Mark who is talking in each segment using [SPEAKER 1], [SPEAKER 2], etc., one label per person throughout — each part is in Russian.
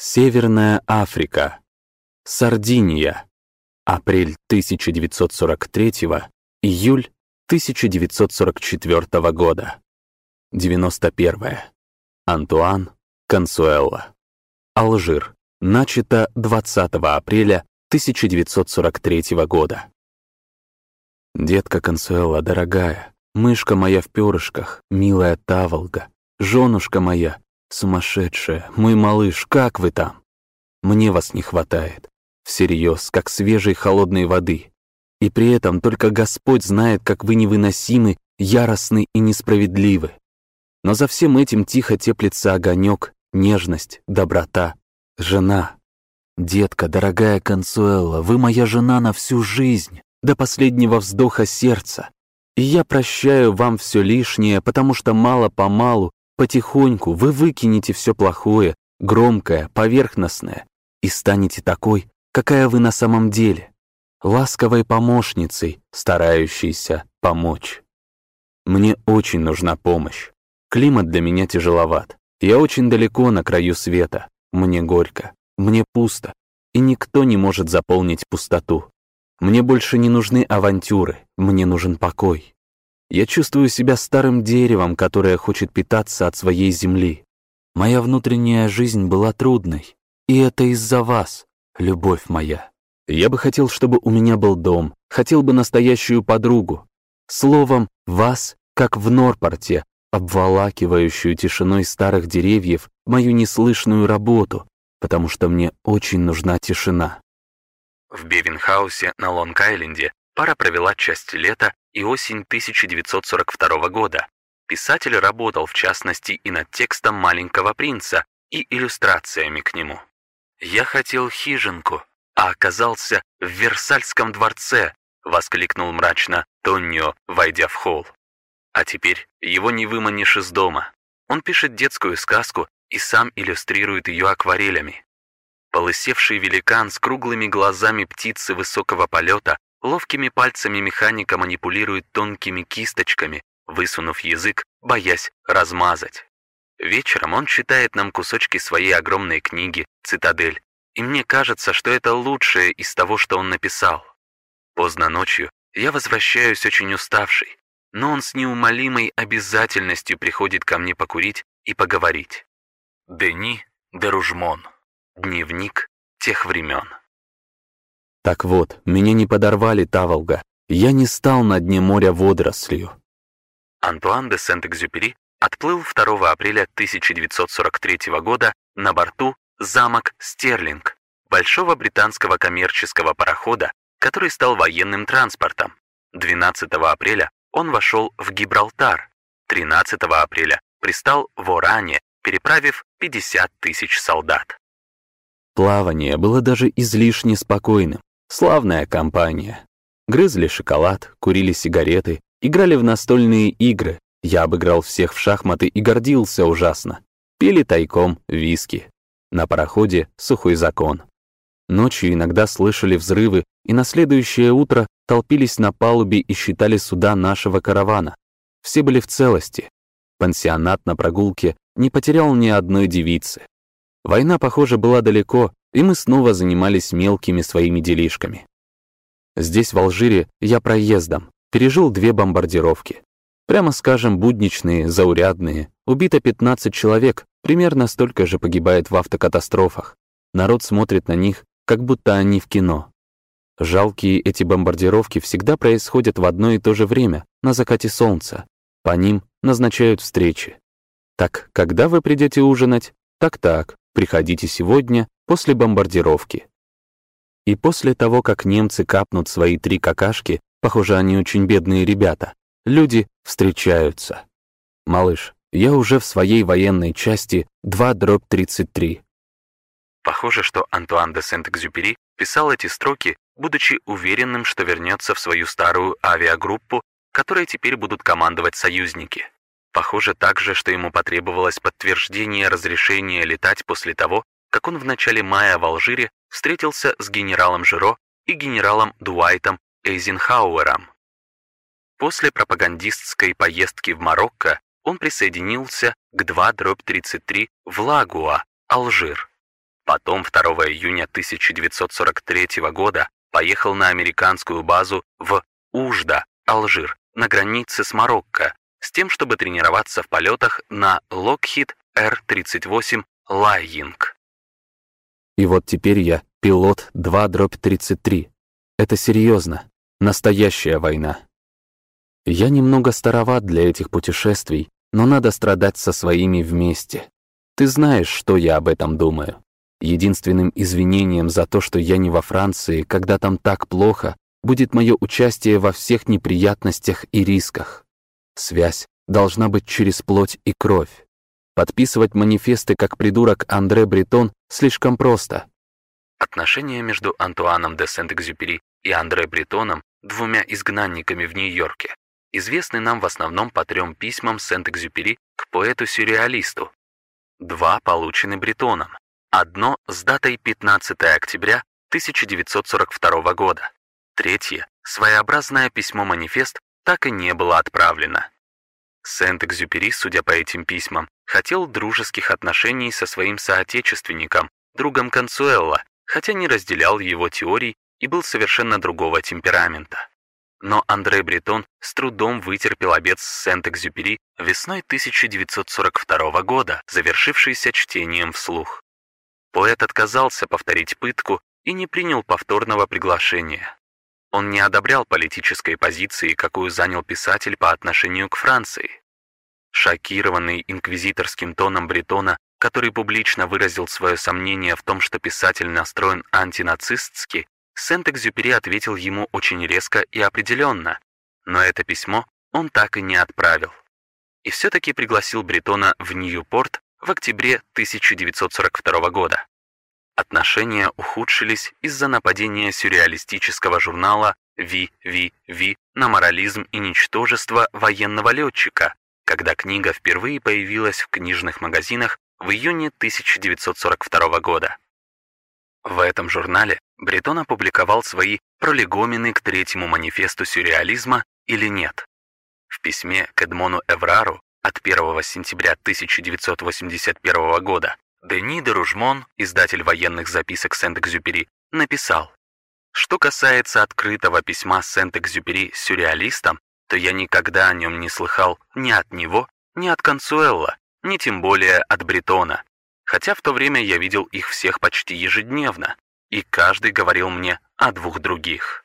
[SPEAKER 1] Северная Африка. Сардиния. Апрель 1943, июль 1944 года. 91. Антуан Консуэлла. Алжир. Начато 20 апреля 1943 года. Детка Консуэла, дорогая, мышка моя в перышках, милая Таволга, женушка моя, сумасшедшая, мой малыш, как вы там? Мне вас не хватает. Всерьез, как свежей холодной воды. И при этом только Господь знает, как вы невыносимы, яростны и несправедливы. Но за всем этим тихо теплится огонек, нежность, доброта, жена, «Детка, дорогая Консуэла, вы моя жена на всю жизнь, до последнего вздоха сердца. И я прощаю вам все лишнее, потому что мало-помалу, потихоньку вы выкинете все плохое, громкое, поверхностное и станете такой, какая вы на самом деле, ласковой помощницей, старающейся помочь. Мне очень нужна помощь. Климат для меня тяжеловат. Я очень далеко на краю света. Мне горько. Мне пусто, и никто не может заполнить пустоту. Мне больше не нужны авантюры, мне нужен покой. Я чувствую себя старым деревом, которое хочет питаться от своей земли. Моя внутренняя жизнь была трудной, и это из-за вас, любовь моя. Я бы хотел, чтобы у меня был дом, хотел бы настоящую подругу. Словом, вас, как в Норпорте, обволакивающую тишиной старых деревьев, мою неслышную работу, потому что мне очень нужна тишина. В Бевинхаусе на Лонг-Айленде пара провела часть лета и осень 1942 года. Писатель работал, в частности, и над текстом «Маленького принца» и иллюстрациями к нему. «Я хотел хижинку, а оказался в Версальском дворце», — воскликнул мрачно Тоннио, войдя в холл. А теперь его не выманишь из дома. Он пишет детскую сказку и сам иллюстрирует ее акварелями. Полысевший великан с круглыми глазами птицы высокого полета ловкими пальцами механика манипулирует тонкими кисточками, высунув язык, боясь размазать. Вечером он читает нам кусочки своей огромной книги «Цитадель», и мне кажется, что это лучшее из того, что он написал. Поздно ночью я возвращаюсь очень уставший, но он с неумолимой обязательностью приходит ко мне покурить и поговорить. Дени Деружмон. Дневник тех времен. Так вот, меня не подорвали Таволга. Я не стал на дне моря водорослью. Антуан де Сент-Экзюпери отплыл 2 апреля 1943 года на борту «Замок Стерлинг» большого британского коммерческого парохода, который стал военным транспортом. 12 апреля он вошел в Гибралтар. 13 апреля пристал в Оране переправив 50 тысяч солдат. Плавание было даже излишне спокойным. Славная компания. Грызли шоколад, курили сигареты, играли в настольные игры. Я обыграл всех в шахматы и гордился ужасно. Пили тайком виски. На пароходе сухой закон. Ночью иногда слышали взрывы, и на следующее утро толпились на палубе и считали суда нашего каравана. Все были в целости. Пансионат на прогулке не потерял ни одной девицы. Война, похоже, была далеко, и мы снова занимались мелкими своими делишками. Здесь, в Алжире, я проездом, пережил две бомбардировки. Прямо скажем, будничные, заурядные. Убито 15 человек, примерно столько же погибает в автокатастрофах. Народ смотрит на них, как будто они в кино. Жалкие эти бомбардировки всегда происходят в одно и то же время, на закате солнца. По ним назначают встречи. Так, когда вы придете ужинать? Так-так, приходите сегодня, после бомбардировки. И после того, как немцы капнут свои три какашки, похоже, они очень бедные ребята, люди встречаются. Малыш, я уже в своей военной части 2 дробь 33. Похоже, что Антуан де Сент-Экзюпери писал эти строки, будучи уверенным, что вернется в свою старую авиагруппу, которой теперь будут командовать союзники. Похоже также, что ему потребовалось подтверждение разрешения летать после того, как он в начале мая в Алжире встретился с генералом Жиро и генералом Дуайтом Эйзенхауэром. После пропагандистской поездки в Марокко он присоединился к 2-33 в Лагуа, Алжир. Потом 2 июня 1943 года поехал на американскую базу в Ужда, Алжир, на границе с Марокко, с тем, чтобы тренироваться в полетах на Lockheed R-38 Лайинг.
[SPEAKER 2] И вот теперь я пилот 2-33. Это серьезно, настоящая война. Я немного староват для этих путешествий, но надо страдать со своими вместе. Ты знаешь, что я об этом думаю. Единственным извинением за то, что я не во Франции, когда там так плохо, будет мое участие во всех неприятностях и рисках. Связь должна быть через плоть и кровь. Подписывать манифесты как придурок Андре Бретон слишком просто.
[SPEAKER 1] Отношения между Антуаном де Сент-Экзюпери и Андре Бретоном, двумя изгнанниками в Нью-Йорке, известны нам в основном по трем письмам Сент-Экзюпери к поэту-сюрреалисту. Два получены Бретоном, одно с датой 15 октября 1942 года, третье, своеобразное письмо-манифест, так и не было отправлено. Сент-Экзюпери, судя по этим письмам, хотел дружеских отношений со своим соотечественником, другом Консуэлла, хотя не разделял его теорий и был совершенно другого темперамента. Но Андре Бретон с трудом вытерпел обед с Сент-Экзюпери весной 1942 года, завершившийся чтением вслух. Поэт отказался повторить пытку и не принял повторного приглашения. Он не одобрял политической позиции, какую занял писатель по отношению к Франции. Шокированный инквизиторским тоном Бретона, который публично выразил свое сомнение в том, что писатель настроен антинацистски, Сент-Экзюпери ответил ему очень резко и определенно, но это письмо он так и не отправил. И все-таки пригласил Бретона в Ньюпорт в октябре 1942 года. Отношения ухудшились из-за нападения сюрреалистического журнала «Ви-Ви-Ви» на морализм и ничтожество военного летчика, когда книга впервые появилась в книжных магазинах в июне 1942 года. В этом журнале Бретон опубликовал свои пролегомены к третьему манифесту сюрреализма или нет. В письме к Эдмону Эврару от 1 сентября 1981 года Дени де Ружмон, издатель военных записок Сент-Экзюпери, написал, «Что касается открытого письма Сент-Экзюпери сюрреалистам, то я никогда о нем не слыхал ни от него, ни от Консуэлла, ни тем более от Бретона, хотя в то время я видел их всех почти ежедневно, и каждый говорил мне о двух других.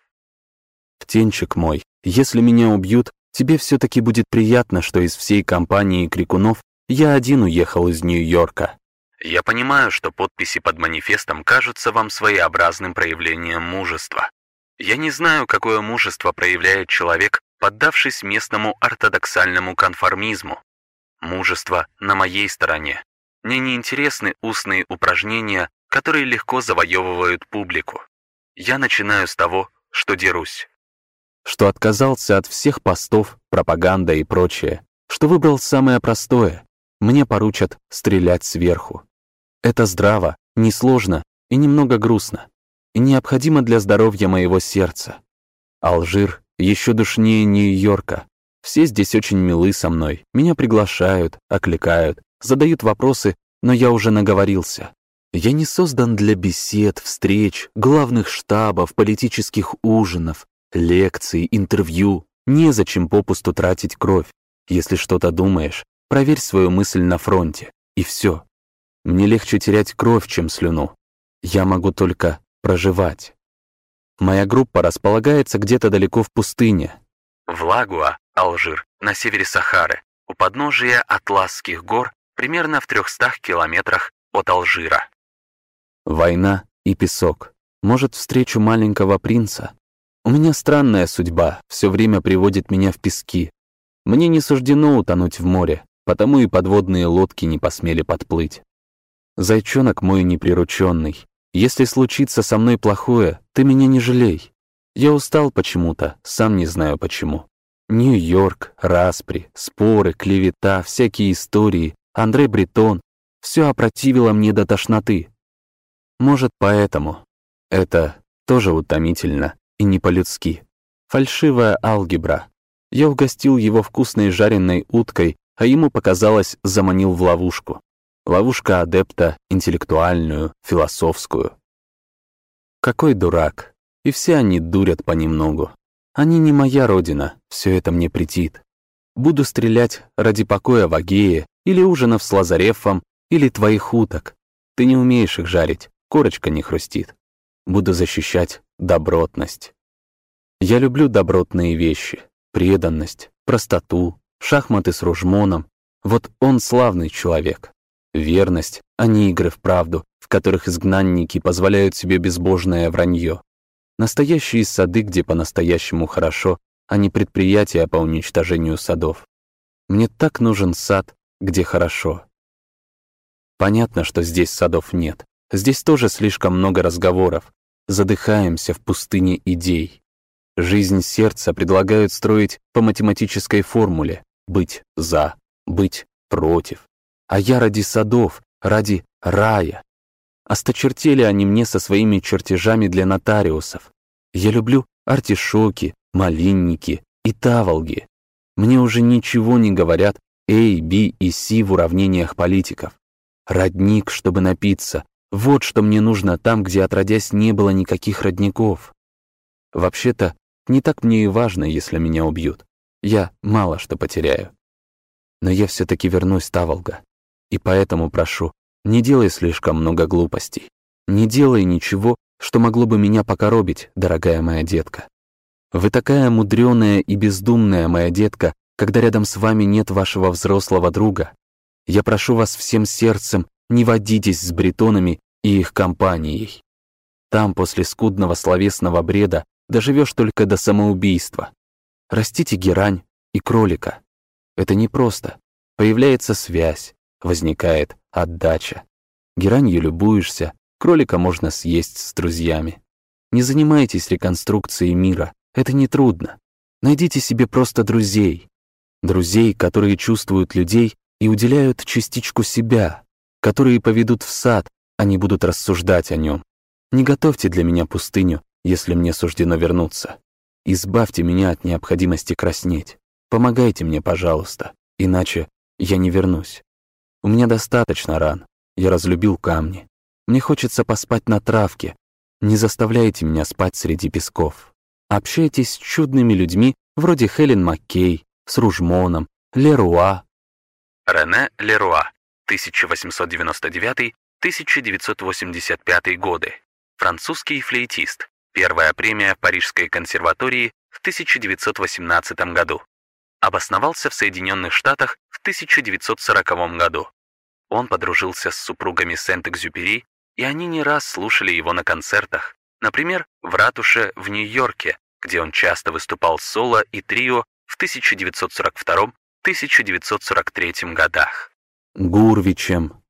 [SPEAKER 2] «Птенчик мой, если меня убьют, тебе все-таки будет приятно, что из всей компании крикунов я один уехал из Нью-Йорка».
[SPEAKER 1] Я понимаю, что подписи под манифестом кажутся вам своеобразным проявлением мужества. Я не знаю, какое мужество проявляет человек, поддавшись местному ортодоксальному конформизму. Мужество на моей стороне. Мне не интересны устные упражнения, которые легко завоевывают публику. Я начинаю с того, что дерусь.
[SPEAKER 2] Что отказался от всех постов, пропаганда и прочее. Что выбрал самое простое. Мне поручат стрелять сверху. Это здраво, несложно и немного грустно. И необходимо для здоровья моего сердца. Алжир еще душнее Нью-Йорка. Все здесь очень милы со мной. Меня приглашают, окликают, задают вопросы, но я уже наговорился. Я не создан для бесед, встреч, главных штабов, политических ужинов, лекций, интервью. Незачем попусту тратить кровь. Если что-то думаешь, проверь свою мысль на фронте. И все. Мне легче терять кровь, чем слюну. Я могу только проживать. Моя группа располагается где-то далеко в пустыне.
[SPEAKER 1] В Лагуа, Алжир, на севере Сахары, у подножия Атласских гор, примерно в 300 километрах от Алжира.
[SPEAKER 2] Война и песок. Может, встречу маленького принца? У меня странная судьба, все время приводит меня в пески. Мне не суждено утонуть в море, потому и подводные лодки не посмели подплыть. Зайчонок мой неприрученный, если случится со мной плохое, ты меня не жалей. Я устал почему-то, сам не знаю почему. Нью-Йорк, распри, споры, клевета, всякие истории, Андре Бретон — все опротивило мне до тошноты. Может, поэтому. Это тоже утомительно и не по-людски. Фальшивая алгебра. Я угостил его вкусной жареной уткой, а ему показалось, заманил в ловушку.
[SPEAKER 1] Ловушка адепта интеллектуальную, философскую. Какой дурак. И все они дурят понемногу. Они не моя родина, все это мне претит. Буду стрелять ради покоя в Агее, или ужинов с Лазарефом, или твоих уток. Ты не умеешь их жарить, корочка не хрустит. Буду защищать добротность. Я люблю добротные вещи, преданность, простоту, шахматы с ружмоном. Вот он славный человек. Верность, а не игры в правду, в которых изгнанники позволяют себе безбожное вранье. Настоящие сады, где по-настоящему хорошо, а не предприятия по уничтожению садов. Мне так нужен сад, где хорошо. Понятно, что здесь садов нет. Здесь тоже слишком много разговоров. Задыхаемся в пустыне идей. Жизнь сердца предлагают строить по математической формуле. Быть «за», быть «против». А я ради садов, ради рая. Осточертели они мне со своими чертежами для нотариусов. Я люблю артишоки, малинники и таволги. Мне уже ничего не говорят A, B и C в уравнениях политиков. Родник, чтобы напиться. Вот что мне нужно там, где отродясь не было никаких родников. Вообще-то, не так мне и важно, если меня убьют. Я мало что потеряю. Но я все таки вернусь, Таволга. И поэтому прошу, не делай слишком много глупостей. Не делай ничего, что могло бы меня покоробить, дорогая моя детка. Вы такая мудреная и бездумная, моя детка, когда рядом с вами нет вашего взрослого друга. Я прошу вас всем сердцем, не водитесь с бретонами и их компанией. Там, после скудного словесного бреда, доживешь только до самоубийства. Растите герань и кролика. Это непросто. Появляется связь, возникает отдача. Геранью любуешься, кролика можно съесть с друзьями. Не занимайтесь реконструкцией мира, это нетрудно. Найдите себе просто друзей. Друзей, которые чувствуют людей и уделяют частичку себя, которые поведут в сад, не будут рассуждать о нем. Не готовьте для меня пустыню, если мне суждено вернуться. Избавьте меня от необходимости краснеть. Помогайте мне, пожалуйста, иначе я не вернусь. У меня достаточно ран. Я разлюбил камни. Мне хочется поспать на травке. Не заставляйте меня спать среди песков. Общайтесь с чудными людьми вроде Хелен Маккей, с Ружмоном, Леруа.
[SPEAKER 3] Рене Леруа, 1899-1985 годы. Французский флейтист. Первая премия Парижской консерватории в 1918 году. Обосновался в Соединенных Штатах в 1940 году. Он подружился с супругами Сент-Экзюпери, и они не раз слушали его на концертах, например, в ратуше в Нью-Йорке, где он часто выступал соло и трио в 1942-1943 годах.
[SPEAKER 1] Гурвичем.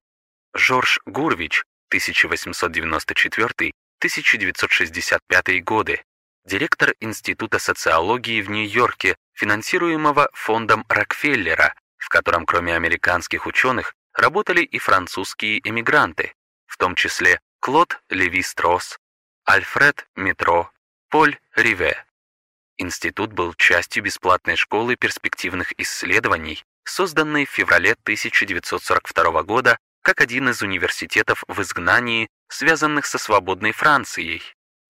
[SPEAKER 3] Жорж Гурвич, 1894-1965 годы, директор Института социологии в Нью-Йорке, финансируемого фондом Рокфеллера, в котором кроме американских ученых работали и французские эмигранты, в том числе Клод Леви-Стросс, Альфред Метро, Поль Риве. Институт был частью бесплатной школы перспективных исследований, созданной в феврале 1942 года как один из университетов в изгнании, связанных со свободной Францией.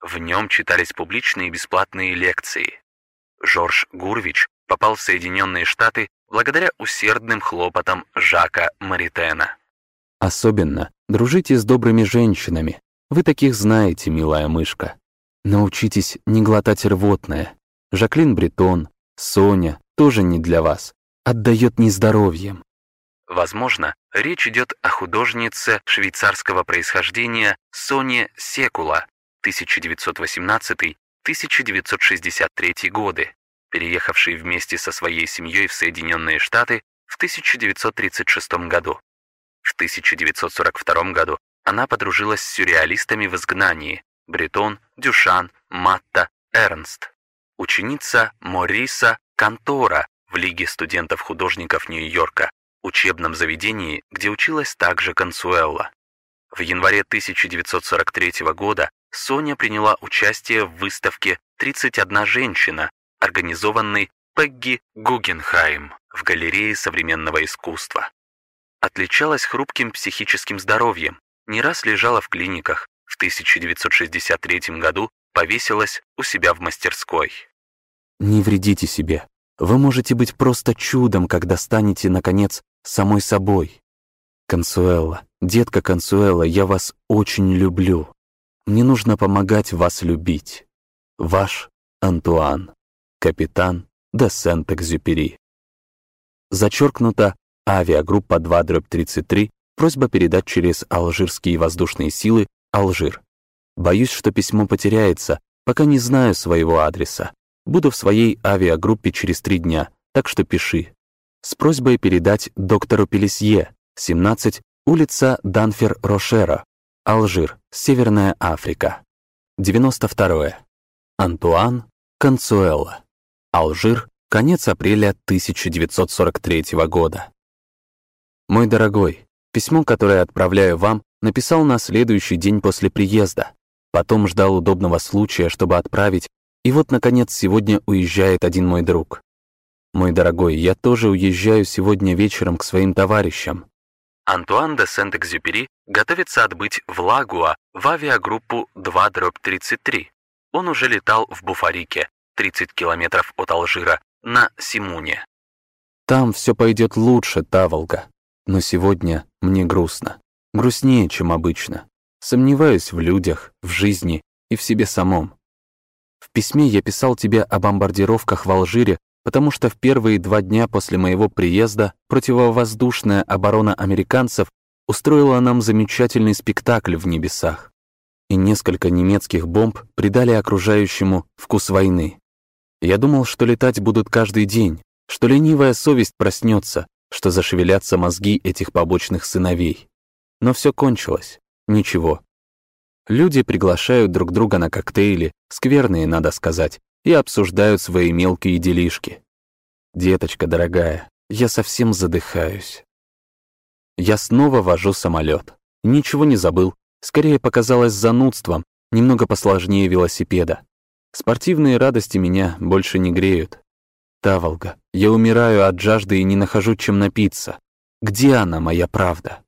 [SPEAKER 3] В нем читались публичные бесплатные лекции. Жорж Гурвич попал в Соединенные Штаты благодаря усердным хлопотам Жака Маритена.
[SPEAKER 1] Особенно дружите с добрыми женщинами. Вы таких знаете, милая мышка. Научитесь не глотать рвотное. Жаклин Бретон, Соня тоже не для вас. Отдает нездоровьем.
[SPEAKER 3] Возможно, речь идет о художнице швейцарского происхождения Соне Секула 1918-1963 годы, переехавшей вместе со своей семьей в Соединенные Штаты в 1936 году. В 1942 году она подружилась с сюрреалистами в изгнании, Бретон, Дюшан, Матта, Эрнст. Ученица Мориса Кантора в Лиге студентов-художников Нью-Йорка, учебном заведении, где училась также Консуэлла. В январе 1943 года Соня приняла участие в выставке «31 женщина», организованной Пегги Гугенхайм в Галерее современного искусства. отличалась хрупким психическим здоровьем, не раз лежала в клиниках, в 1963 году повесилась у себя в мастерской.
[SPEAKER 1] Не вредите себе. Вы можете быть просто чудом, когда станете, наконец, самой собой. Консуэла, детка Консуэла, я вас очень люблю. Мне нужно помогать вас любить. Ваш Антуан, капитан де Сент-Экзюпери. Зачеркнуто авиагруппа 2-33, просьба передать через алжирские воздушные силы Алжир. Боюсь, что письмо потеряется, пока не знаю своего адреса. Буду в своей авиагруппе через три дня, так что пиши. С просьбой передать доктору Пелесье, 17, улица Данфер-Рошера, Алжир, Северная Африка. 92. Антуан Консуэлла. Алжир, конец апреля 1943 года. Мой дорогой, письмо, которое отправляю вам, написал на следующий день после приезда. Потом ждал удобного случая, чтобы отправить, и вот, наконец, сегодня уезжает один мой друг. Мой дорогой, я тоже уезжаю сегодня вечером к своим товарищам.
[SPEAKER 3] Антуан де Сент-Экзюпери готовится отбыть в Лагуа в авиагруппу 2-33. Он уже летал в Буфарике, 30 километров от Алжира, на Симуне.
[SPEAKER 1] Там все пойдет лучше, Таволга. Но сегодня мне грустно. Грустнее, чем обычно. Сомневаюсь в людях, в жизни и в себе самом. В письме я писал тебе о бомбардировках в Алжире, потому что в первые два дня после моего приезда противовоздушная оборона американцев устроила нам замечательный спектакль в небесах. И несколько немецких бомб придали окружающему вкус войны. Я думал, что летать будут каждый день, что ленивая совесть проснется, что зашевелятся мозги этих побочных сыновей. Но все кончилось. Ничего. Люди приглашают друг друга на коктейли, скверные, надо сказать, и обсуждают свои мелкие делишки. Деточка дорогая, я совсем задыхаюсь. Я снова вожу самолет. Ничего не забыл, скорее показалось занудством, немного посложнее велосипеда. Спортивные радости меня больше не греют. Таволга, я умираю от жажды и не нахожу чем напиться. Где она, моя правда?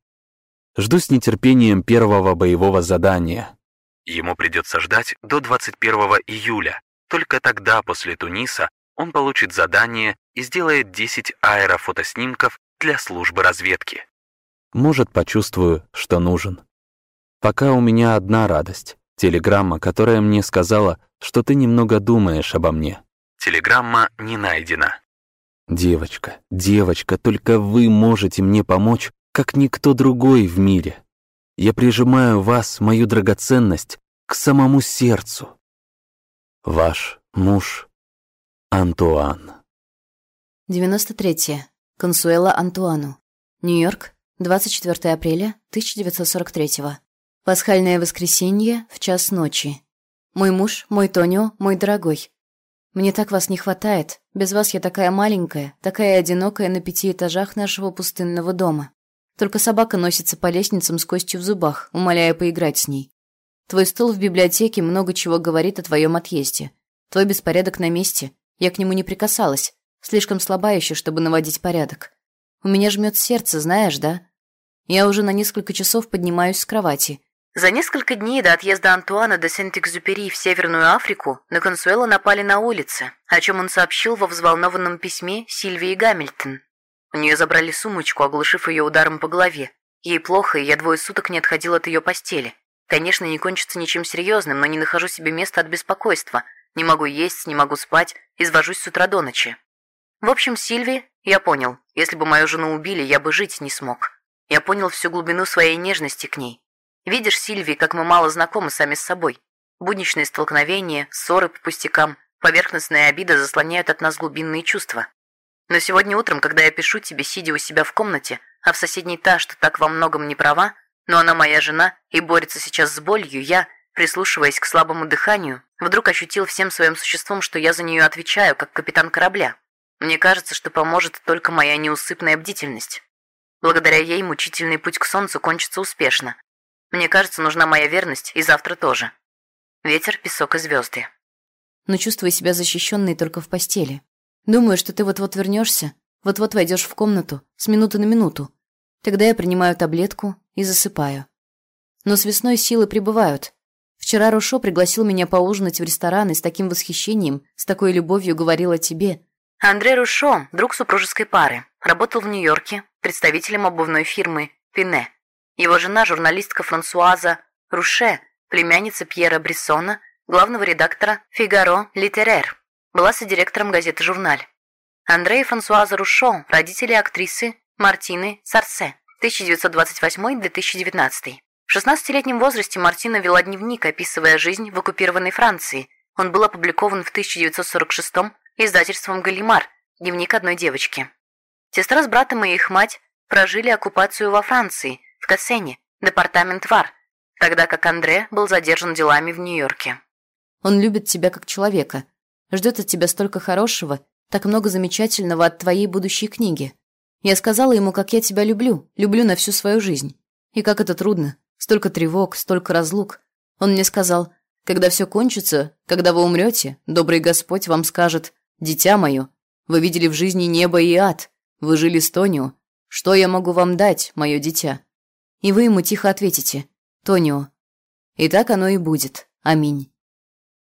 [SPEAKER 1] Жду с нетерпением первого боевого задания.
[SPEAKER 3] Ему придется ждать до 21 июля. Только тогда, после Туниса, он получит задание и сделает 10 аэрофотоснимков для службы разведки.
[SPEAKER 1] Может, почувствую, что нужен. Пока у меня одна радость. Телеграмма, которая мне сказала, что ты немного думаешь обо мне.
[SPEAKER 3] Телеграмма не найдена.
[SPEAKER 1] Девочка, девочка, только вы можете мне помочь как никто другой в мире. Я прижимаю вас, мою драгоценность, к самому сердцу. Ваш муж Антуан.
[SPEAKER 4] 93. Консуэла Антуану. Нью-Йорк, 24 апреля 1943. Пасхальное воскресенье в час ночи. Мой муж, мой Тонио, мой дорогой. Мне так вас не хватает. Без вас я такая маленькая, такая одинокая на пяти этажах нашего пустынного дома. Только собака носится по лестницам с костью в зубах, умоляя поиграть с ней. Твой стол в библиотеке много чего говорит о твоем отъезде. Твой беспорядок на месте. Я к нему не прикасалась. Слишком слаба еще, чтобы наводить порядок. У меня жмет сердце, знаешь, да? Я уже на несколько часов поднимаюсь с кровати. За несколько дней до отъезда Антуана де Сент-Экзюпери в Северную Африку на Консуэла напали на улице, о чем он сообщил во взволнованном письме Сильвии Гамильтон, у нее забрали сумочку, оглушив ее ударом по голове. Ей плохо, и я двое суток не отходил от ее постели. Конечно, не кончится ничем серьезным, но не нахожу себе места от беспокойства. Не могу есть, не могу спать, извожусь с утра до ночи. В общем, Сильви, я понял, если бы мою жену убили, я бы жить не смог. Я понял всю глубину своей нежности к ней. Видишь, Сильви, как мы мало знакомы сами с собой. Будничные столкновения, ссоры по пустякам, поверхностная обида заслоняют от нас глубинные чувства. Но сегодня утром, когда я пишу тебе, сидя у себя в комнате, а в соседней та, что так во многом не права, но она моя жена и борется сейчас с болью, я, прислушиваясь к слабому дыханию, вдруг ощутил всем своим существом, что я за нее отвечаю, как капитан корабля. Мне кажется, что поможет только моя неусыпная бдительность. Благодаря ей мучительный путь к солнцу кончится успешно. Мне кажется, нужна моя верность и завтра тоже. Ветер, песок и звезды. Но чувствую себя защищенной только в постели. Думаю, что ты вот-вот вернешься, вот-вот войдешь в комнату, с минуты на минуту. Тогда я принимаю таблетку и засыпаю. Но с весной силы прибывают. Вчера Рушо пригласил меня поужинать в ресторан и с таким восхищением, с такой любовью говорил о тебе. Андре Рушо, друг супружеской пары, работал в Нью-Йорке представителем обувной фирмы «Пине». Его жена, журналистка Франсуаза Руше, племянница Пьера Брессона, главного редактора «Фигаро Литерер», была содиректором газеты «Журналь». Андрей и Франсуаза Рушо, родители актрисы Мартины Сарсе, 1928-2019. В 16-летнем возрасте Мартина вела дневник, описывая жизнь в оккупированной Франции. Он был опубликован в 1946-м издательством «Галимар», дневник одной девочки. Сестра с братом и их мать прожили оккупацию во Франции, в Кассене, департамент Вар, тогда как Андре был задержан делами в Нью-Йорке. Он любит тебя как человека, ждет от тебя столько хорошего, так много замечательного от твоей будущей книги. Я сказала ему, как я тебя люблю, люблю на всю свою жизнь. И как это трудно, столько тревог, столько разлук. Он мне сказал, когда все кончится, когда вы умрете, добрый Господь вам скажет, «Дитя мое, вы видели в жизни небо и ад, вы жили с Тонио, что я могу вам дать, мое дитя?» И вы ему тихо ответите, «Тонио». И так оно и будет. Аминь.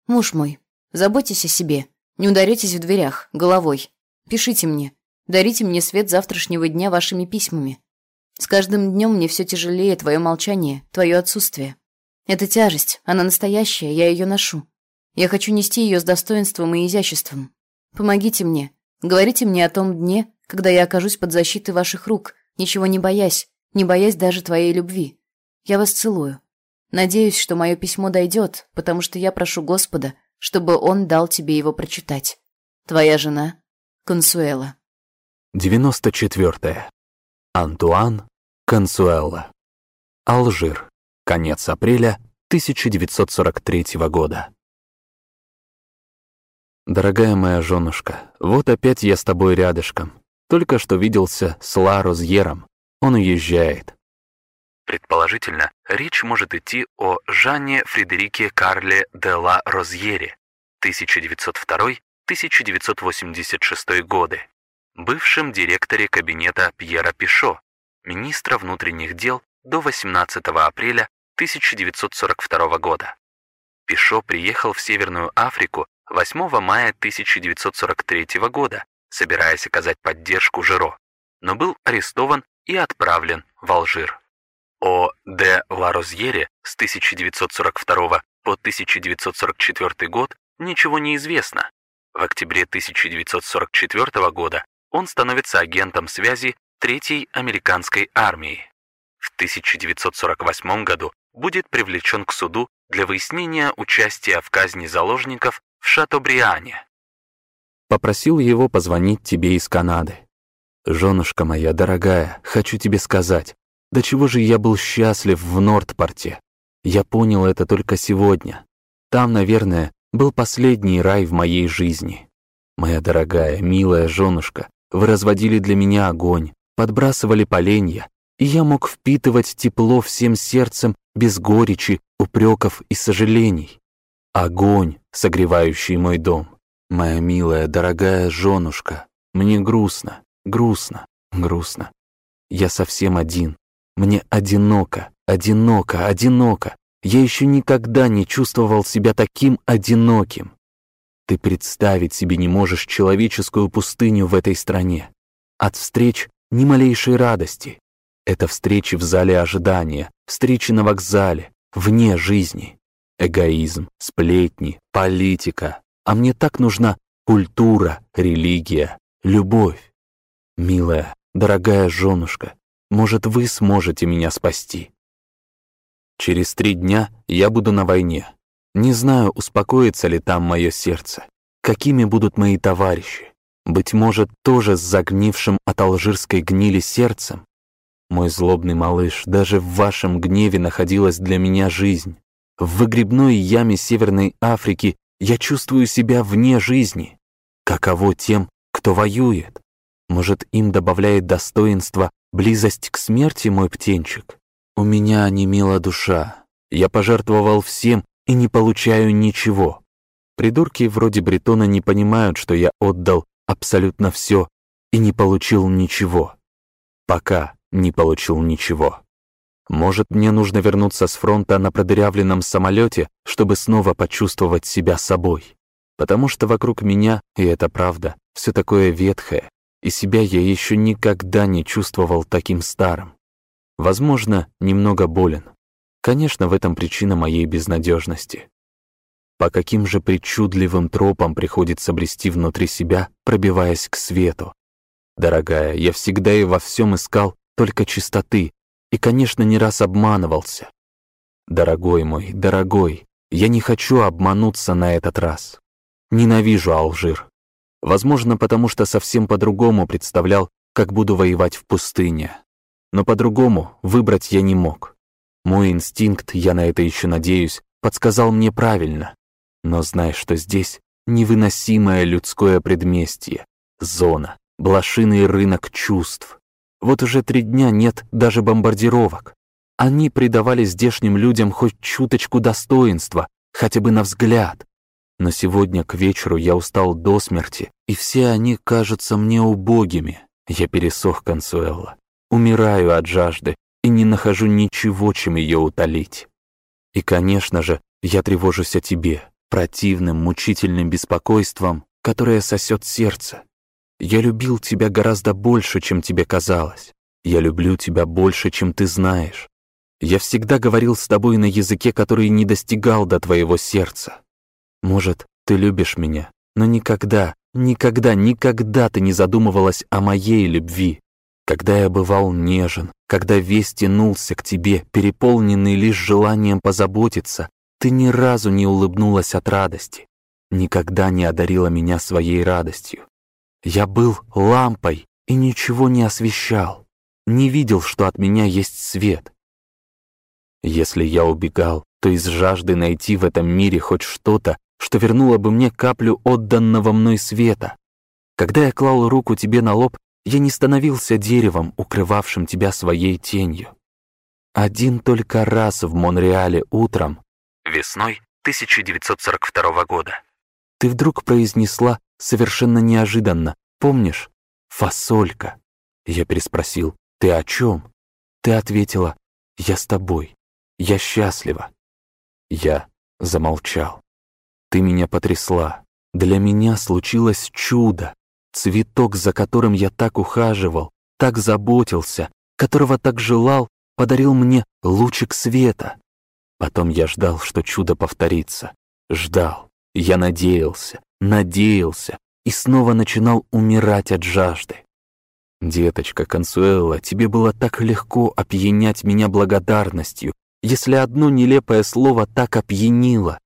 [SPEAKER 4] Муж мой, заботьтесь о себе, не ударитесь в дверях, головой. Пишите мне, дарите мне свет завтрашнего дня вашими письмами. С каждым днем мне все тяжелее твое молчание, твое отсутствие. Это тяжесть, она настоящая, я ее ношу. Я хочу нести ее с достоинством и изяществом. Помогите мне, говорите мне о том дне, когда я окажусь под защитой ваших рук, ничего не боясь, не боясь даже твоей любви. Я вас целую. Надеюсь, что мое письмо дойдет, потому что я прошу Господа, чтобы он дал тебе его прочитать. Твоя жена Консуэла.
[SPEAKER 1] 94. Антуан Консуэла. Алжир. Конец апреля 1943 года. Дорогая моя женушка, вот опять я с тобой рядышком. Только что виделся с Ла Розьером. Он уезжает. Предположительно, речь может идти о Жанне Фредерике Карле де ла Розьере 1902-1986 годы, бывшем директоре кабинета Пьера Пишо, министра внутренних дел до 18 апреля 1942 года. Пишо приехал в Северную Африку 8 мая 1943 года, собираясь оказать поддержку Жиро, но был арестован и отправлен в Алжир. О де Ларозьере с 1942 по 1944 год ничего не известно. В октябре 1944 года он становится агентом связи Третьей американской армии. В 1948 году будет привлечен к суду для выяснения участия в казни заложников в Шатобриане. Попросил его позвонить тебе из Канады. Женушка моя дорогая, хочу тебе сказать, до чего же я был счастлив в Нордпорте. Я понял это только сегодня. Там, наверное, был последний рай в моей жизни. Моя дорогая, милая женушка, вы разводили для меня огонь, подбрасывали поленья, и я мог впитывать тепло всем сердцем без горечи, упреков и сожалений. Огонь, согревающий мой дом. Моя милая, дорогая женушка, мне грустно, грустно, грустно. Я совсем один, мне одиноко, одиноко, одиноко. Я еще никогда не чувствовал себя таким одиноким. Ты представить себе не можешь человеческую пустыню в этой стране. От встреч ни малейшей радости. Это встречи в зале ожидания, встречи на вокзале, вне жизни. Эгоизм, сплетни, политика. А мне так нужна культура, религия, любовь. Милая, дорогая женушка, может, вы сможете меня спасти. Через три дня я буду на войне. Не знаю, успокоится ли там мое сердце. Какими будут мои товарищи? Быть может, тоже с загнившим от алжирской гнили сердцем? Мой злобный малыш, даже в вашем гневе находилась для меня жизнь. В выгребной яме Северной Африки я чувствую себя вне жизни. Каково тем, кто воюет? Может, им добавляет достоинство Близость к смерти, мой птенчик. У меня онемела душа. Я пожертвовал всем и не получаю ничего. Придурки вроде Бретона не понимают, что я отдал абсолютно все и не получил ничего. Пока, не получил ничего. Может, мне нужно вернуться с фронта на продырявленном самолете, чтобы снова почувствовать себя собой. Потому что вокруг меня, и это правда, все такое ветхое, и себя я еще никогда не чувствовал таким старым. Возможно, немного болен. Конечно, в этом причина моей безнадежности. По каким же причудливым тропам приходится брести внутри себя, пробиваясь к свету? Дорогая, я всегда и во всем искал только чистоты, и, конечно, не раз обманывался. Дорогой мой, дорогой, я не хочу обмануться на этот раз. Ненавижу Алжир. Возможно, потому что совсем по-другому представлял, как буду воевать в пустыне. Но по-другому выбрать я не мог. Мой инстинкт, я на это еще надеюсь, подсказал мне правильно. Но знай, что здесь невыносимое людское предместье, зона, блошиный рынок чувств. Вот уже три дня нет даже бомбардировок. Они придавали здешним людям хоть чуточку достоинства, хотя бы на взгляд. Но сегодня к вечеру я устал до смерти, и все они кажутся мне убогими. Я пересох, Консуэлла. Умираю от жажды и не нахожу ничего, чем ее утолить. И, конечно же, я тревожусь о тебе, противным, мучительным беспокойством, которое сосет сердце. Я любил тебя гораздо больше, чем тебе казалось. Я люблю тебя больше, чем ты знаешь. Я всегда говорил с тобой на языке, который не достигал до твоего сердца. Может, ты любишь меня, но никогда, никогда, никогда ты не задумывалась о моей любви. Когда я бывал нежен, когда весь тянулся к тебе, переполненный лишь желанием позаботиться, ты ни разу не улыбнулась от радости, никогда не одарила меня своей радостью. Я был лампой и ничего не освещал, не видел, что от меня есть свет. Если я убегал, то из жажды найти в этом мире хоть что-то, что вернуло бы мне каплю отданного мной света. Когда я клал руку тебе на лоб, я не становился деревом, укрывавшим тебя своей тенью. Один только раз в Монреале утром, весной 1942 года, ты вдруг произнесла совершенно неожиданно, помнишь? Фасолька. Я переспросил, ты о чем? Ты ответила, я с тобой, я счастлива. Я замолчал. Ты меня потрясла. Для меня случилось чудо. Цветок, за которым я так ухаживал, так заботился, которого так желал, подарил мне лучик света. Потом я ждал, что чудо повторится. Ждал. Я надеялся, надеялся и снова начинал умирать от жажды. Деточка Консуэла, тебе было так легко опьянять меня благодарностью, если одно нелепое слово так опьянило.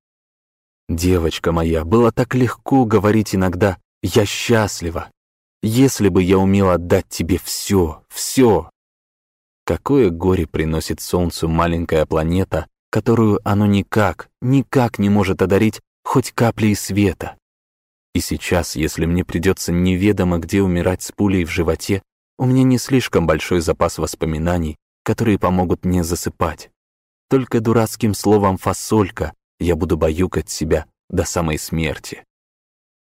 [SPEAKER 1] Девочка моя, было так легко говорить иногда «я счастлива». Если бы я умел отдать тебе все, все. Какое горе приносит Солнцу маленькая планета, которую оно никак, никак не может одарить хоть каплей света. И сейчас, если мне придется неведомо где умирать с пулей в животе, у меня не слишком большой запас воспоминаний, которые помогут мне засыпать. Только дурацким словом «фасолька» я буду баюкать себя до самой смерти.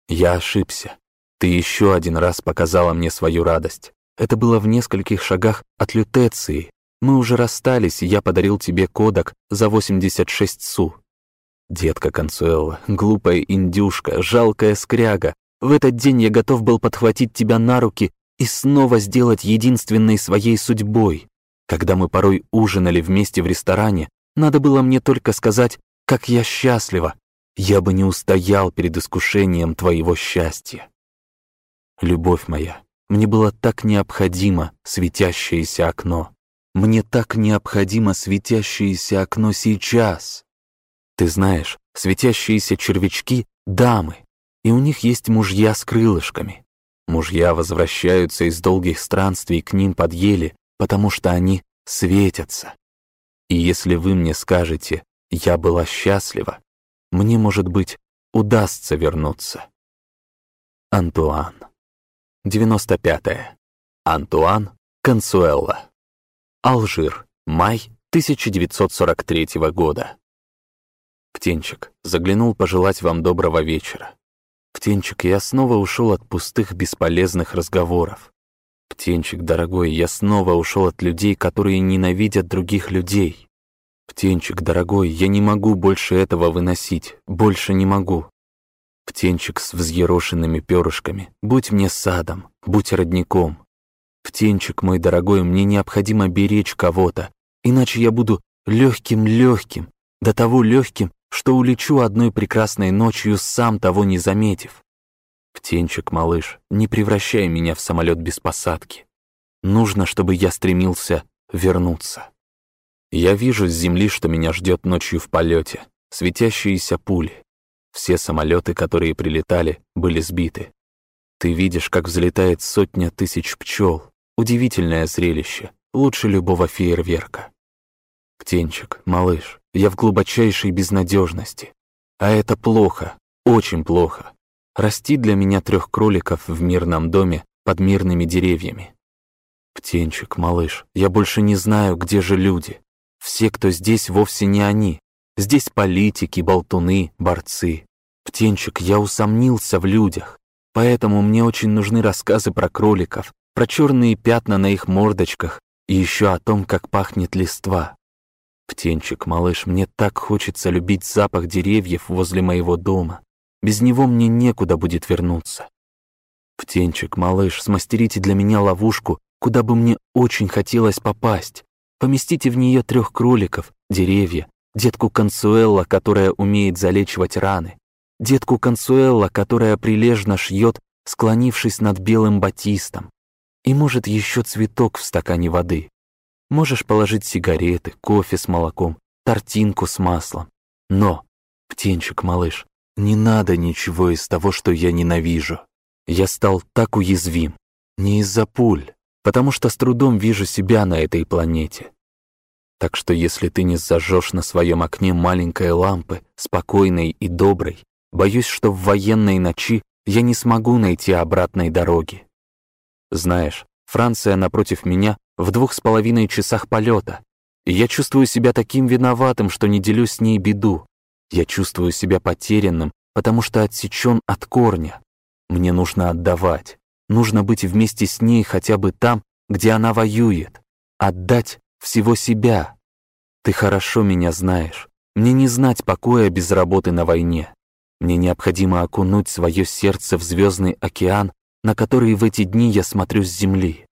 [SPEAKER 1] Я ошибся. Ты еще один раз показала мне свою радость. Это было в нескольких шагах от лютеции. Мы уже расстались, и я подарил тебе кодек за 86 су. Детка Консуэлла, глупая индюшка, жалкая скряга, в этот день я готов был подхватить тебя на руки и снова сделать единственной своей судьбой. Когда мы порой ужинали вместе в ресторане, надо было мне только сказать как я счастлива! Я бы не устоял перед искушением твоего счастья. Любовь моя, мне было так необходимо светящееся окно. Мне так необходимо светящееся окно сейчас. Ты знаешь, светящиеся червячки — дамы, и у них есть мужья с крылышками. Мужья возвращаются из долгих странствий к ним под ели, потому что они светятся. И если вы мне скажете, я была счастлива. Мне, может быть, удастся вернуться. Антуан. 95. -е. Антуан Консуэлла. Алжир. Май 1943 года. Птенчик, заглянул пожелать вам доброго вечера. Птенчик, я снова ушел от пустых бесполезных разговоров. Птенчик, дорогой, я снова ушел от людей, которые ненавидят других людей. Птенчик, дорогой, я не могу больше этого выносить, больше не могу. Птенчик с взъерошенными перышками, будь мне садом, будь родником. Птенчик мой дорогой, мне необходимо беречь кого-то, иначе я буду легким-легким, до того легким, что улечу одной прекрасной ночью, сам того не заметив. Птенчик, малыш, не превращай меня в самолет без посадки. Нужно, чтобы я стремился вернуться. Я вижу с земли, что меня ждет ночью в полете, светящиеся пули. Все самолеты, которые прилетали, были сбиты. Ты видишь, как взлетает сотня тысяч пчел. Удивительное зрелище, лучше любого фейерверка. Птенчик, малыш, я в глубочайшей безнадежности. А это плохо, очень плохо. Расти для меня трех кроликов в мирном доме под мирными деревьями. Птенчик, малыш, я больше не знаю, где же люди. Все, кто здесь, вовсе не они. Здесь политики, болтуны, борцы. Птенчик, я усомнился в людях. Поэтому мне очень нужны рассказы про кроликов, про черные пятна на их мордочках и еще о том, как пахнет листва. Птенчик, малыш, мне так хочется любить запах деревьев возле моего дома. Без него мне некуда будет вернуться. Птенчик, малыш, смастерите для меня ловушку, куда бы мне очень хотелось попасть. Поместите в нее трех кроликов, деревья, детку Консуэлла, которая умеет залечивать раны, детку Консуэлла, которая прилежно шьет, склонившись над белым батистом, и, может, еще цветок в стакане воды. Можешь положить сигареты, кофе с молоком, тортинку с маслом. Но, птенчик, малыш, не надо ничего из того, что я ненавижу. Я стал так уязвим. Не из-за пуль, потому что с трудом вижу себя на этой планете. Так что если ты не зажжешь на своем окне маленькой лампы, спокойной и доброй, боюсь, что в военной ночи я не смогу найти обратной дороги. Знаешь, Франция напротив меня в двух с половиной часах полета, и я чувствую себя таким виноватым, что не делю с ней беду. Я чувствую себя потерянным, потому что отсечен от корня. Мне нужно отдавать. Нужно быть вместе с ней хотя бы там, где она воюет. Отдать всего себя. Ты хорошо меня знаешь. Мне не знать покоя без работы на войне. Мне необходимо окунуть свое сердце в звездный океан, на который в эти дни я смотрю с земли.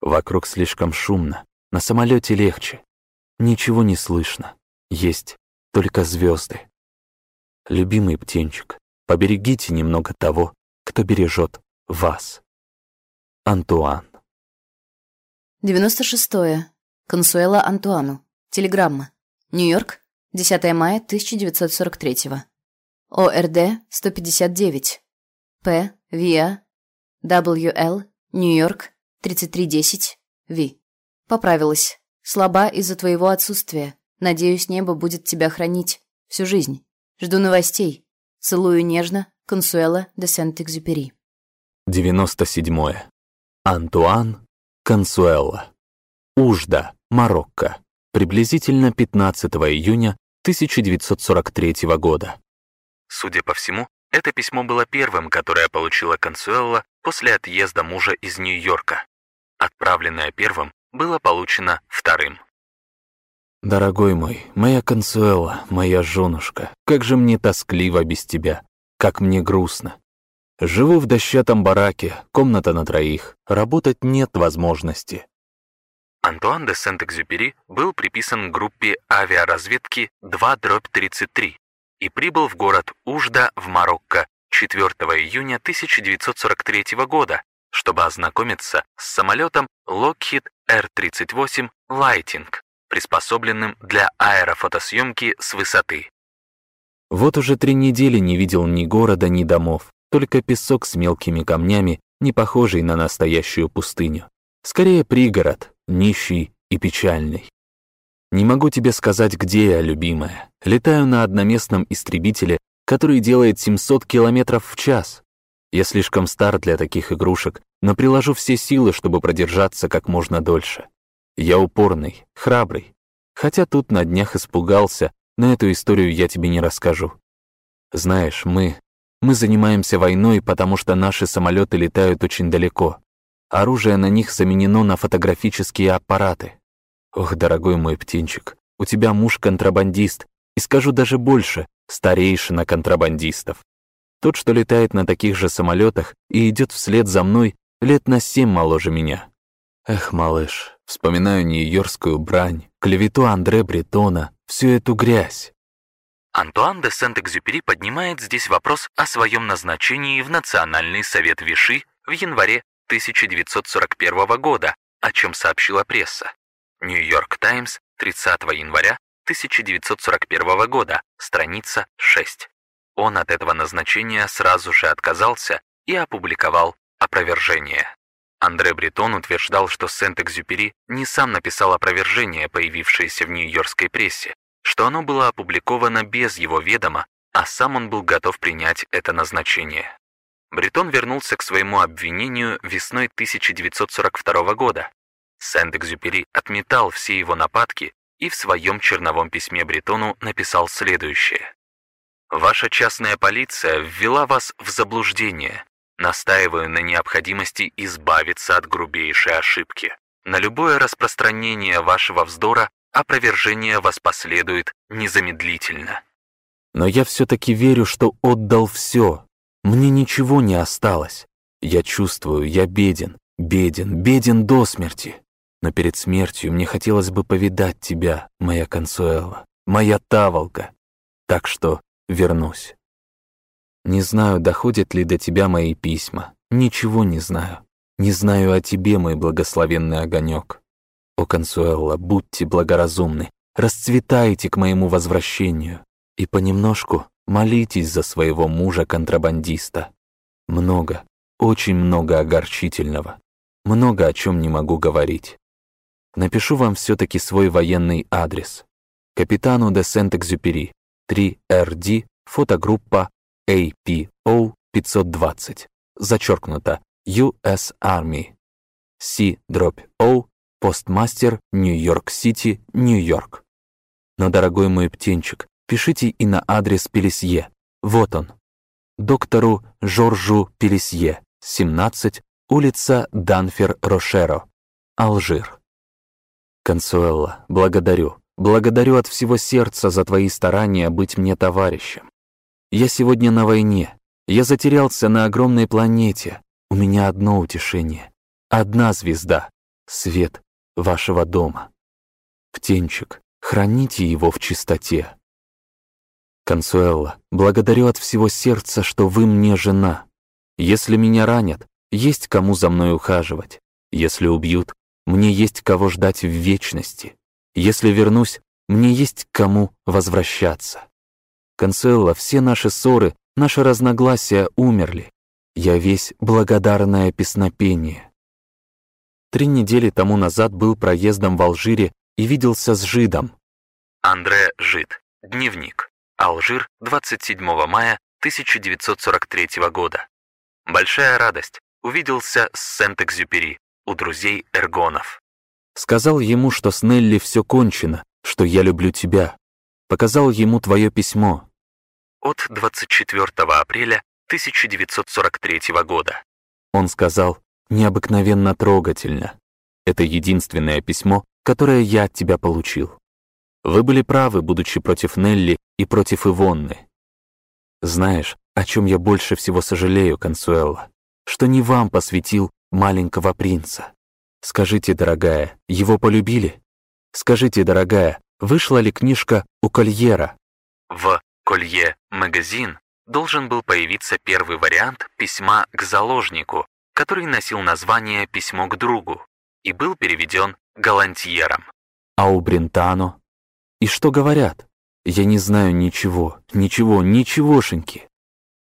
[SPEAKER 1] Вокруг слишком шумно, на самолете легче. Ничего не слышно. Есть только звезды. Любимый птенчик, поберегите немного того, кто бережет вас. Антуан.
[SPEAKER 4] 96. -е. Консуэла Антуану. Телеграмма. Нью-Йорк, 10 мая 1943. ОРД 159. П. ВИА. ВЛ. Нью-Йорк, 3310. Ви. Поправилась. Слаба из-за твоего отсутствия. Надеюсь, небо будет тебя хранить. Всю жизнь. Жду новостей. Целую нежно. Консуэла де Сент-Экзюпери.
[SPEAKER 1] 97. Антуан Консуэла. Ужда, Марокко. Приблизительно 15 июня 1943 года. Судя по всему, это письмо было первым, которое получила Консуэла после отъезда мужа из Нью-Йорка. Отправленное первым было получено вторым. Дорогой мой, моя Консуэла, моя женушка, как же мне тоскливо без тебя, как мне грустно. Живу в дощатом бараке, комната на троих, работать нет возможности. Антуан де Сент-Экзюпери был приписан к группе авиаразведки 2-33 и прибыл в город Ужда в Марокко 4 июня 1943 года, чтобы ознакомиться с самолетом Lockheed R-38 Lighting, приспособленным для аэрофотосъемки с высоты. Вот уже три недели не видел ни города, ни домов, только песок с мелкими камнями, не похожий на настоящую пустыню. Скорее пригород, нищий и печальный. Не могу тебе сказать, где я, любимая. Летаю на одноместном истребителе, который делает 700 километров в час. Я слишком стар для таких игрушек, но приложу все силы, чтобы продержаться как можно дольше. Я упорный, храбрый. Хотя тут на днях испугался, но эту историю я тебе не расскажу. Знаешь, мы... Мы занимаемся войной, потому что наши самолеты летают очень далеко. Оружие на них заменено на фотографические аппараты. Ох, дорогой мой птенчик, у тебя муж контрабандист, и скажу даже больше, старейшина контрабандистов. Тот, что летает на таких же самолетах и идет вслед за мной, лет на семь моложе меня. Эх, малыш, вспоминаю нью-йоркскую брань, клевету Андре Бретона, всю эту грязь.
[SPEAKER 3] Антуан де Сент-Экзюпери поднимает здесь вопрос о своем назначении в Национальный совет Виши в январе 1941 года, о чем сообщила пресса. Нью-Йорк Таймс, 30 января 1941 года, страница 6. Он от этого назначения сразу же отказался и опубликовал опровержение. Андре Бретон утверждал, что Сент-Экзюпери не сам написал опровержение, появившееся в нью-йоркской прессе, что оно было опубликовано без его ведома, а сам он был готов принять это назначение. Бретон вернулся к своему обвинению весной 1942 года. Сент-Экзюпери отметал все его нападки и в своем черновом письме Бретону написал следующее. «Ваша частная полиция ввела вас в заблуждение. Настаиваю на необходимости избавиться от грубейшей ошибки. На любое распространение вашего вздора опровержение вас последует незамедлительно».
[SPEAKER 1] Но я все-таки верю, что отдал все. Мне ничего не осталось. Я чувствую, я беден, беден, беден до смерти. Но перед смертью мне хотелось бы повидать тебя, моя Консуэла, моя Таволга. Так что вернусь. Не знаю, доходят ли до тебя мои письма. Ничего не знаю. Не знаю о тебе, мой благословенный огонек. О, Консуэлла, будьте благоразумны, расцветайте к моему возвращению и понемножку молитесь за своего мужа-контрабандиста. Много, очень много огорчительного, много о чем не могу говорить. Напишу вам все-таки свой военный адрес. Капитану де Сент-Экзюпери, 3RD, фотогруппа APO 520, зачеркнуто US Army, C-O, постмастер, Нью-Йорк-Сити, Нью-Йорк. Но, дорогой мой птенчик, пишите и на адрес Пелесье. Вот он. Доктору Жоржу Пелесье, 17, улица Данфер-Рошеро, Алжир. Консуэлла, благодарю, благодарю от всего сердца за твои старания быть мне товарищем. Я сегодня на войне. Я затерялся на огромной планете. У меня одно утешение. Одна звезда. Свет вашего дома. Птенчик, храните его в чистоте. Консуэлла, благодарю от всего сердца, что вы мне жена. Если меня ранят, есть кому за мной ухаживать. Если убьют, мне есть кого ждать в вечности. Если вернусь, мне есть к кому возвращаться. Консуэлла, все наши ссоры, наши разногласия умерли. Я весь благодарное песнопение. Три недели тому назад был проездом в Алжире и виделся с Жидом.
[SPEAKER 3] Андре Жид. Дневник. Алжир, 27 мая 1943 года. Большая радость. Увиделся с Сент-Экзюпери у друзей Эргонов.
[SPEAKER 1] Сказал ему, что с Нелли все кончено, что я люблю тебя, показал ему твое письмо.
[SPEAKER 3] От 24 апреля 1943 года.
[SPEAKER 1] Он сказал, необыкновенно трогательно. Это единственное письмо, которое я от тебя получил. Вы были правы, будучи против Нелли и против Ивонны. Знаешь, о чем я больше всего сожалею, Консуэлла? Что не вам посвятил маленького принца. Скажите, дорогая, его полюбили? Скажите, дорогая, вышла ли книжка у Кольера?
[SPEAKER 3] В «Колье Магазин» должен был появиться первый вариант письма к заложнику, который носил название «Письмо к другу» и был переведен Галантьером.
[SPEAKER 1] А у Брентано? И что говорят? Я не знаю ничего, ничего, ничегошеньки.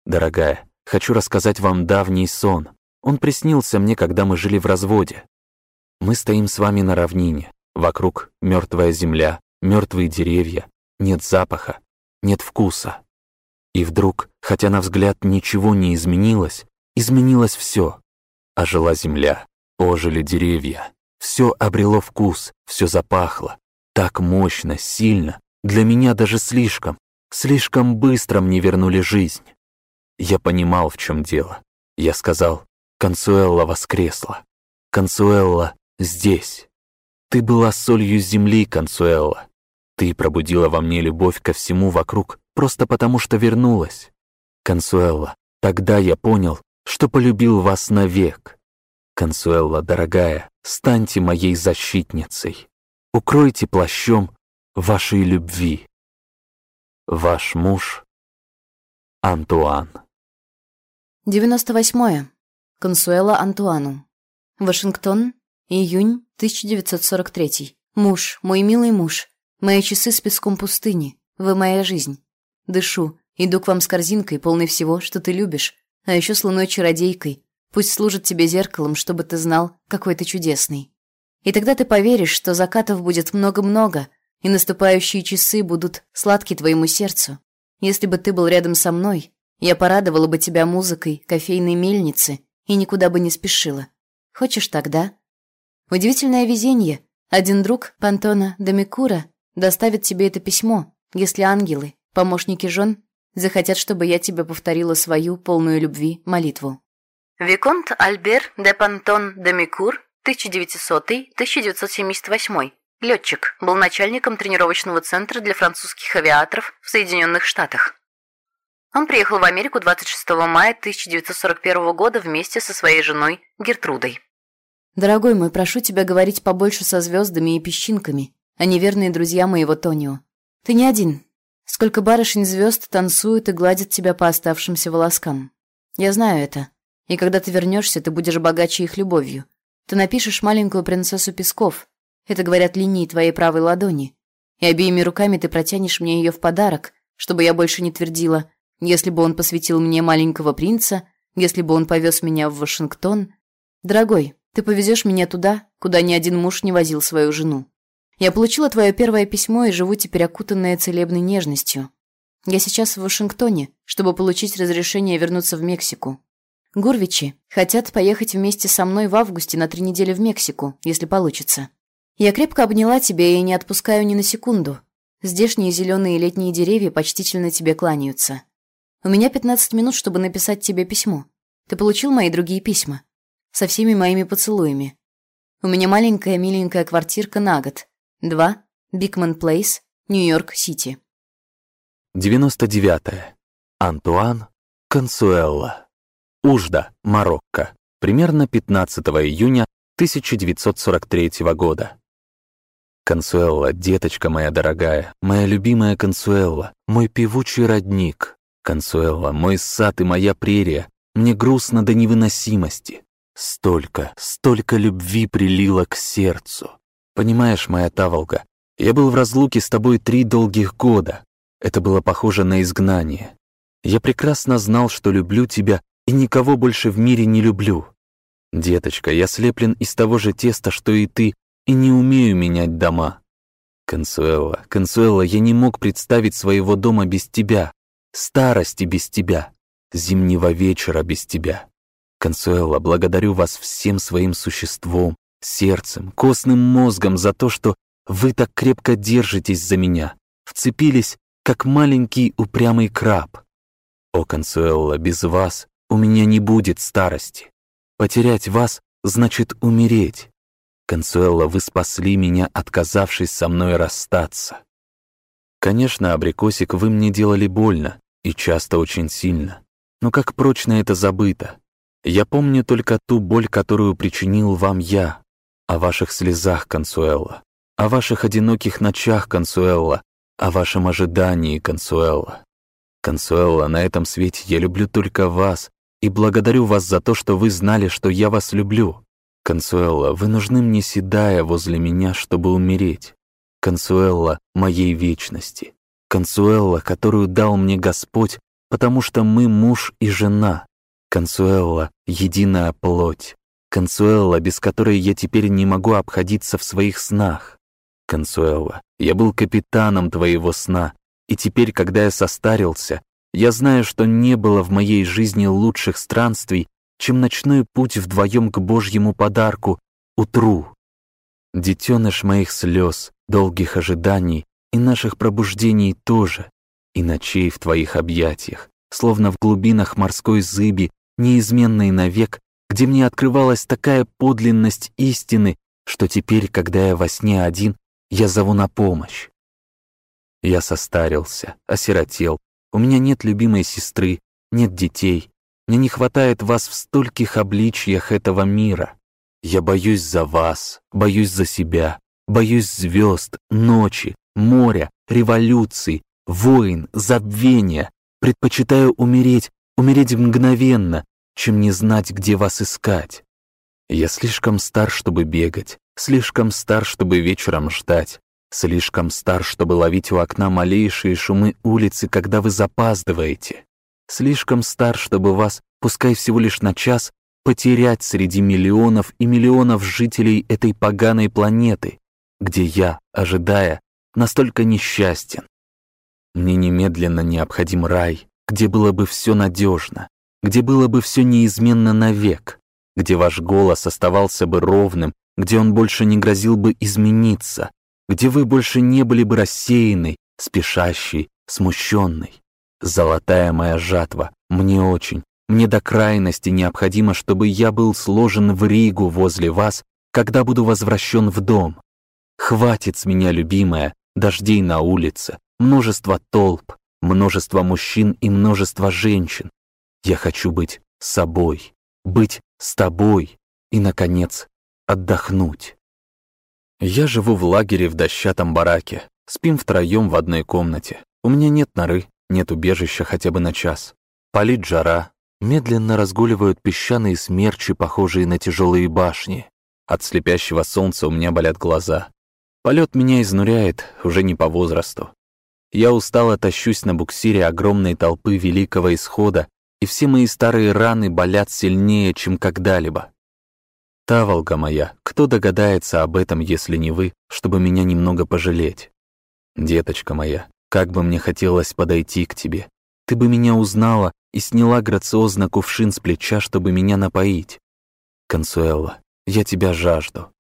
[SPEAKER 1] Дорогая, хочу рассказать вам давний сон. Он приснился мне, когда мы жили в разводе. Мы стоим с вами на равнине. Вокруг мертвая земля, мертвые деревья, нет запаха, нет вкуса. И вдруг, хотя на взгляд ничего не изменилось, изменилось все. Ожила земля, ожили деревья. Все обрело вкус, все запахло. Так мощно, сильно, для меня даже слишком, слишком быстро мне вернули жизнь. Я понимал, в чем дело. Я сказал, Консуэлла воскресла. Консуэлла здесь. Ты была солью земли, Консуэлла. Ты пробудила во мне любовь ко всему вокруг просто потому, что вернулась. Консуэлла, тогда я понял, что полюбил вас навек. Консуэлла, дорогая, станьте моей защитницей. Укройте плащом вашей любви. Ваш муж Антуан.
[SPEAKER 4] 98. -е. Консуэла Антуану. Вашингтон, июнь 1943. Муж, мой милый муж. Мои часы с песком пустыни. Вы моя жизнь. Дышу. Иду к вам с корзинкой, полной всего, что ты любишь. А еще с луной-чародейкой. Пусть служит тебе зеркалом, чтобы ты знал, какой ты чудесный. И тогда ты поверишь, что закатов будет много-много, и наступающие часы будут сладки твоему сердцу. Если бы ты был рядом со мной, я порадовала бы тебя музыкой кофейной мельницы и никуда бы не спешила. Хочешь тогда? Удивительное везение. Один друг, Пантона Домикура, доставит тебе это письмо, если ангелы, помощники жен, захотят, чтобы я тебе повторила свою, полную любви, молитву. Виконт Альбер де Пантон Домикур, 1900-1978, летчик, был начальником тренировочного центра для французских авиаторов в Соединенных Штатах. Он приехал в Америку 26 мая 1941 года вместе со своей женой Гертрудой. «Дорогой мой, прошу тебя говорить побольше со звездами и песчинками, а не верные друзья моего Тонио. Ты не один. Сколько барышень звезд танцуют и гладят тебя по оставшимся волоскам. Я знаю это. И когда ты вернешься, ты будешь богаче их любовью. Ты напишешь маленькую принцессу Песков. Это говорят линии твоей правой ладони. И обеими руками ты протянешь мне ее в подарок, чтобы я больше не твердила если бы он посвятил мне маленького принца, если бы он повез меня в Вашингтон. Дорогой, ты повезешь меня туда, куда ни один муж не возил свою жену. Я получила твое первое письмо и живу теперь окутанная целебной нежностью. Я сейчас в Вашингтоне, чтобы получить разрешение вернуться в Мексику. Гурвичи хотят поехать вместе со мной в августе на три недели в Мексику, если получится. Я крепко обняла тебя и не отпускаю ни на секунду. Здешние зеленые летние деревья почтительно тебе кланяются. У меня 15 минут, чтобы написать тебе письмо. Ты получил мои другие письма? Со всеми моими поцелуями. У меня маленькая миленькая квартирка на год. Два. Бикман Плейс, Нью-Йорк-Сити.
[SPEAKER 1] 99. -е. Антуан Консуэлла. Ужда, Марокко. Примерно 15 июня 1943 года. Консуэлла, деточка моя дорогая, моя любимая Консуэлла, мой певучий родник, Консуэла, мой сад и моя прерия, мне грустно до невыносимости. Столько, столько любви прилило к сердцу. Понимаешь, моя Таволга, я был в разлуке с тобой три долгих года. Это было похоже на изгнание. Я прекрасно знал, что люблю тебя и никого больше в мире не люблю. Деточка, я слеплен из того же теста, что и ты, и не умею менять дома. Консуэла, Консуэла, я не мог представить своего дома без тебя старости без тебя, зимнего вечера без тебя. Консуэла, благодарю вас всем своим существом, сердцем, костным мозгом за то, что вы так крепко держитесь за меня, вцепились, как маленький упрямый краб. О, Консуэла, без вас у меня не будет старости. Потерять вас значит умереть. Консуэла, вы спасли меня, отказавшись со мной расстаться. Конечно, абрикосик, вы мне делали больно, и часто очень сильно. Но как прочно это забыто. Я помню только ту боль, которую причинил вам я, о ваших слезах, Консуэлла, о ваших одиноких ночах, Консуэлла, о вашем ожидании, Консуэлла. Консуэлла, на этом свете я люблю только вас и благодарю вас за то, что вы знали, что я вас люблю. Консуэлла, вы нужны мне седая возле меня, чтобы умереть. Консуэлла моей вечности. Консуэлла, которую дал мне Господь, потому что мы муж и жена. Консуэлла — единая плоть. Консуэлла, без которой я теперь не могу обходиться в своих снах. Консуэлла, я был капитаном твоего сна, и теперь, когда я состарился, я знаю, что не было в моей жизни лучших странствий, чем ночной путь вдвоем к Божьему подарку — утру. Детеныш моих слез, долгих ожиданий и наших пробуждений тоже, и ночей в твоих объятиях, словно в глубинах морской зыби, неизменной навек, где мне открывалась такая подлинность истины, что теперь, когда я во сне один, я зову на помощь. Я состарился, осиротел, у меня нет любимой сестры, нет детей, мне не хватает вас в стольких обличьях этого мира. Я боюсь за вас, боюсь за себя, боюсь звезд, ночи, моря, революций, войн, забвения. Предпочитаю умереть, умереть мгновенно, чем не знать, где вас искать. Я слишком стар, чтобы бегать, слишком стар, чтобы вечером ждать, слишком стар, чтобы ловить у окна малейшие шумы улицы, когда вы запаздываете, слишком стар, чтобы вас, пускай всего лишь на час, потерять среди миллионов и миллионов жителей этой поганой планеты, где я, ожидая, настолько несчастен. Мне немедленно необходим рай, где было бы все надежно, где было бы все неизменно навек, где ваш голос оставался бы ровным, где он больше не грозил бы измениться, где вы больше не были бы рассеянной, спешащей, смущенной. Золотая моя жатва, мне очень, мне до крайности необходимо, чтобы я был сложен в Ригу возле вас, когда буду возвращен в дом. Хватит с меня, любимая, дождей на улице, множество толп, множество мужчин и множество женщин. Я хочу быть собой, быть с тобой и, наконец, отдохнуть. Я живу в лагере в дощатом бараке, спим втроем в одной комнате. У меня нет норы, нет убежища хотя бы на час. Палит жара, медленно разгуливают песчаные смерчи, похожие на тяжелые башни. От слепящего солнца у меня болят глаза. Полет меня изнуряет, уже не по возрасту. Я устало тащусь на буксире огромной толпы великого исхода, и все мои старые раны болят сильнее, чем когда-либо. Таволга моя, кто догадается об этом, если не вы, чтобы меня немного пожалеть? Деточка моя, как бы мне хотелось подойти к тебе. Ты бы меня узнала и сняла грациозно кувшин с плеча, чтобы меня напоить. Консуэла, я тебя жажду.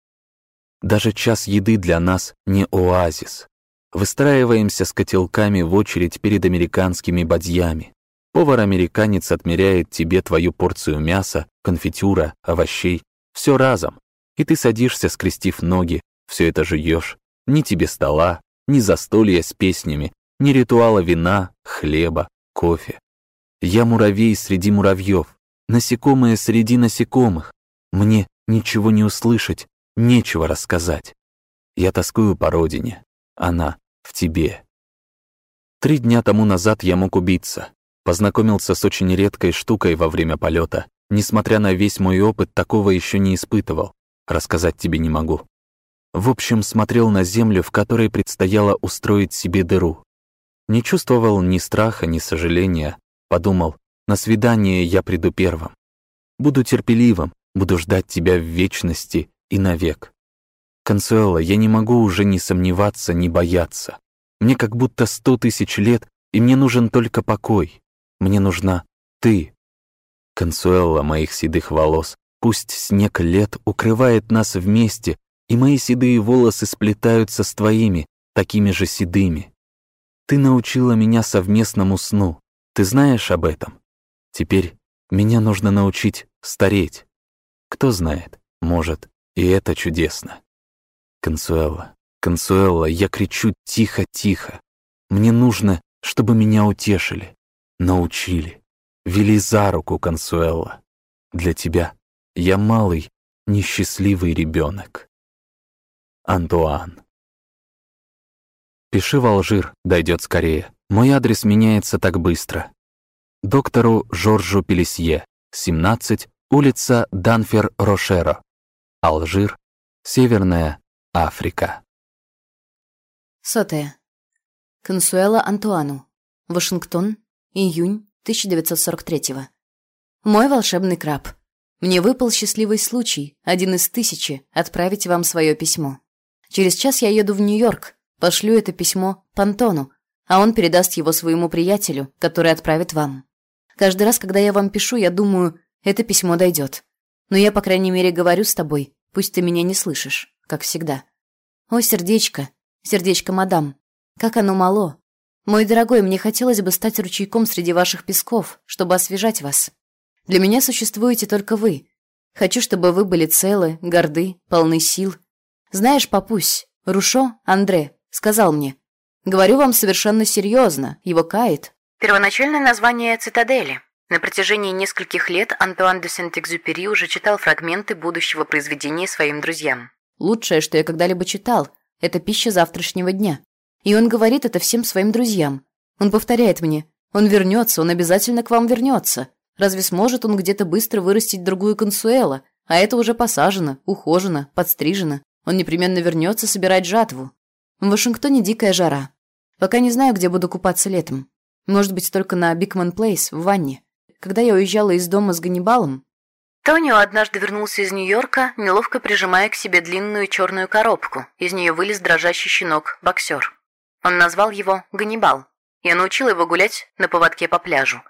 [SPEAKER 1] Даже час еды для нас не оазис. Выстраиваемся с котелками в очередь перед американскими бадьями. Повар-американец отмеряет тебе твою порцию мяса, конфитюра, овощей, все разом. И ты садишься, скрестив ноги, все это жуешь. Ни тебе стола, ни застолья с песнями, ни ритуала вина, хлеба, кофе. Я муравей среди муравьев, насекомое среди насекомых. Мне ничего не услышать, нечего рассказать. Я тоскую по родине, она в тебе. Три дня тому назад я мог убиться. Познакомился с очень редкой штукой во время полета. Несмотря на весь мой опыт, такого еще не испытывал. Рассказать тебе не могу. В общем, смотрел на землю, в которой предстояло устроить себе дыру. Не чувствовал ни страха, ни сожаления. Подумал, на свидание я приду первым. Буду терпеливым, буду ждать тебя в вечности и навек. Консуэла, я не могу уже ни сомневаться, ни бояться. Мне как будто сто тысяч лет, и мне нужен только покой. Мне нужна ты. Консуэла моих седых волос, пусть снег лет укрывает нас вместе, и мои седые волосы сплетаются с твоими, такими же седыми. Ты научила меня совместному сну. Ты знаешь об этом? Теперь меня нужно научить стареть. Кто знает, может, и это чудесно. Консуэла, Консуэла, я кричу тихо-тихо. Мне нужно, чтобы меня утешили, научили, вели за руку, Консуэла. Для тебя я малый, несчастливый ребенок. Антуан. Пиши в Алжир, дойдет скорее. Мой адрес меняется так быстро. Доктору Жоржу Пелесье, 17, улица Данфер-Рошеро. Алжир, Северная Африка.
[SPEAKER 4] Сотая. Консуэла Антуану. Вашингтон, июнь 1943 Мой волшебный краб. Мне выпал счастливый случай, один из тысячи, отправить вам свое письмо. Через час я еду в Нью-Йорк, Пошлю это письмо Пантону, а он передаст его своему приятелю, который отправит вам. Каждый раз, когда я вам пишу, я думаю, это письмо дойдет. Но я, по крайней мере, говорю с тобой, пусть ты меня не слышишь, как всегда. О, сердечко, сердечко мадам, как оно мало. Мой дорогой, мне хотелось бы стать ручейком среди ваших песков, чтобы освежать вас. Для меня существуете только вы. Хочу, чтобы вы были целы, горды, полны сил. Знаешь, папусь, Рушо, Андре, сказал мне. Говорю вам совершенно серьезно, его кает. Первоначальное название «Цитадели». На протяжении нескольких лет Антуан де Сент-Экзюпери уже читал фрагменты будущего произведения своим друзьям. Лучшее, что я когда-либо читал, это пища завтрашнего дня. И он говорит это всем своим друзьям. Он повторяет мне, он вернется, он обязательно к вам вернется. Разве сможет он где-то быстро вырастить другую консуэла? А это уже посажено, ухожено, подстрижено. Он непременно вернется собирать жатву. В Вашингтоне дикая жара. Пока не знаю, где буду купаться летом. Может быть, только на Бикман Плейс, в ванне. Когда я уезжала из дома с Ганнибалом, Тонио однажды вернулся из Нью-Йорка, неловко прижимая к себе длинную черную коробку. Из нее вылез дрожащий щенок, боксер. Он назвал его Ганнибал. Я научила его гулять на поводке по пляжу.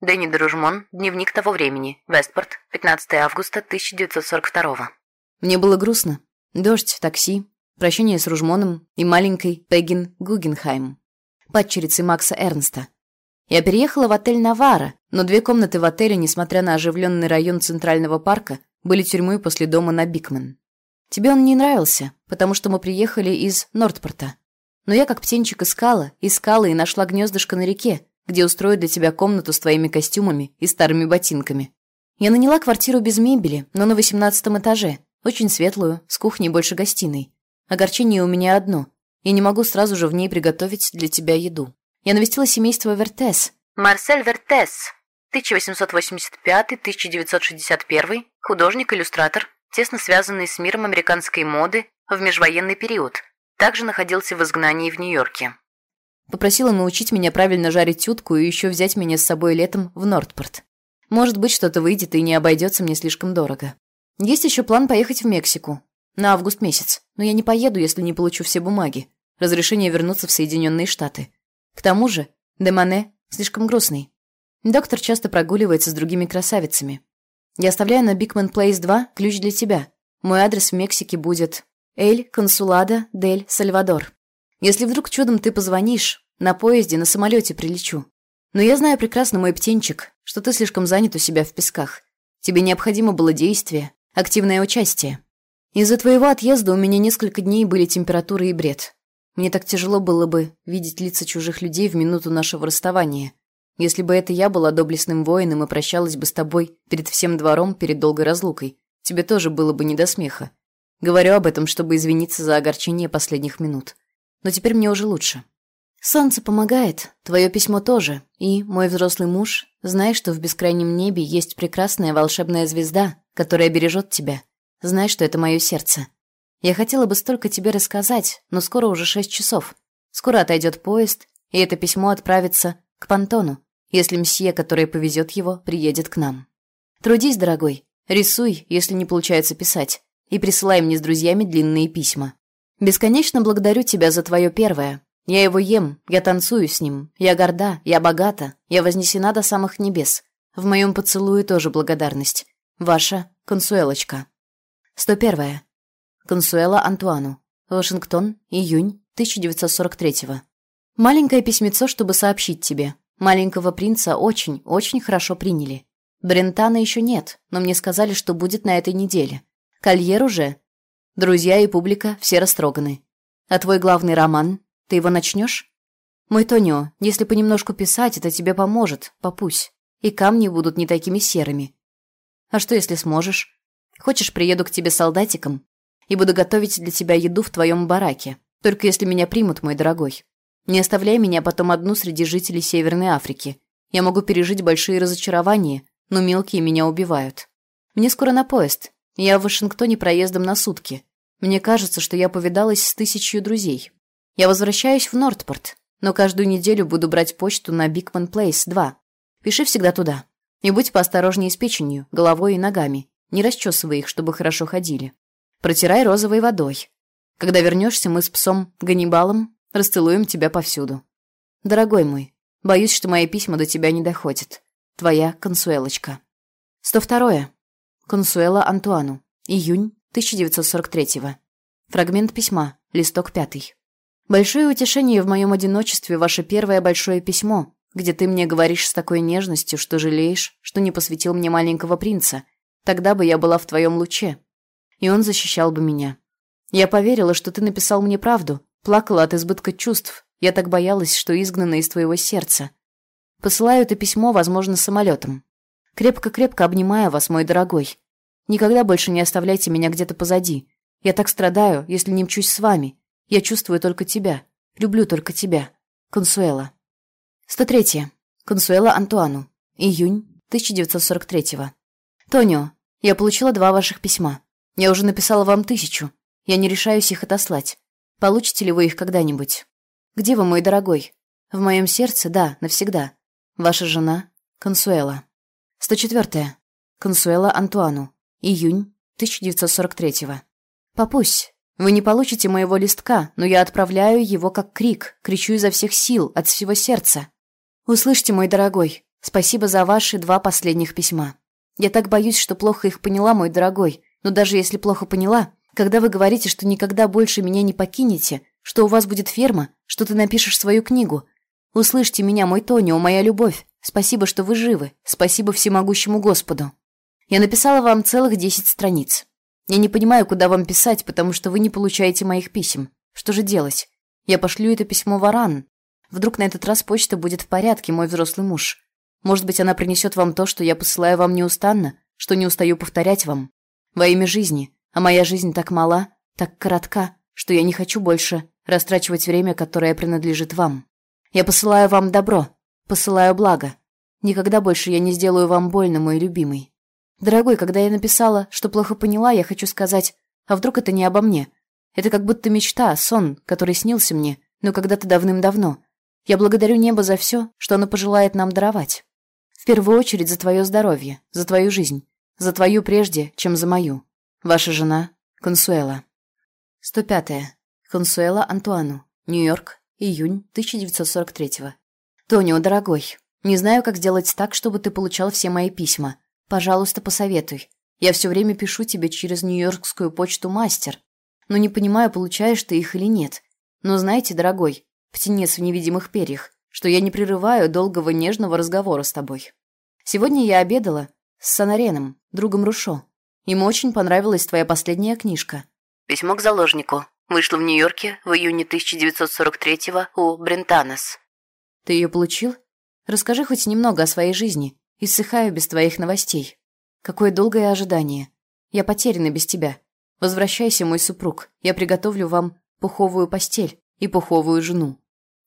[SPEAKER 4] Дэнни Дружмон, дневник того времени, Вестпорт, 15 августа 1942 Мне было грустно. Дождь, такси, прощение с Ружмоном и маленькой Пегин Гугенхайм, падчерицей Макса Эрнста. Я переехала в отель «Навара», но две комнаты в отеле, несмотря на оживленный район Центрального парка, были тюрьмой после дома на Бикман. Тебе он не нравился, потому что мы приехали из Нордпорта. Но я как птенчик искала, искала и нашла гнездышко на реке, где устрою для тебя комнату с твоими костюмами и старыми ботинками. Я наняла квартиру без мебели, но на восемнадцатом этаже, очень светлую, с кухней больше гостиной. Огорчение у меня одно. Я не могу сразу же в ней приготовить для тебя еду. Я навестила семейство Вертес. Марсель Вертес, 1885-1961, художник-иллюстратор, тесно связанный с миром американской моды в межвоенный период. Также находился в изгнании в Нью-Йорке. Попросила научить меня правильно жарить утку и еще взять меня с собой летом в Нордпорт. Может быть, что-то выйдет и не обойдется мне слишком дорого. Есть еще план поехать в Мексику. На август месяц. Но я не поеду, если не получу все бумаги. Разрешение вернуться в Соединенные Штаты. К тому же, Демоне слишком грустный. Доктор часто прогуливается с другими красавицами. Я оставляю на Бикман Плейс 2 ключ для тебя. Мой адрес в Мексике будет Эль Консулада дель Сальвадор. Если вдруг чудом ты позвонишь, на поезде, на самолете прилечу. Но я знаю прекрасно, мой птенчик, что ты слишком занят у себя в песках. Тебе необходимо было действие, активное участие. Из-за твоего отъезда у меня несколько дней были температура и бред. Мне так тяжело было бы видеть лица чужих людей в минуту нашего расставания. Если бы это я была доблестным воином и прощалась бы с тобой перед всем двором перед долгой разлукой, тебе тоже было бы не до смеха. Говорю об этом, чтобы извиниться за огорчение последних минут. Но теперь мне уже лучше. Солнце помогает, твое письмо тоже. И, мой взрослый муж, знай, что в бескрайнем небе есть прекрасная волшебная звезда, которая бережет тебя. Знай, что это мое сердце. Я хотела бы столько тебе рассказать, но скоро уже шесть часов. Скоро отойдет поезд, и это письмо отправится к Пантону, если мсье, который повезет его, приедет к нам. Трудись, дорогой, рисуй, если не получается писать, и присылай мне с друзьями длинные письма. Бесконечно благодарю тебя за твое первое. Я его ем, я танцую с ним, я горда, я богата, я вознесена до самых небес. В моем поцелуе тоже благодарность. Ваша Консуэлочка. 101. Консуэла Антуану. Вашингтон, июнь 1943-го. Маленькое письмецо, чтобы сообщить тебе. Маленького принца очень, очень хорошо приняли. Брентана еще нет, но мне сказали, что будет на этой неделе. Кольер уже. Друзья и публика все растроганы. А твой главный роман? Ты его начнешь? Мой Тонио, если понемножку писать, это тебе поможет, попусь. И камни будут не такими серыми. А что, если сможешь? Хочешь, приеду к тебе солдатиком? и буду готовить для тебя еду в твоем бараке. Только если меня примут, мой дорогой. Не оставляй меня потом одну среди жителей Северной Африки. Я могу пережить большие разочарования, но мелкие меня убивают. Мне скоро на поезд. Я в Вашингтоне проездом на сутки. Мне кажется, что я повидалась с тысячью друзей. Я возвращаюсь в Нортпорт, но каждую неделю буду брать почту на Бикман Плейс 2. Пиши всегда туда. И будь поосторожнее с печенью, головой и ногами. Не расчесывай их, чтобы хорошо ходили. Протирай розовой водой. Когда вернешься, мы с псом Ганнибалом расцелуем тебя повсюду. Дорогой мой, боюсь, что мои письма до тебя не доходят. Твоя Консуэлочка. 102. Консуэла Антуану. Июнь 1943 Фрагмент письма. Листок пятый. Большое утешение в моем одиночестве ваше первое большое письмо, где ты мне говоришь с такой нежностью, что жалеешь, что не посвятил мне маленького принца, Тогда бы я была в твоем луче. И он защищал бы меня. Я поверила, что ты написал мне правду, плакала от избытка чувств. Я так боялась, что изгнана из твоего сердца. Посылаю это письмо, возможно, самолетом. Крепко-крепко обнимаю вас, мой дорогой. Никогда больше не оставляйте меня где-то позади. Я так страдаю, если не мчусь с вами. Я чувствую только тебя. Люблю только тебя. Консуэла. 103. Консуэла Антуану. Июнь 1943. Тонио, я получила два ваших письма. Я уже написала вам тысячу. Я не решаюсь их отослать. Получите ли вы их когда-нибудь? Где вы, мой дорогой? В моем сердце, да, навсегда. Ваша жена Консуэла. 104. Консуэла Антуану. Июнь 1943. Папусь, вы не получите моего листка, но я отправляю его как крик, кричу изо всех сил, от всего сердца. Услышьте, мой дорогой, спасибо за ваши два последних письма. Я так боюсь, что плохо их поняла, мой дорогой, но даже если плохо поняла, когда вы говорите, что никогда больше меня не покинете, что у вас будет ферма, что ты напишешь свою книгу. Услышьте меня, мой Тонио, моя любовь. Спасибо, что вы живы. Спасибо всемогущему Господу. Я написала вам целых десять страниц. Я не понимаю, куда вам писать, потому что вы не получаете моих писем. Что же делать? Я пошлю это письмо в Аран. Вдруг на этот раз почта будет в порядке, мой взрослый муж. Может быть, она принесет вам то, что я посылаю вам неустанно, что не устаю повторять вам. Во имя жизни. А моя жизнь так мала, так коротка, что я не хочу больше растрачивать время, которое принадлежит вам. Я посылаю вам добро, посылаю благо. Никогда больше я не сделаю вам больно, мой любимый. Дорогой, когда я написала, что плохо поняла, я хочу сказать, а вдруг это не обо мне? Это как будто мечта, сон, который снился мне, но когда-то давным-давно. Я благодарю небо за все, что оно пожелает нам даровать. В первую очередь за твое здоровье, за твою жизнь, за твою прежде, чем за мою. Ваша жена Консуэла. 105. Консуэла Антуану. Нью-Йорк. Июнь 1943. Тонио, дорогой, не знаю, как сделать так, чтобы ты получал все мои письма. Пожалуйста, посоветуй. Я все время пишу тебе через Нью-Йоркскую почту «Мастер», но не понимаю, получаешь ты их или нет. Но знаете, дорогой, птенец в невидимых перьях, что я не прерываю долгого нежного разговора с тобой. Сегодня я обедала с Санареном, другом Рушо. Ему очень понравилась твоя последняя книжка. Письмо к заложнику. Вышло в Нью-Йорке в июне 1943-го у Брентанес. Ты ее получил? Расскажи хоть немного о своей жизни. Иссыхаю без твоих новостей. Какое долгое ожидание. Я потеряна без тебя. Возвращайся, мой супруг. Я приготовлю вам пуховую постель и пуховую жену.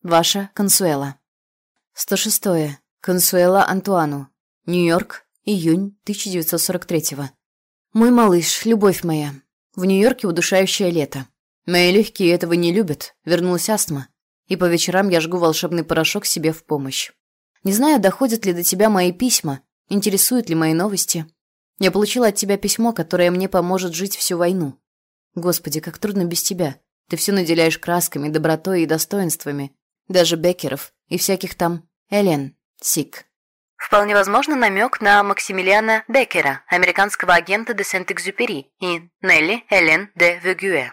[SPEAKER 4] Ваша Консуэла. 106. Консуэла Антуану. Нью-Йорк. Июнь 1943 Мой малыш, любовь моя. В Нью-Йорке удушающее лето. Мои легкие этого не любят. Вернулась астма. И по вечерам я жгу волшебный порошок себе в помощь. Не знаю, доходят ли до тебя мои письма, интересуют ли мои новости. Я получила от тебя письмо, которое мне поможет жить всю войну. Господи, как трудно без тебя. Ты все наделяешь красками, добротой и достоинствами. Даже Беккеров и всяких там Элен, Сик. Вполне возможно намек на Максимилиана Беккера, американского агента де Сент-Экзюпери, и Нелли Элен де Вегюэ.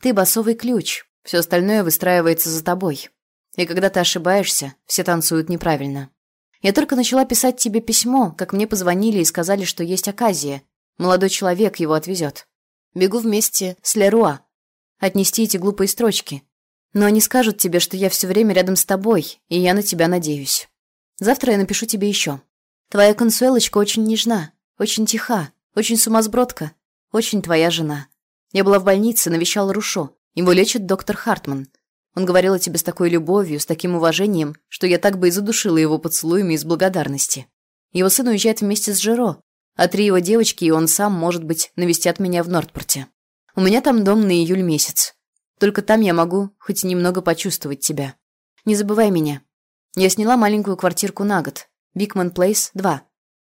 [SPEAKER 4] Ты басовый ключ, все остальное выстраивается за тобой. И когда ты ошибаешься, все танцуют неправильно. Я только начала писать тебе письмо, как мне позвонили и сказали, что есть оказия. Молодой человек его отвезет. Бегу вместе с Леруа. Отнести эти глупые строчки. Но они скажут тебе, что я все время рядом с тобой, и я на тебя надеюсь. Завтра я напишу тебе еще. Твоя консуэлочка очень нежна, очень тиха, очень сумасбродка, очень твоя жена. Я была в больнице, навещала Рушо. Его лечит доктор Хартман. Он говорил о тебе с такой любовью, с таким уважением, что я так бы и задушила его поцелуями из благодарности. Его сын уезжает вместе с Жиро, а три его девочки и он сам, может быть, навестят меня в Нортпорте. У меня там дом на июль месяц. Только там я могу хоть немного почувствовать тебя. Не забывай меня. Я сняла маленькую квартирку на год. Бикман Плейс 2.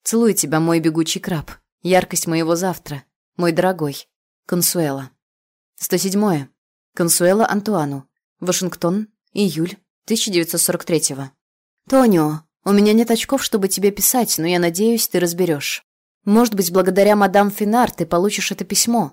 [SPEAKER 4] Целую тебя, мой бегучий краб. Яркость моего завтра. Мой дорогой. Консуэла. 107. Консуэла Антуану. Вашингтон, июль 1943-го. «Тонио, у меня нет очков, чтобы тебе писать, но я надеюсь, ты разберешь. Может быть, благодаря мадам Финар ты получишь это письмо».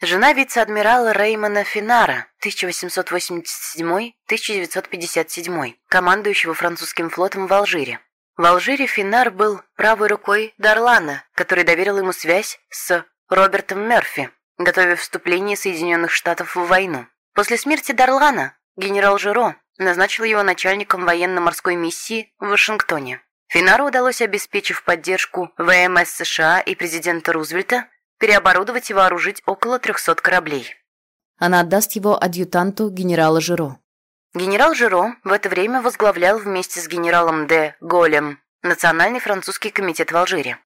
[SPEAKER 4] Жена вице-адмирала Реймона Финара, 1887-1957, командующего французским флотом в Алжире. В Алжире Финар был правой рукой Дарлана, который доверил ему связь с Робертом Мерфи, готовя вступление Соединенных Штатов в войну. После смерти Дарлана генерал Жиро назначил его начальником военно-морской миссии в Вашингтоне. Финару удалось, обеспечив поддержку ВМС США и президента Рузвельта, переоборудовать и вооружить около 300 кораблей. Она отдаст его адъютанту генерала Жиро. Генерал Жиро в это время возглавлял вместе с генералом Д. Голем Национальный французский комитет в Алжире.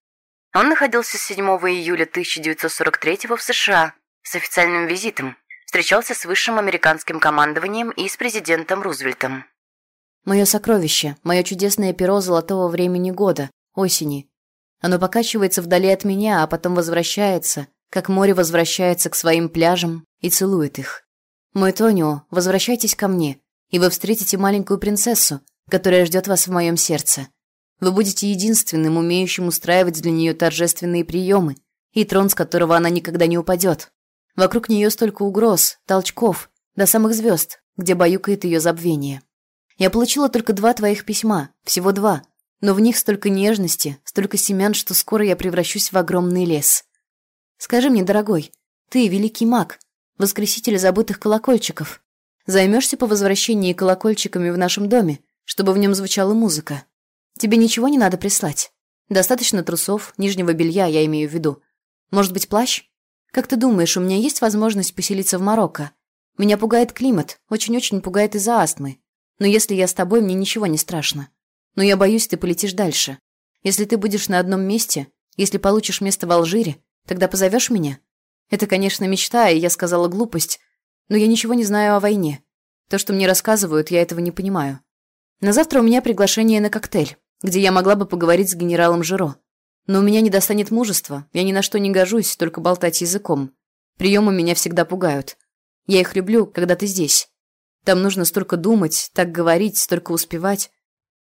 [SPEAKER 4] Он находился с 7 июля 1943 в США с официальным визитом, встречался с высшим американским командованием и с президентом Рузвельтом. Мое сокровище, мое чудесное перо золотого времени года, осени. Оно покачивается вдали от меня, а потом возвращается, как море возвращается к своим пляжам и целует их. Мой Тонио, возвращайтесь ко мне, и вы встретите маленькую принцессу, которая ждет вас в моем сердце. Вы будете единственным, умеющим устраивать для нее торжественные приемы, и трон, с которого она никогда не упадет. Вокруг нее столько угроз, толчков, до самых звезд, где баюкает ее забвение. Я получила только два твоих письма, всего два, но в них столько нежности, столько семян, что скоро я превращусь в огромный лес. Скажи мне, дорогой, ты великий маг, воскреситель забытых колокольчиков. Займешься по возвращении колокольчиками в нашем доме, чтобы в нем звучала музыка. Тебе ничего не надо прислать. Достаточно трусов, нижнего белья, я имею в виду. Может быть, плащ? Как ты думаешь, у меня есть возможность поселиться в Марокко? Меня пугает климат, очень-очень пугает из-за астмы. Но если я с тобой, мне ничего не страшно. Но я боюсь, ты полетишь дальше. Если ты будешь на одном месте, если получишь место в Алжире, тогда позовешь меня? Это, конечно, мечта, и я сказала глупость, но я ничего не знаю о войне. То, что мне рассказывают, я этого не понимаю. На завтра у меня приглашение на коктейль, где я могла бы поговорить с генералом Жиро. Но у меня не достанет мужества, я ни на что не гожусь, только болтать языком. Приемы меня всегда пугают. Я их люблю, когда ты здесь. Там нужно столько думать, так говорить, столько успевать.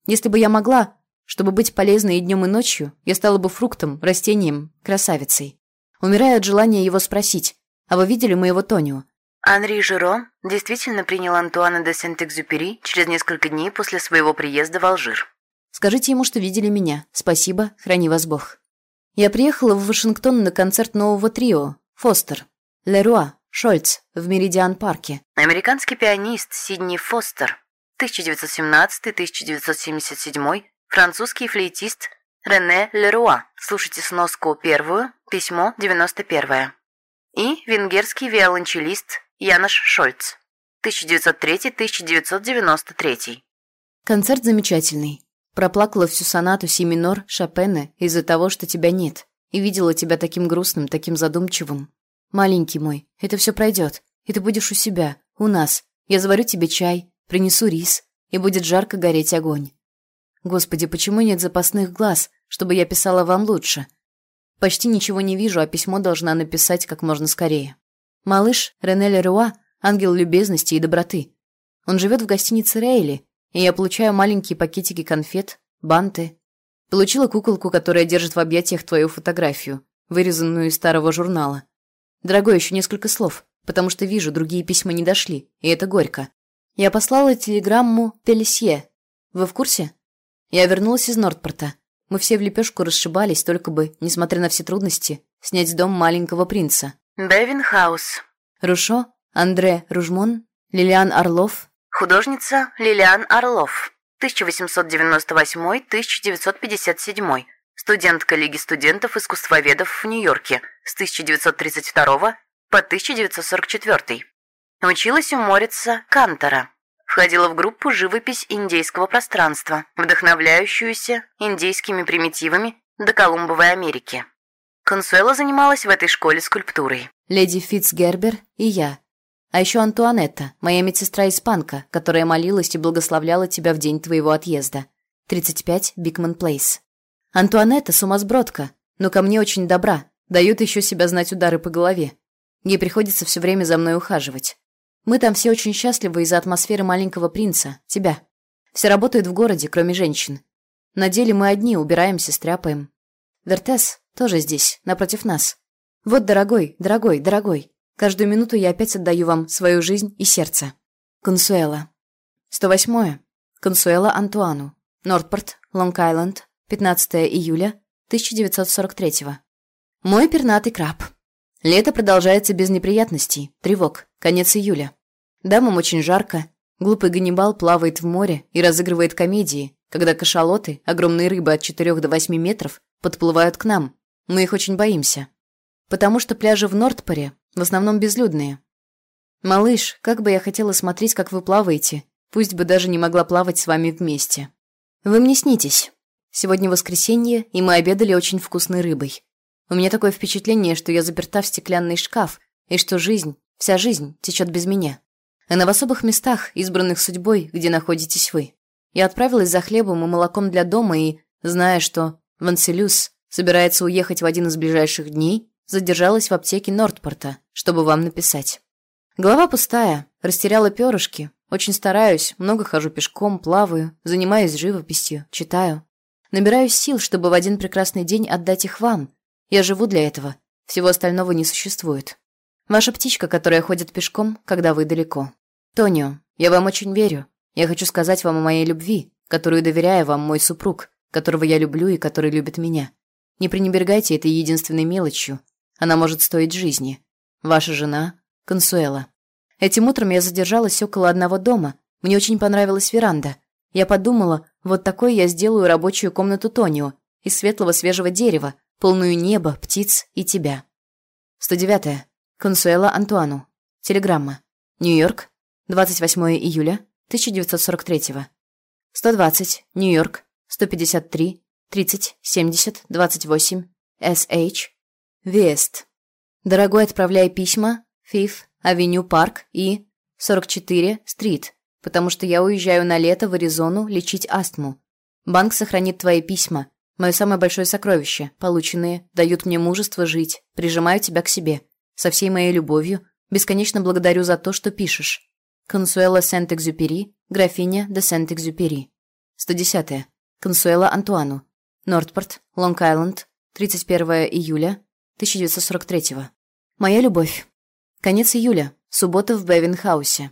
[SPEAKER 4] Если бы я могла, чтобы быть полезной и днем, и ночью, я стала бы фруктом, растением, красавицей. Умираю от желания его спросить, а вы видели моего Тонио? Анри Жиро действительно принял Антуана де Сент-Экзюпери через несколько дней после своего приезда в Алжир. Скажите ему, что видели меня. Спасибо, храни вас Бог. Я приехала в Вашингтон на концерт нового трио «Фостер», «Леруа», «Шольц» в Меридиан-парке. Американский пианист Сидни Фостер, 1917-1977, французский флейтист Рене Леруа. Слушайте сноску первую, письмо 91 и венгерский виолончелист Янош Шольц, 1903-1993. Концерт замечательный. Проплакала всю сонату си минор Шопена из-за того, что тебя нет, и видела тебя таким грустным, таким задумчивым. Маленький мой, это все пройдет, и ты будешь у себя, у нас. Я заварю тебе чай, принесу рис, и будет жарко гореть огонь. Господи, почему нет запасных глаз, чтобы я писала вам лучше? Почти ничего не вижу, а письмо должна написать как можно скорее. Малыш Рене Леруа – ангел любезности и доброты. Он живет в гостинице Рейли, и я получаю маленькие пакетики конфет, банты. Получила куколку, которая держит в объятиях твою фотографию, вырезанную из старого журнала. Дорогой, еще несколько слов, потому что вижу, другие письма не дошли, и это горько. Я послала телеграмму Пелесье. Вы в курсе? Я вернулась из Нордпорта. Мы все в лепешку расшибались, только бы, несмотря на все трудности, снять дом маленького принца. Бевинхаус. Рушо, Андре Ружмон, Лилиан Орлов. Художница Лилиан Орлов. 1898-1957. Студентка Лиги студентов-искусствоведов в Нью-Йорке с 1932 по 1944. Училась у Морица Кантора. Входила в группу «Живопись индейского пространства», вдохновляющуюся индейскими примитивами до Колумбовой Америки. Консуэла занималась в этой школе скульптурой. Леди Фитцгербер и я. А еще Антуанетта, моя медсестра-испанка, которая молилась и благословляла тебя в день твоего отъезда. 35 Бикман Плейс. Антуанетта сумасбродка, но ко мне очень добра, дает еще себя знать удары по голове. Ей приходится все время за мной ухаживать. Мы там все очень счастливы из-за атмосферы маленького принца, тебя. Все работают в городе, кроме женщин. На деле мы одни, убираемся, стряпаем. Вертес тоже здесь, напротив нас. Вот, дорогой, дорогой, дорогой. Каждую минуту я опять отдаю вам свою жизнь и сердце. Консуэла. 108. Консуэла Антуану. Нордпорт,
[SPEAKER 1] Лонг-Айленд, 15 июля 1943 Мой пернатый краб. Лето продолжается без неприятностей, тревог, конец июля. Дамам очень жарко. Глупый Ганнибал плавает в море и разыгрывает комедии, когда кашалоты, огромные рыбы от 4 до 8 метров, подплывают к нам. Мы их очень боимся. Потому что пляжи в Нортпоре в основном безлюдные. Малыш, как бы я хотела смотреть, как вы плаваете, пусть бы даже не могла плавать с вами вместе. Вы мне снитесь. Сегодня воскресенье, и мы обедали очень вкусной рыбой. У меня такое впечатление, что я заперта в стеклянный шкаф, и что жизнь, вся жизнь, течет без меня. Она в особых местах, избранных судьбой, где находитесь вы. Я отправилась за хлебом и молоком для дома и, зная, что Ванселюс собирается уехать в один из ближайших дней, задержалась в аптеке Нортпорта, чтобы вам написать. Голова пустая, растеряла перышки. Очень стараюсь, много хожу пешком, плаваю, занимаюсь живописью, читаю. Набираюсь сил, чтобы в один прекрасный день отдать их вам. Я живу для этого. Всего остального не существует. Ваша птичка, которая ходит пешком, когда вы далеко. Тонио, я вам очень верю. Я хочу сказать вам о моей любви, которую доверяю вам мой супруг, которого я люблю и который любит меня. Не пренебрегайте этой единственной мелочью. Она может стоить жизни. Ваша жена – Консуэла. Этим утром я задержалась около одного дома. Мне очень понравилась веранда. Я подумала, вот такой я сделаю рабочую комнату Тонио из светлого свежего дерева, полную неба, птиц и тебя. 109. -е. Консуэла Антуану. Телеграмма. Нью-Йорк. 28 июля 1943. 120. Нью-Йорк. 153. 30. 70. 28. SH. Вест. Дорогой, отправляй письма. Фиф. Авеню Парк и 44 Стрит, потому что я уезжаю на лето в Аризону лечить астму. Банк сохранит твои письма. Мое самое большое сокровище, полученные, дают мне мужество жить, прижимаю тебя к себе. Со всей моей любовью, бесконечно благодарю за то, что пишешь. Консуэла Сент-Экзюпери, графиня де Сент-Экзюпери. 110. -е. Консуэла Антуану. Нортпорт, Лонг-Айленд, 31 июля 1943 Моя любовь. Конец июля. Суббота в Бевенхаусе.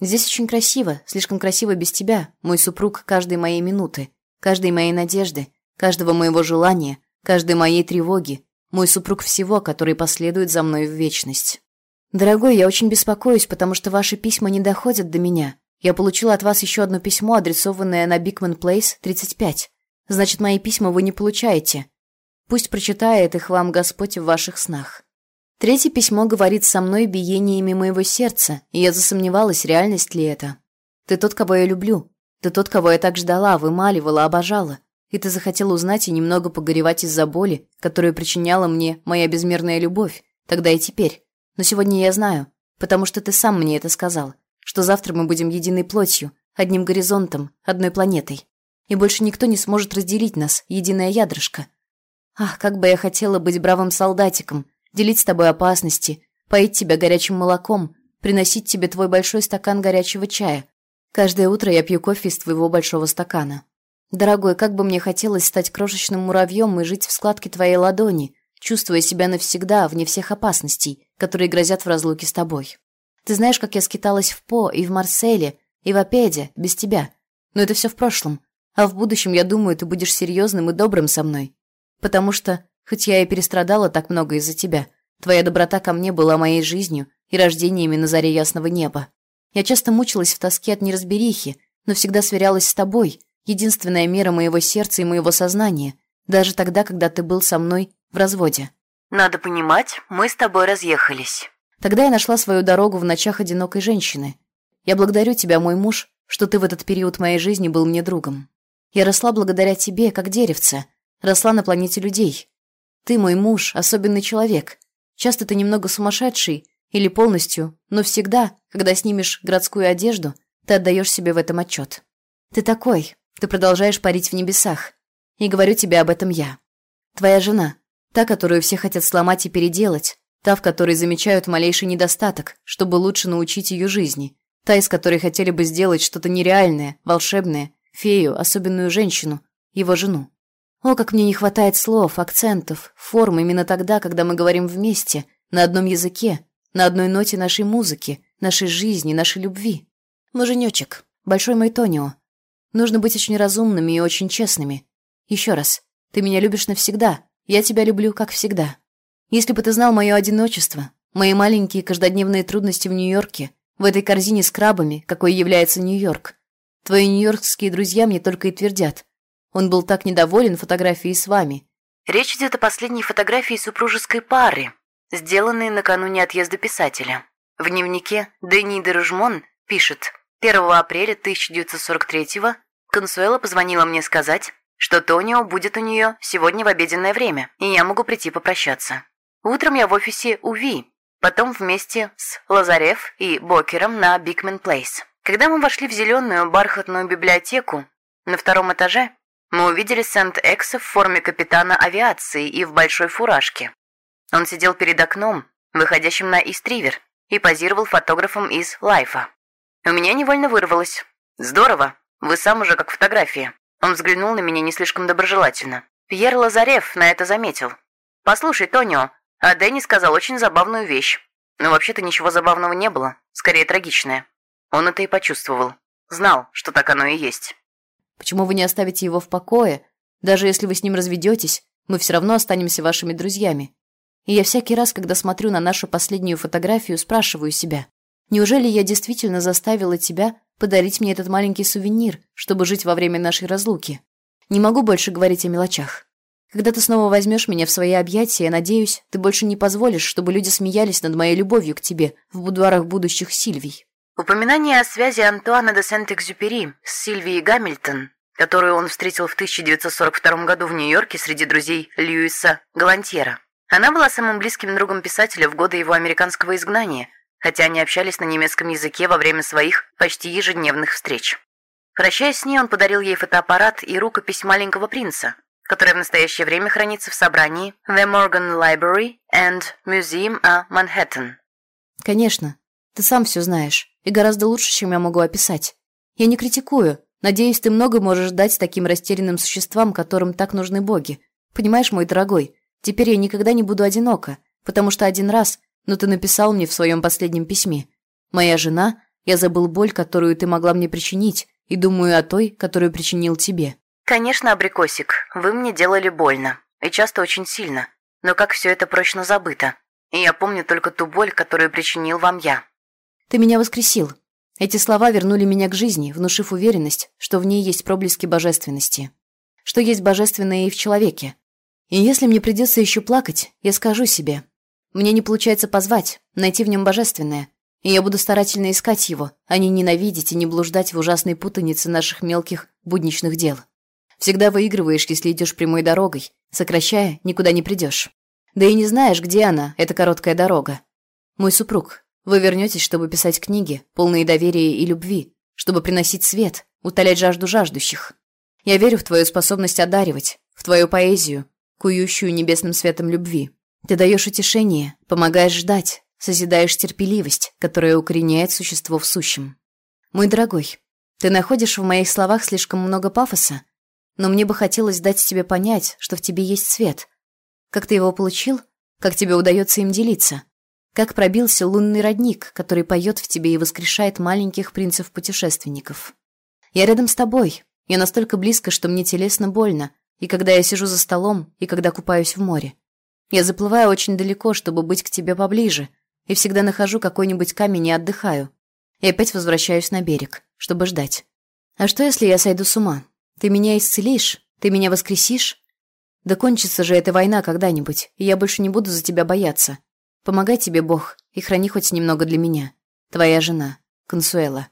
[SPEAKER 1] Здесь очень красиво, слишком красиво без тебя, мой супруг, каждой моей минуты, каждой моей надежды, каждого моего желания, каждой моей тревоги, мой супруг всего, который последует за мной в вечность. Дорогой, я очень беспокоюсь, потому что ваши письма не доходят до меня. Я получила от вас еще одно письмо, адресованное на Бикман Плейс, 35. Значит, мои письма вы не получаете. Пусть прочитает их вам Господь в ваших снах. Третье письмо говорит со мной биениями моего сердца, и я засомневалась, реальность ли это. Ты тот, кого я люблю. Ты тот, кого я так ждала, вымаливала, обожала. И ты захотел узнать и немного погоревать из-за боли, которую причиняла мне моя безмерная любовь, тогда и теперь. Но сегодня я знаю, потому что ты сам мне это сказал, что завтра мы будем единой плотью, одним горизонтом, одной планетой. И больше никто не сможет разделить нас, единое ядрышко. Ах, как бы я хотела быть бравым солдатиком, делить с тобой опасности, поить тебя горячим молоком, приносить тебе твой большой стакан горячего чая. Каждое утро я пью кофе из твоего большого стакана. Дорогой, как бы мне хотелось стать крошечным муравьем и жить в складке твоей ладони, чувствуя себя навсегда, вне всех опасностей, которые грозят в разлуке с тобой. Ты знаешь, как я скиталась в По и в Марселе, и в Апеде, без тебя. Но это все в прошлом. А в будущем, я думаю, ты будешь серьезным и добрым со мной. Потому что Хоть я и перестрадала так много из-за тебя, твоя доброта ко мне была моей жизнью и рождениями на заре ясного неба. Я часто мучилась в тоске от неразберихи, но всегда сверялась с тобой, единственная мера моего сердца и моего сознания, даже тогда, когда ты был со мной в разводе.
[SPEAKER 4] Надо понимать, мы с тобой разъехались.
[SPEAKER 1] Тогда я нашла свою дорогу в ночах одинокой женщины. Я благодарю тебя, мой муж, что ты в этот период моей жизни был мне другом. Я росла благодаря тебе, как деревце, росла на планете людей, ты мой муж, особенный человек. Часто ты немного сумасшедший, или полностью, но всегда, когда снимешь городскую одежду, ты отдаешь себе в этом отчет. Ты такой, ты продолжаешь парить в небесах. И говорю тебе об этом я. Твоя жена, та, которую все хотят сломать и переделать, та, в которой замечают малейший недостаток, чтобы лучше научить ее жизни, та, из которой хотели бы сделать что-то нереальное, волшебное, фею, особенную женщину, его жену. О, как мне не хватает слов, акцентов, форм именно тогда, когда мы говорим вместе, на одном языке, на одной ноте нашей музыки, нашей жизни, нашей любви. Муженечек, большой мой Тонио.
[SPEAKER 4] Нужно быть очень разумными и очень честными. Еще раз, ты меня любишь навсегда, я тебя люблю, как всегда. Если бы ты знал мое одиночество, мои маленькие каждодневные трудности в Нью-Йорке, в этой корзине с крабами, какой является Нью-Йорк. Твои нью-йоркские друзья мне только и твердят. Он был так недоволен фотографией с вами.
[SPEAKER 1] Речь идет о последней фотографии супружеской пары, сделанной накануне отъезда писателя. В дневнике Дени Дережмон пишет 1 апреля 1943-го Консуэла позвонила мне сказать, что Тонио будет у нее сегодня в обеденное время, и я могу прийти попрощаться. Утром я в офисе у Ви, потом вместе с Лазарев и Бокером на Бикмен Плейс. Когда мы вошли в зеленую бархатную библиотеку на втором этаже, мы увидели Сент-Экса в форме капитана авиации и в большой фуражке. Он сидел перед окном, выходящим на Ист-Ривер, и позировал фотографам из Лайфа. У меня невольно вырвалось. «Здорово, вы сам уже как фотография». Он взглянул на меня не слишком доброжелательно. Пьер Лазарев на это заметил. «Послушай, Тонио, а Дэнни сказал очень забавную вещь. Но вообще-то ничего забавного не было, скорее трагичное. Он это и почувствовал. Знал, что так оно и есть».
[SPEAKER 4] «Почему вы не оставите его в покое? Даже если вы с ним разведетесь, мы все равно останемся вашими друзьями. И я всякий раз, когда смотрю на нашу последнюю фотографию, спрашиваю себя, неужели я действительно заставила тебя подарить мне этот маленький сувенир, чтобы жить во время нашей разлуки? Не могу больше говорить о мелочах. Когда ты снова возьмешь меня в свои объятия, я надеюсь, ты больше не позволишь, чтобы люди смеялись над моей любовью к тебе в будуарах будущих Сильвий.
[SPEAKER 1] Упоминание о связи Антуана де Сент-Экзюпери с Сильвией Гамильтон, которую он встретил в 1942 году в Нью-Йорке среди друзей Льюиса Галантьера, она была самым близким другом писателя в годы его американского изгнания, хотя они общались на немецком языке во время своих почти ежедневных встреч. Прощаясь с ней, он подарил ей фотоаппарат и рукопись «Маленького принца», которая в настоящее время хранится в собрании The Morgan Library and Museum of Manhattan.
[SPEAKER 4] Конечно, ты сам все знаешь, и гораздо лучше, чем я могу описать. Я не критикую. Надеюсь, ты много можешь дать таким растерянным существам, которым так нужны боги. Понимаешь, мой дорогой, Теперь я никогда не буду одинока, потому что один раз, но ты написал мне в своем последнем письме. Моя жена, я забыл боль, которую ты могла мне причинить, и думаю о той, которую причинил тебе.
[SPEAKER 1] Конечно, Абрикосик, вы мне делали больно, и часто очень сильно, но как все это прочно забыто. И я помню только ту боль, которую причинил вам я.
[SPEAKER 4] Ты меня воскресил. Эти слова вернули меня к жизни, внушив уверенность, что в ней есть проблески божественности. Что есть божественное и в человеке, и если мне придется еще плакать, я скажу себе. Мне не получается позвать, найти в нем божественное. И я буду старательно искать его, а не ненавидеть и не блуждать в ужасной путанице наших мелких будничных дел. Всегда выигрываешь, если идешь прямой дорогой. Сокращая, никуда не придешь. Да и не знаешь, где она, эта короткая дорога. Мой супруг, вы вернетесь, чтобы писать книги, полные доверия и любви, чтобы приносить свет, утолять жажду жаждущих. Я верю в твою способность одаривать, в твою поэзию, кующую небесным светом любви. Ты даешь утешение, помогаешь ждать, созидаешь терпеливость, которая укореняет существо в сущем. Мой дорогой, ты находишь в моих словах слишком много пафоса, но мне бы хотелось дать тебе понять, что в тебе есть свет. Как ты его получил? Как тебе удается им делиться? Как пробился лунный родник, который поет в тебе и воскрешает маленьких принцев-путешественников? Я рядом с тобой. Я настолько близко, что мне телесно больно, и когда я сижу за столом, и когда купаюсь в море. Я заплываю очень далеко, чтобы быть к тебе поближе, и всегда нахожу какой-нибудь камень и отдыхаю. И опять возвращаюсь на берег, чтобы ждать. А что, если я сойду с ума? Ты меня исцелишь? Ты меня воскресишь? Да кончится же эта война когда-нибудь, и я больше не буду за тебя бояться. Помогай тебе, Бог, и храни хоть немного для меня. Твоя жена, Консуэла.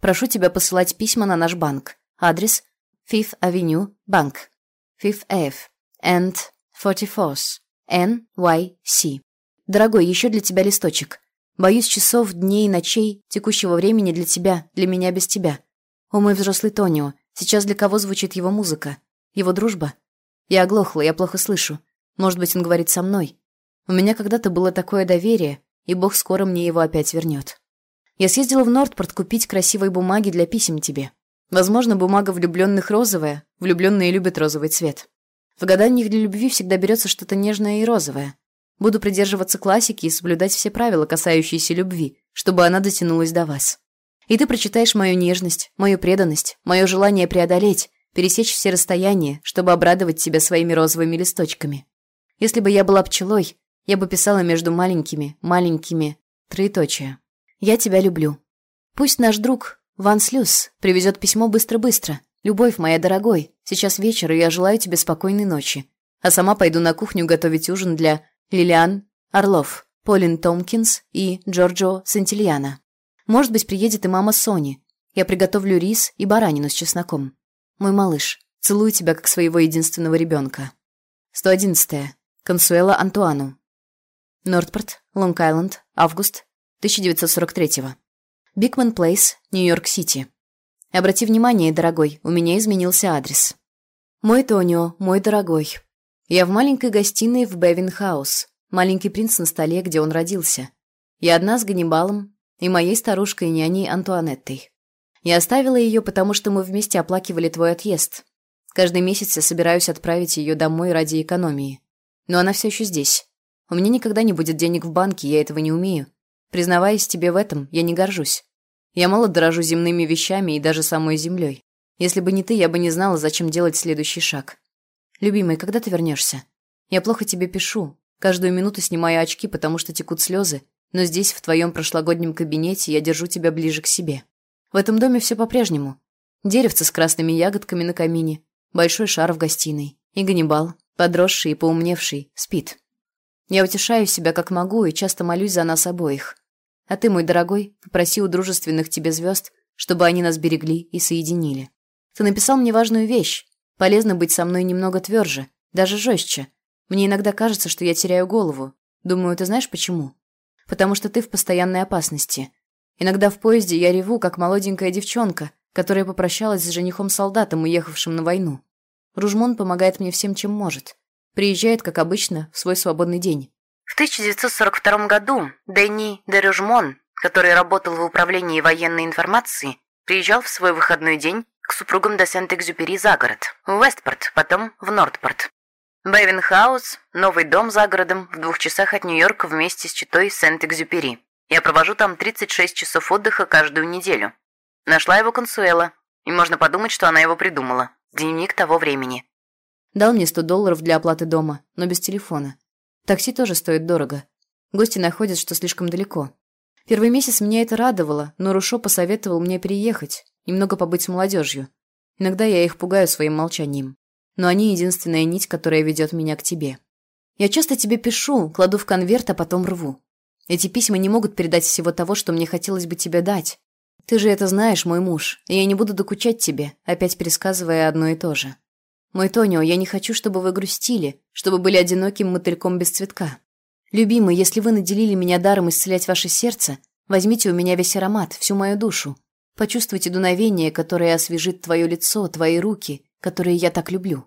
[SPEAKER 4] Прошу тебя посылать письма на наш банк. Адрес Fifth Avenue, банк. Fifth Ave and 44th NYC. Дорогой, еще для тебя листочек. Боюсь часов, дней, ночей, текущего времени для тебя, для меня без тебя. О, мой взрослый Тонио, сейчас для кого звучит его музыка? Его дружба? Я оглохла, я плохо слышу. Может быть, он говорит со мной. У меня когда-то было такое доверие, и Бог скоро мне его опять вернет. Я съездила в Нордпорт купить красивой бумаги для писем тебе. Возможно, бумага влюбленных розовая, влюбленные любят розовый цвет. В гаданиях для любви всегда берется что-то нежное и розовое. Буду придерживаться классики и соблюдать все правила, касающиеся любви, чтобы она дотянулась до вас. И ты прочитаешь мою нежность, мою преданность, мое желание преодолеть, пересечь все расстояния, чтобы обрадовать тебя своими розовыми листочками. Если бы я была пчелой, я бы писала между маленькими, маленькими, троеточие. Я тебя люблю. Пусть наш друг, Ван Слюс, привезет письмо быстро-быстро. Любовь моя дорогой, сейчас вечер, и я желаю тебе спокойной ночи. А сама пойду на кухню готовить ужин для Лилиан Орлов, Полин Томкинс и Джорджо Сантильяна. Может быть, приедет и мама Сони. Я приготовлю рис и баранину с чесноком. Мой малыш, целую тебя как своего единственного ребенка. 111. -е. Консуэла Антуану. Нортпорт, Лонг-Айленд, август 1943 -го. Бикман Плейс, Нью-Йорк-Сити. Обрати внимание, дорогой, у меня изменился адрес. Мой Тонио, мой дорогой. Я в маленькой гостиной в Бевин-хаус. Маленький принц на столе, где он родился. Я одна с Ганнибалом и моей старушкой-няней Антуанеттой. Я оставила ее, потому что мы вместе оплакивали твой отъезд. Каждый месяц я собираюсь отправить ее домой ради экономии. Но она все еще здесь. У меня никогда не будет денег в банке, я этого не умею. Признаваясь тебе в этом, я не горжусь. Я мало дорожу земными вещами и даже самой землей. Если бы не ты, я бы не знала, зачем делать следующий шаг. Любимый, когда ты вернешься? Я плохо тебе пишу. Каждую минуту снимаю очки, потому что текут слезы, но здесь, в твоем прошлогоднем кабинете, я держу тебя ближе к себе. В этом доме все по-прежнему. Деревце с красными ягодками на камине, большой шар в гостиной. И Ганнибал, подросший и поумневший, спит. Я утешаю себя как могу и часто молюсь за нас обоих. А ты, мой дорогой, попроси у дружественных тебе звезд, чтобы они нас берегли и соединили. Ты написал мне важную вещь. Полезно быть со мной немного тверже, даже жестче. Мне иногда кажется, что я теряю голову. Думаю, ты знаешь почему? Потому что ты в постоянной опасности. Иногда в поезде я реву, как молоденькая девчонка, которая попрощалась с женихом-солдатом, уехавшим на войну. Ружмон помогает мне всем, чем может. Приезжает, как обычно, в свой свободный день.
[SPEAKER 5] В 1942 году Дэнни де Ружмон, который работал в управлении военной информации, приезжал в свой выходной день к супругам до Сент-Экзюпери за город, в Вестпорт, потом в Нортпорт. Бевин-хаус – новый дом за городом в двух часах от Нью-Йорка вместе с четой Сент-Экзюпери. Я провожу там 36 часов отдыха каждую неделю. Нашла его Консуэла, и можно подумать, что она его придумала. Дневник того времени.
[SPEAKER 4] Дал мне 100 долларов для оплаты дома, но без телефона. Такси тоже стоит дорого. Гости находят, что слишком далеко. Первый месяц меня это радовало, но Рушо посоветовал мне переехать, немного побыть с молодежью. Иногда я их пугаю своим молчанием. Но они единственная нить, которая ведет меня к тебе. Я часто тебе пишу, кладу в конверт, а потом рву. Эти письма не могут передать всего того, что мне хотелось бы тебе дать. Ты же это знаешь, мой муж, и я не буду докучать тебе, опять пересказывая одно и то же. Мой Тонио, я не хочу, чтобы вы грустили, чтобы были одиноким мотыльком без цветка. Любимый, если вы наделили меня даром исцелять ваше сердце, возьмите у меня весь аромат, всю мою душу. Почувствуйте дуновение, которое освежит твое лицо, твои руки, которые я так люблю.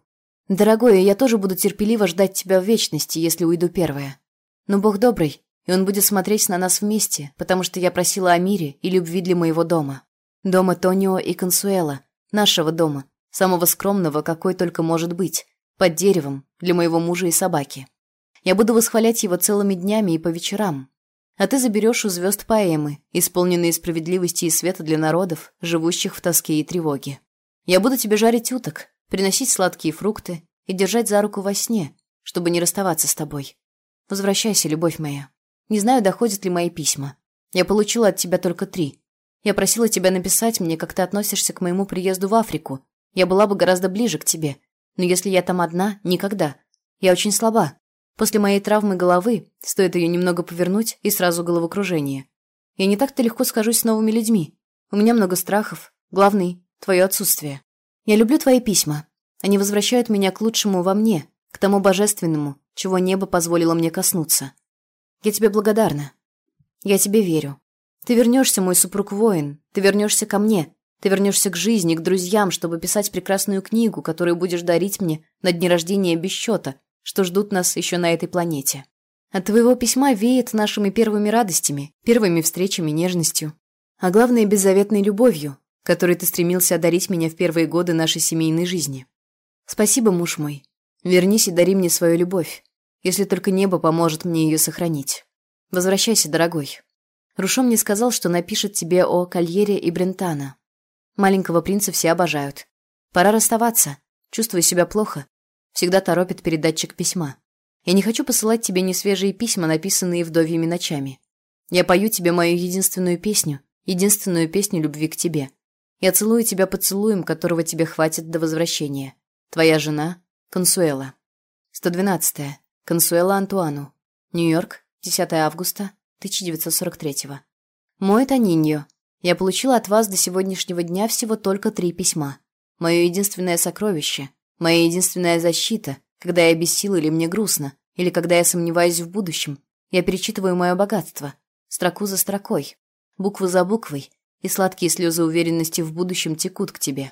[SPEAKER 4] Дорогой, я тоже буду терпеливо ждать тебя в вечности, если уйду первая. Но Бог добрый, и он будет смотреть на нас вместе, потому что я просила о мире и любви для моего дома. Дома Тонио и Консуэла, нашего дома, самого скромного, какой только может быть, под деревом, для моего мужа и собаки. Я буду восхвалять его целыми днями и по вечерам. А ты заберешь у звезд поэмы, исполненные справедливости и света для народов, живущих в тоске и тревоге. Я буду тебе жарить уток, приносить сладкие фрукты и держать за руку во сне, чтобы не расставаться с тобой. Возвращайся, любовь моя. Не знаю, доходят ли мои письма. Я получила от тебя только три. Я просила тебя написать мне, как ты относишься к моему приезду в Африку. Я была бы гораздо ближе к тебе. Но если я там одна, никогда. Я очень слаба. После моей травмы головы стоит ее немного повернуть, и сразу головокружение. Я не так-то легко скажусь с новыми людьми. У меня много страхов. Главный – твое отсутствие. Я люблю твои письма. Они возвращают меня к лучшему во мне, к тому божественному, чего небо позволило мне коснуться. Я тебе благодарна. Я тебе верю. Ты вернешься, мой супруг-воин. Ты вернешься ко мне. Ты вернешься к жизни, к друзьям, чтобы писать прекрасную книгу, которую будешь дарить мне на дни рождения без счета, что ждут нас еще на этой планете. От твоего письма веет нашими первыми радостями, первыми встречами, нежностью. А главное, беззаветной любовью, которой ты стремился одарить меня в первые годы нашей семейной жизни. Спасибо, муж мой. Вернись и дари мне свою любовь если только небо поможет мне ее сохранить. Возвращайся, дорогой. Рушо мне сказал, что напишет тебе о Кальере и Брентана. Маленького принца все обожают. Пора расставаться. Чувствую себя плохо. Всегда торопит передатчик письма. Я не хочу посылать тебе несвежие письма, написанные вдовьими ночами. Я пою тебе мою единственную песню, единственную песню любви к тебе. Я целую тебя поцелуем, которого тебе хватит до возвращения. Твоя жена Консуэла. 112. -е. Консуэла Антуану. Нью-Йорк, 10 августа 1943. Мой Таниньо. Я получила от вас до сегодняшнего дня всего только три письма. Мое единственное сокровище, моя единственная защита, когда я без сил или мне грустно, или когда я сомневаюсь в будущем. Я перечитываю мое богатство, строку за строкой, букву за буквой, и сладкие слезы уверенности в будущем текут к тебе.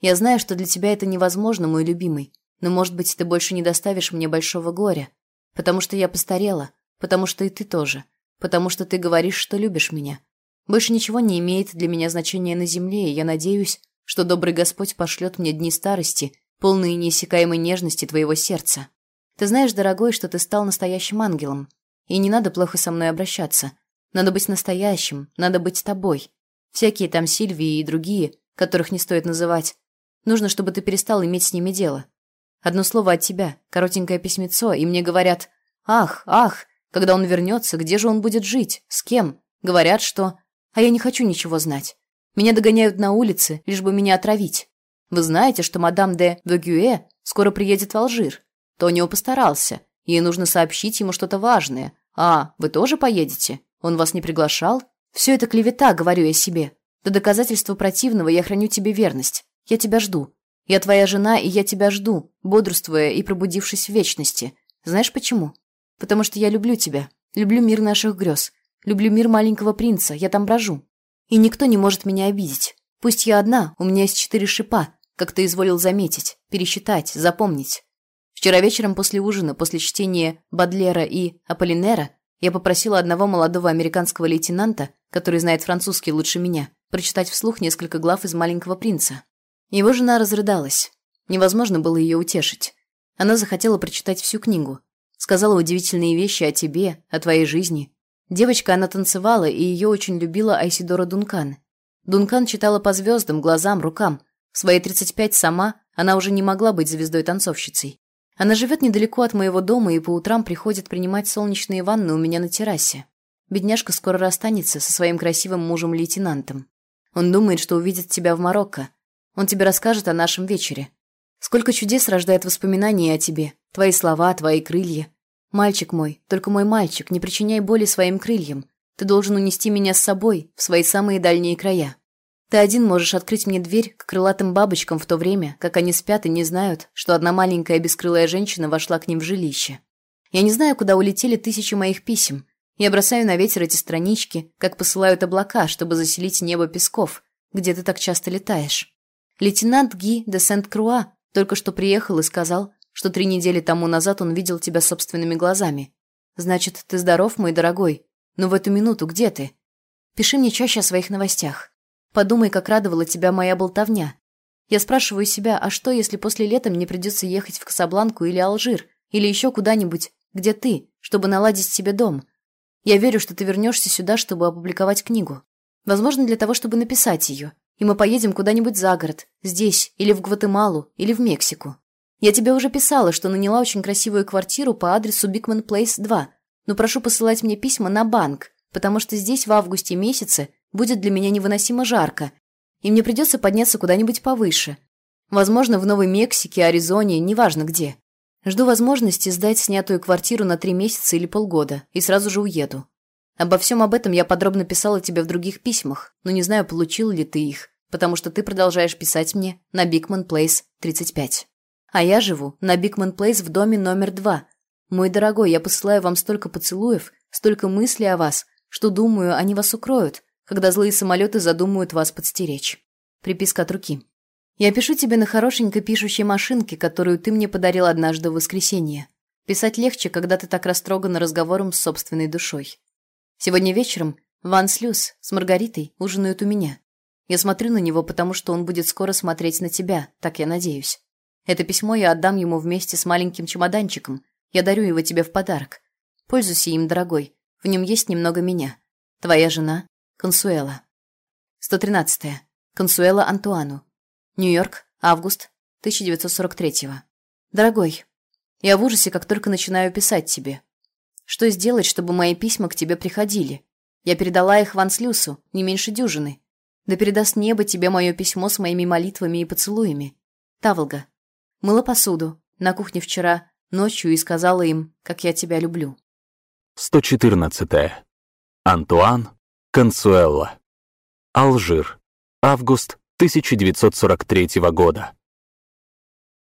[SPEAKER 4] Я знаю, что для тебя это невозможно, мой любимый, но, может быть, ты больше не доставишь мне большого горя, потому что я постарела, потому что и ты тоже, потому что ты говоришь, что любишь меня, больше ничего не имеет для меня значения на земле, и я надеюсь, что добрый Господь пошлет мне дни старости, полные неиссякаемой нежности твоего сердца. Ты знаешь, дорогой, что ты стал настоящим ангелом. И не надо плохо со мной обращаться. Надо быть настоящим, надо быть тобой. Всякие там Сильвии и другие, которых не стоит называть. Нужно, чтобы ты перестал иметь с ними дело. Одно слово от тебя, коротенькое письмецо, и мне говорят «Ах, ах, когда он вернется, где же он будет жить? С кем?» Говорят, что а я не хочу ничего знать. Меня догоняют на улице, лишь бы меня отравить. Вы знаете, что мадам де Вегюэ скоро приедет в Алжир. Тонио постарался. Ей нужно сообщить ему что-то важное. А, вы тоже поедете? Он вас не приглашал? Все это клевета, говорю я себе. До доказательства противного я храню тебе верность. Я тебя жду. Я твоя жена, и я тебя жду, бодрствуя и пробудившись в вечности. Знаешь почему? Потому что я люблю тебя. Люблю мир наших грез. Люблю мир маленького принца, я там брожу. И никто не может меня обидеть. Пусть я одна, у меня есть четыре шипа, как ты изволил заметить, пересчитать, запомнить. Вчера вечером после ужина, после чтения Бадлера и Аполлинера, я попросила одного молодого американского лейтенанта, который знает французский лучше меня, прочитать вслух несколько глав из «Маленького принца». Его жена разрыдалась. Невозможно было ее утешить. Она захотела прочитать всю книгу. Сказала удивительные вещи о тебе, о твоей жизни, Девочка она танцевала, и ее очень любила Айсидора Дункан. Дункан читала по звездам, глазам, рукам. В свои 35 сама она уже не могла быть звездой-танцовщицей. Она живет недалеко от моего дома и по утрам приходит принимать солнечные ванны у меня на террасе. Бедняжка скоро расстанется со своим красивым мужем-лейтенантом. Он думает, что увидит тебя в Марокко. Он тебе расскажет о нашем вечере. Сколько чудес рождает воспоминания о тебе, твои слова, твои крылья. «Мальчик мой, только мой мальчик, не причиняй боли своим крыльям. Ты должен унести меня с собой в свои самые дальние края. Ты один можешь открыть мне дверь к крылатым бабочкам в то время, как они спят и не знают, что одна маленькая бескрылая женщина вошла к ним в жилище. Я не знаю, куда улетели тысячи моих писем. Я бросаю на ветер эти странички, как посылают облака, чтобы заселить небо песков, где ты так часто летаешь. Лейтенант Ги де Сент-Круа только что приехал и сказал, что три недели тому назад он видел тебя собственными глазами. Значит, ты здоров, мой дорогой. Но в эту минуту где ты? Пиши мне чаще о своих новостях. Подумай, как радовала тебя моя болтовня. Я спрашиваю себя, а что, если после лета мне придется ехать в Касабланку или Алжир, или еще куда-нибудь, где ты, чтобы наладить себе дом? Я верю, что ты вернешься сюда, чтобы опубликовать книгу. Возможно, для того, чтобы написать ее. И мы поедем куда-нибудь за город, здесь, или в Гватемалу, или в Мексику. Я тебе уже писала, что наняла очень красивую квартиру по адресу Бикман Плейс 2, но прошу посылать мне письма на банк, потому что здесь в августе месяце будет для меня невыносимо жарко, и мне придется подняться куда-нибудь повыше. Возможно, в Новой Мексике, Аризоне, неважно где. Жду возможности сдать снятую квартиру на три месяца или полгода, и сразу же уеду. Обо всем об этом я подробно писала тебе в других письмах, но не знаю, получил ли ты их, потому что ты продолжаешь писать мне на Бикман Плейс 35. А я живу на Бикман Плейс в доме номер два. Мой дорогой, я посылаю вам столько поцелуев, столько мыслей о вас, что, думаю, они вас укроют, когда злые самолеты задумают вас подстеречь. Приписка от руки. Я пишу тебе на хорошенькой пишущей машинке, которую ты мне подарил однажды в воскресенье. Писать легче, когда ты так растроган разговором с собственной душой. Сегодня вечером Ван Слюс с Маргаритой ужинают у меня. Я смотрю на него, потому что он будет скоро смотреть на тебя, так я надеюсь. Это письмо я отдам ему вместе с маленьким чемоданчиком. Я дарю его тебе в подарок. Пользуйся им, дорогой. В нем есть немного меня. Твоя жена Консуэла. 113. Консуэла Антуану. Нью-Йорк, август 1943. Дорогой, я в ужасе, как только начинаю писать тебе. Что сделать, чтобы мои письма к тебе приходили? Я передала их Ван Слюсу, не меньше дюжины. Да передаст небо тебе мое письмо с моими молитвами и поцелуями. Таволга. Мыла посуду на кухне вчера ночью и сказала им, как я тебя люблю.
[SPEAKER 1] 114. Антуан Консуэлла. Алжир. Август 1943 года.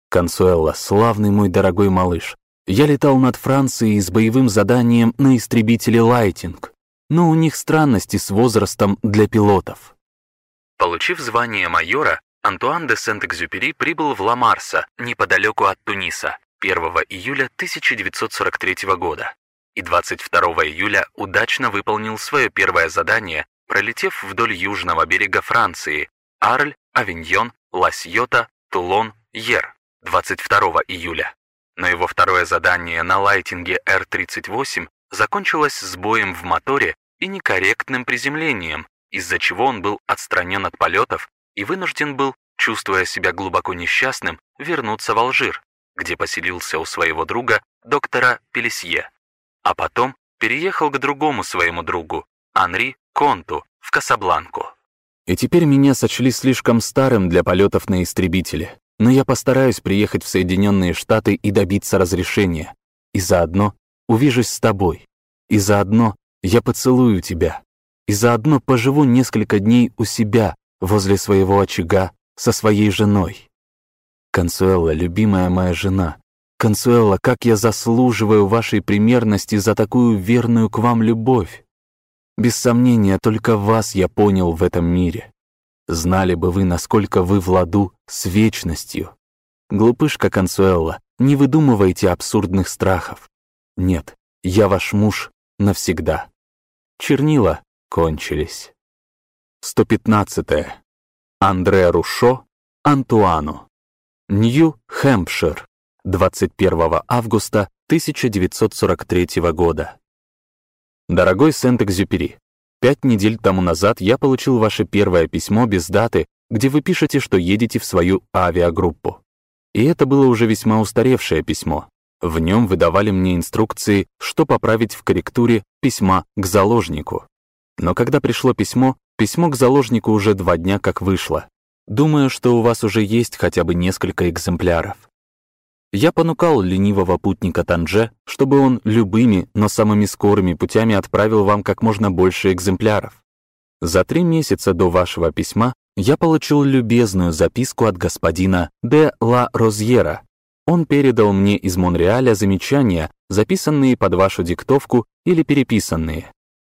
[SPEAKER 1] Консуэлла, славный мой дорогой малыш, я летал над Францией с боевым заданием на истребителе «Лайтинг», но у них странности с возрастом для пилотов. Получив звание майора, Антуан де Сент-Экзюпери прибыл в Ла-Марса, неподалеку от Туниса, 1 июля 1943 года и 22 июля удачно выполнил свое первое задание, пролетев вдоль южного берега Франции Арль, Авиньон, Ла-Сьота, Тулон, Ер 22 июля. Но его второе задание на лайтинге Р-38 закончилось сбоем в моторе и некорректным приземлением, из-за чего он был отстранен от полетов и вынужден был, чувствуя себя глубоко несчастным, вернуться в Алжир, где поселился у своего друга, доктора Пелесье. А потом переехал к другому своему другу, Анри Конту, в Касабланку. И теперь меня сочли слишком старым для полетов на истребителе, но я постараюсь приехать в Соединенные Штаты и добиться разрешения. И заодно увижусь с тобой. И заодно я поцелую тебя. И заодно поживу несколько дней у себя, возле своего очага, со своей женой. Консуэла, любимая моя жена, Консуэла, как я заслуживаю вашей примерности за такую верную к вам любовь. Без сомнения, только вас я понял в этом мире. Знали бы вы, насколько вы в ладу с вечностью. Глупышка Консуэла, не выдумывайте абсурдных страхов. Нет, я ваш муж навсегда. Чернила кончились. 115. -е. Андре Рушо Антуану. Нью-Хэмпшир. 21 августа 1943 года. Дорогой Сент-Экзюпери, пять недель тому назад я получил ваше первое письмо без даты, где вы пишете, что едете в свою авиагруппу. И это было уже весьма устаревшее письмо. В нем вы давали мне инструкции, что поправить в корректуре письма к заложнику. Но когда пришло письмо, письмо к заложнику уже два дня как вышло. Думаю, что у вас уже есть хотя бы несколько экземпляров. Я понукал ленивого путника Танже, чтобы он любыми, но самыми скорыми путями отправил вам как можно больше экземпляров. За три месяца до вашего письма я получил любезную записку от господина де Ла Розьера. Он передал мне из Монреаля замечания, записанные под вашу диктовку или переписанные.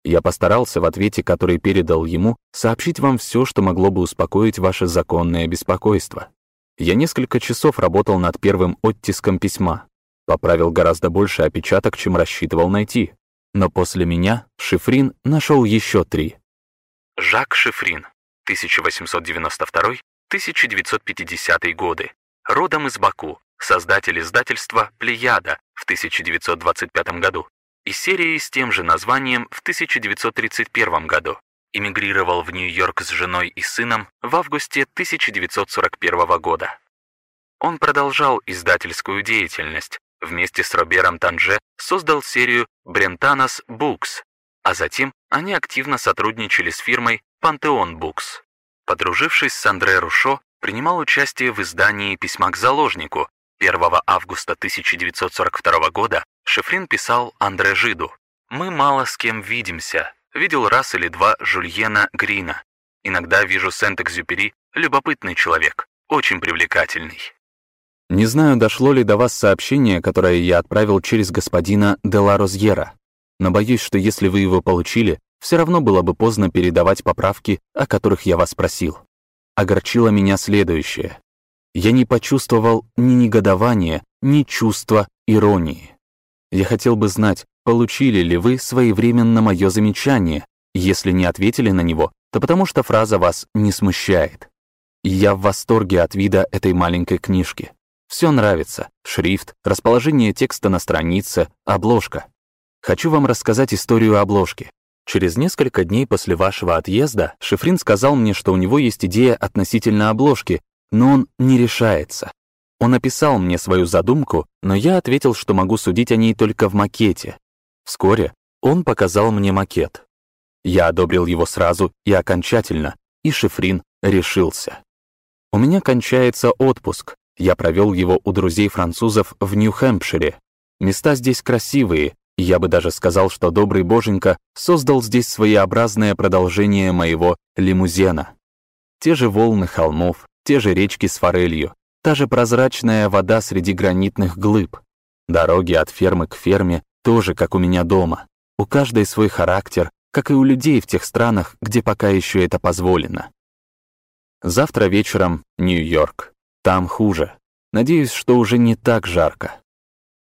[SPEAKER 1] Я постарался в ответе, который передал ему, сообщить вам все, что могло бы успокоить ваше законное беспокойство. Я несколько часов работал над первым оттиском письма. Поправил гораздо больше опечаток, чем рассчитывал найти. Но после меня Шифрин нашел еще три. Жак Шифрин, 1892-1950 годы, родом из Баку, создатель издательства «Плеяда» в 1925 году и серии с тем же названием в 1931 году эмигрировал в Нью-Йорк с женой и сыном в августе 1941 года. Он продолжал издательскую деятельность, вместе с Робером Танже создал серию Брентанос Books, а затем они активно сотрудничали с фирмой Пантеон Books. Подружившись с Андре Рушо, принимал участие в издании «Письма к заложнику». 1 августа 1942 года Шифрин писал Андре Жиду «Мы мало с кем видимся, Видел раз или два Жульена Грина. Иногда вижу Сент-Экзюпери, любопытный человек, очень привлекательный. Не знаю, дошло ли до вас сообщение, которое я отправил через господина де ла Розьера, но боюсь, что если вы его получили, все равно было бы поздно передавать поправки, о которых я вас просил. Огорчило меня следующее. Я не почувствовал ни негодования, ни чувства иронии. Я хотел бы знать, Получили ли вы своевременно мое замечание? Если не ответили на него, то потому что фраза вас не смущает. Я в восторге от вида этой маленькой книжки. Все нравится. Шрифт, расположение текста на странице, обложка. Хочу вам рассказать историю обложки. Через несколько дней после вашего отъезда Шифрин сказал мне, что у него есть идея относительно обложки, но он не решается. Он описал мне свою задумку, но я ответил, что могу судить о ней только в макете. Вскоре он показал мне макет. Я одобрил его сразу и окончательно, и Шифрин решился. У меня кончается отпуск. Я провел его у друзей-французов в Нью-Хэмпшире. Места здесь красивые, я бы даже сказал, что добрый боженька создал здесь своеобразное продолжение моего лимузена. Те же волны холмов, те же речки с форелью, та же прозрачная вода среди гранитных глыб. Дороги от фермы к ферме тоже как у меня дома. У каждой свой характер, как и у людей в тех странах, где пока еще это позволено. Завтра вечером Нью-Йорк. Там хуже. Надеюсь, что уже не так жарко.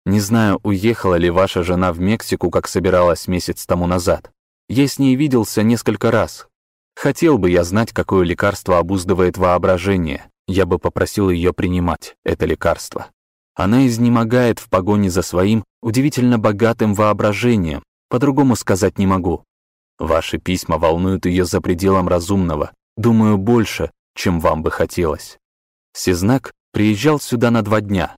[SPEAKER 1] Не знаю, уехала ли ваша жена в Мексику, как собиралась месяц тому назад. Я с ней виделся несколько раз. Хотел бы я знать, какое лекарство обуздывает воображение. Я бы попросил ее принимать это лекарство. Она изнемогает в погоне за своим удивительно богатым воображением, по-другому сказать не могу. Ваши письма волнуют ее за пределом разумного, думаю, больше, чем вам бы хотелось. Сизнек приезжал сюда на два дня.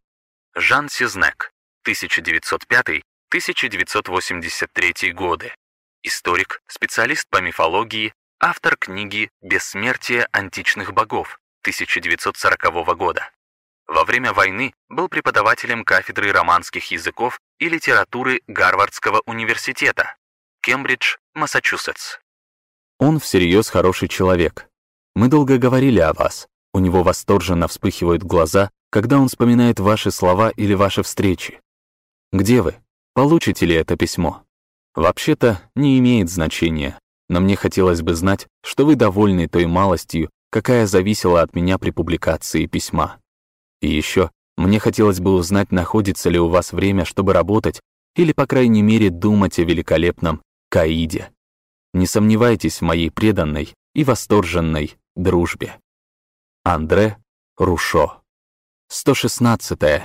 [SPEAKER 1] Жан Сизнек, 1905-1983 годы. Историк, специалист по мифологии, автор книги «Бессмертие античных богов» 1940 года. Во время войны был преподавателем кафедры романских языков и литературы Гарвардского университета, Кембридж, Массачусетс. Он всерьез хороший человек. Мы долго говорили о вас. У него восторженно вспыхивают глаза, когда он вспоминает ваши слова или ваши встречи. Где вы? Получите ли это письмо? Вообще-то не имеет значения, но мне хотелось бы знать, что вы довольны той малостью, какая зависела от меня при публикации письма. И еще мне хотелось бы узнать, находится ли у вас время, чтобы работать или, по крайней мере, думать о великолепном Каиде. Не сомневайтесь в моей преданной и восторженной дружбе. Андре Рушо. 116. -е.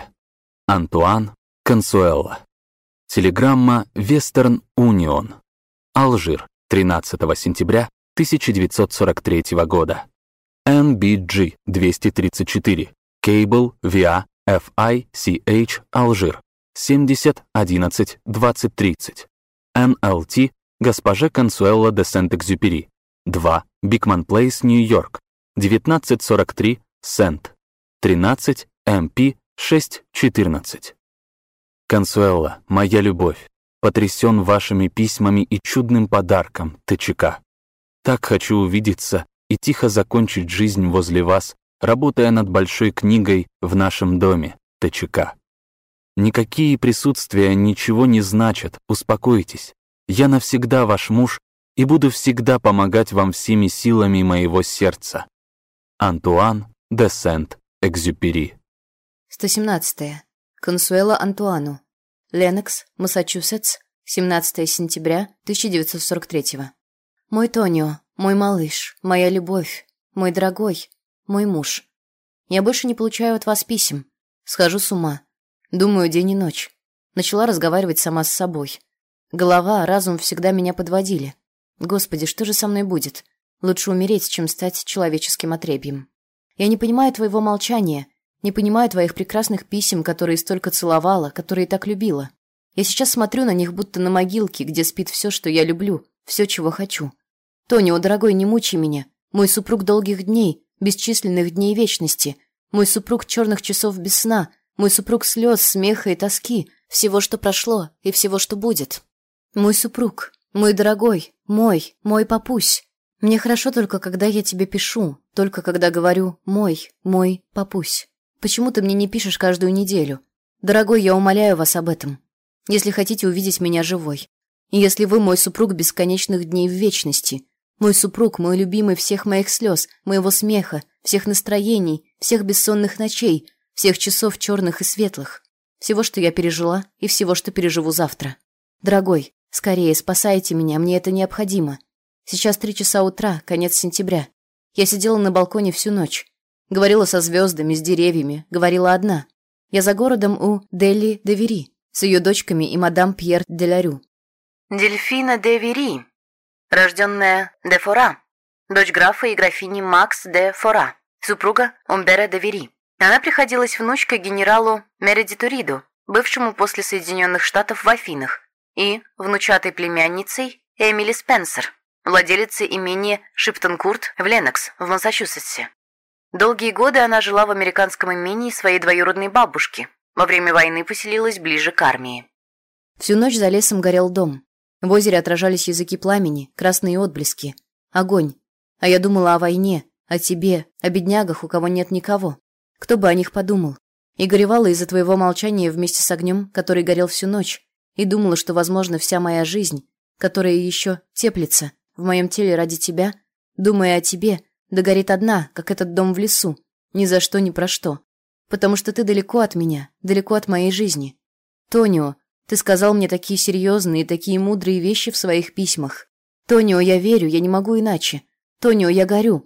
[SPEAKER 1] Антуан Консуэлла. Телеграмма Вестерн Унион. Алжир, 13 сентября 1943 года. NBG 234. Cable VIA FICH Алжир. 70 11 20 30. NLT Госпожа Консуэлла де Сент-Экзюпери. 2. Бикман Плейс, Нью-Йорк. 1943 Сент. 13 МП 614. Консуэлла, моя любовь, потрясен вашими письмами и чудным подарком, ТЧК. Так хочу увидеться и тихо закончить жизнь возле вас, работая над большой книгой в нашем доме, ТЧК. Никакие присутствия ничего не значат, успокойтесь. Я навсегда ваш муж и буду всегда помогать вам всеми силами моего сердца. Антуан де Сент-Экзюпери.
[SPEAKER 4] 117. Консуэла Антуану. Ленокс, Массачусетс, 17 сентября 1943. Мой Тонио, мой малыш, моя любовь, мой дорогой, мой муж. Я больше не получаю от вас писем. Схожу с ума. Думаю день и ночь. Начала разговаривать сама с собой. Голова, разум всегда меня подводили. Господи, что же со мной будет? Лучше умереть, чем стать человеческим отребьем. Я не понимаю твоего молчания, не понимаю твоих прекрасных писем, которые столько целовала, которые так любила. Я сейчас смотрю на них, будто на могилке, где спит все, что я люблю, все, чего хочу. Тони, о, дорогой, не мучай меня. Мой супруг долгих дней, бесчисленных дней вечности. Мой супруг черных часов без сна. Мой супруг слез, смеха и тоски. Всего, что прошло, и всего, что будет. Мой супруг, мой дорогой, мой, мой папусь. Мне хорошо только, когда я тебе пишу, только когда говорю «мой, мой папусь». Почему ты мне не пишешь каждую неделю? Дорогой, я умоляю вас об этом. Если хотите увидеть меня живой. Если вы мой супруг бесконечных дней в вечности. Мой супруг, мой любимый всех моих слез, моего смеха, всех настроений, всех бессонных ночей, всех часов черных и светлых. Всего, что я пережила, и всего, что переживу завтра. Дорогой, скорее спасайте меня, мне это необходимо. Сейчас три часа утра, конец сентября. Я сидела на балконе всю ночь. Говорила со звездами, с деревьями, говорила одна. Я за городом у Дели де Вери, с ее дочками и мадам Пьер де Ларю.
[SPEAKER 5] Дельфина де Вери, рожденная де Фора, дочь графа и графини Макс де Фора, супруга Умбера де Вери. Она приходилась внучкой генералу Мередиту Риду, бывшему после Соединенных Штатов в Афинах, и внучатой племянницей Эмили Спенсер, владелицей имения Шиптонкурт в Ленокс в Массачусетсе. Долгие годы она жила в американском имении своей двоюродной бабушки. Во время войны поселилась ближе к армии.
[SPEAKER 4] Всю ночь за лесом горел дом. В озере отражались языки пламени, красные отблески. Огонь. А я думала о войне, о тебе, о беднягах, у кого нет никого. Кто бы о них подумал. И горевала из-за твоего молчания вместе с огнем, который горел всю ночь. И думала, что, возможно, вся моя жизнь, которая еще теплится в моем теле ради тебя, думая о тебе, догорит одна, как этот дом в лесу. Ни за что, ни про что. Потому что ты далеко от меня, далеко от моей жизни. Тонио, ты сказал мне такие серьезные такие мудрые вещи в своих письмах. Тонио, я верю, я не могу иначе. Тонио, я горю.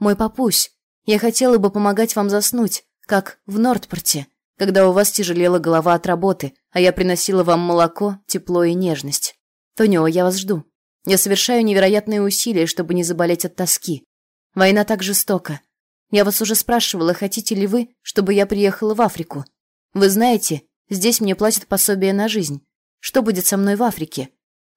[SPEAKER 4] Мой папусь, я хотела бы помогать вам заснуть, как в Нортпорте, когда у вас тяжелела голова от работы, а я приносила вам молоко, тепло и нежность. Тонио, я вас жду. Я совершаю невероятные усилия, чтобы не заболеть от тоски. Война так жестока. Я вас уже спрашивала, хотите ли вы, чтобы я приехала в Африку. Вы знаете, Здесь мне платят пособие на жизнь. Что будет со мной в Африке?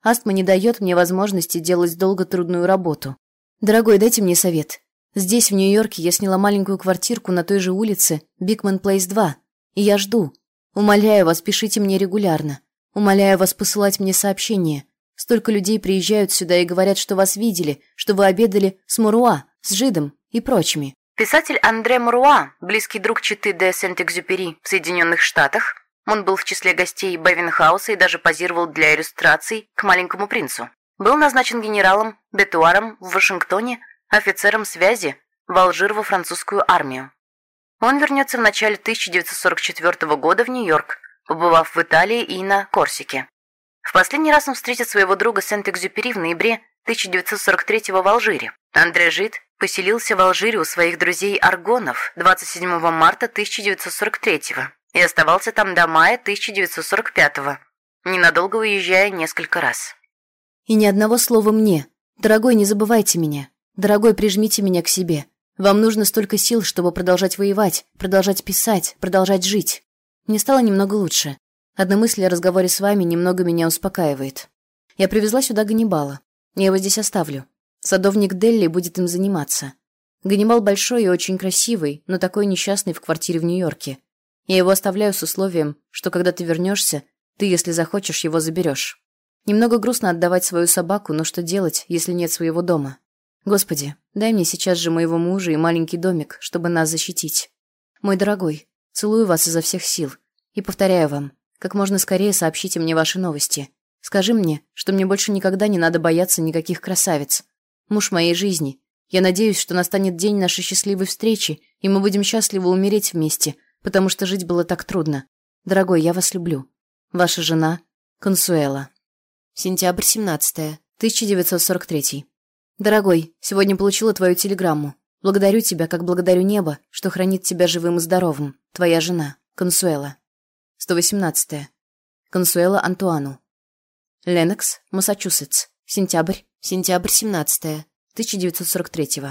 [SPEAKER 4] Астма не дает мне возможности делать долго трудную работу. Дорогой, дайте мне совет. Здесь, в Нью-Йорке, я сняла маленькую квартирку на той же улице, Бикман Плейс 2. И я жду. Умоляю вас, пишите мне регулярно. Умоляю вас посылать мне сообщения. Столько людей приезжают сюда и говорят, что вас видели, что вы обедали с Муруа, с Жидом и прочими.
[SPEAKER 5] Писатель Андре Муруа, близкий друг Читы де Сент-Экзюпери в Соединенных Штатах, он был в числе гостей Бевенхауса и даже позировал для иллюстраций к «Маленькому принцу». Был назначен генералом Бетуаром в Вашингтоне, офицером связи в Алжир во французскую армию. Он вернется в начале 1944 года в Нью-Йорк, побывав в Италии и на Корсике. В последний раз он встретит своего друга Сент-Экзюпери в ноябре 1943 в Алжире. Андре Жид поселился в Алжире у своих друзей Аргонов 27 марта 1943 и оставался там до мая 1945-го, ненадолго уезжая несколько раз.
[SPEAKER 4] И ни одного слова мне. Дорогой, не забывайте меня. Дорогой, прижмите меня к себе. Вам нужно столько сил, чтобы продолжать воевать, продолжать писать, продолжать жить. Мне стало немного лучше. Одна мысль о разговоре с вами немного меня успокаивает. Я привезла сюда Ганнибала. Я его здесь оставлю. Садовник Делли будет им заниматься. Ганнибал большой и очень красивый, но такой несчастный в квартире в Нью-Йорке. Я его оставляю с условием, что когда ты вернешься, ты, если захочешь, его заберешь. Немного грустно отдавать свою собаку, но что делать, если нет своего дома? Господи, дай мне сейчас же моего мужа и маленький домик, чтобы нас защитить. Мой дорогой, целую вас изо всех сил. И повторяю вам, как можно скорее сообщите мне ваши новости. Скажи мне, что мне больше никогда не надо бояться никаких красавиц. Муж моей жизни. Я надеюсь, что настанет день нашей счастливой встречи, и мы будем счастливы умереть вместе, потому что жить было так трудно. Дорогой, я вас люблю. Ваша жена Консуэла. Сентябрь 17 1943. Дорогой, сегодня получила твою телеграмму. Благодарю тебя, как благодарю небо, что хранит тебя живым и здоровым. Твоя жена Консуэла. 118. Консуэла Антуану. Ленокс, Массачусетс. Сентябрь, сентябрь 17 1943.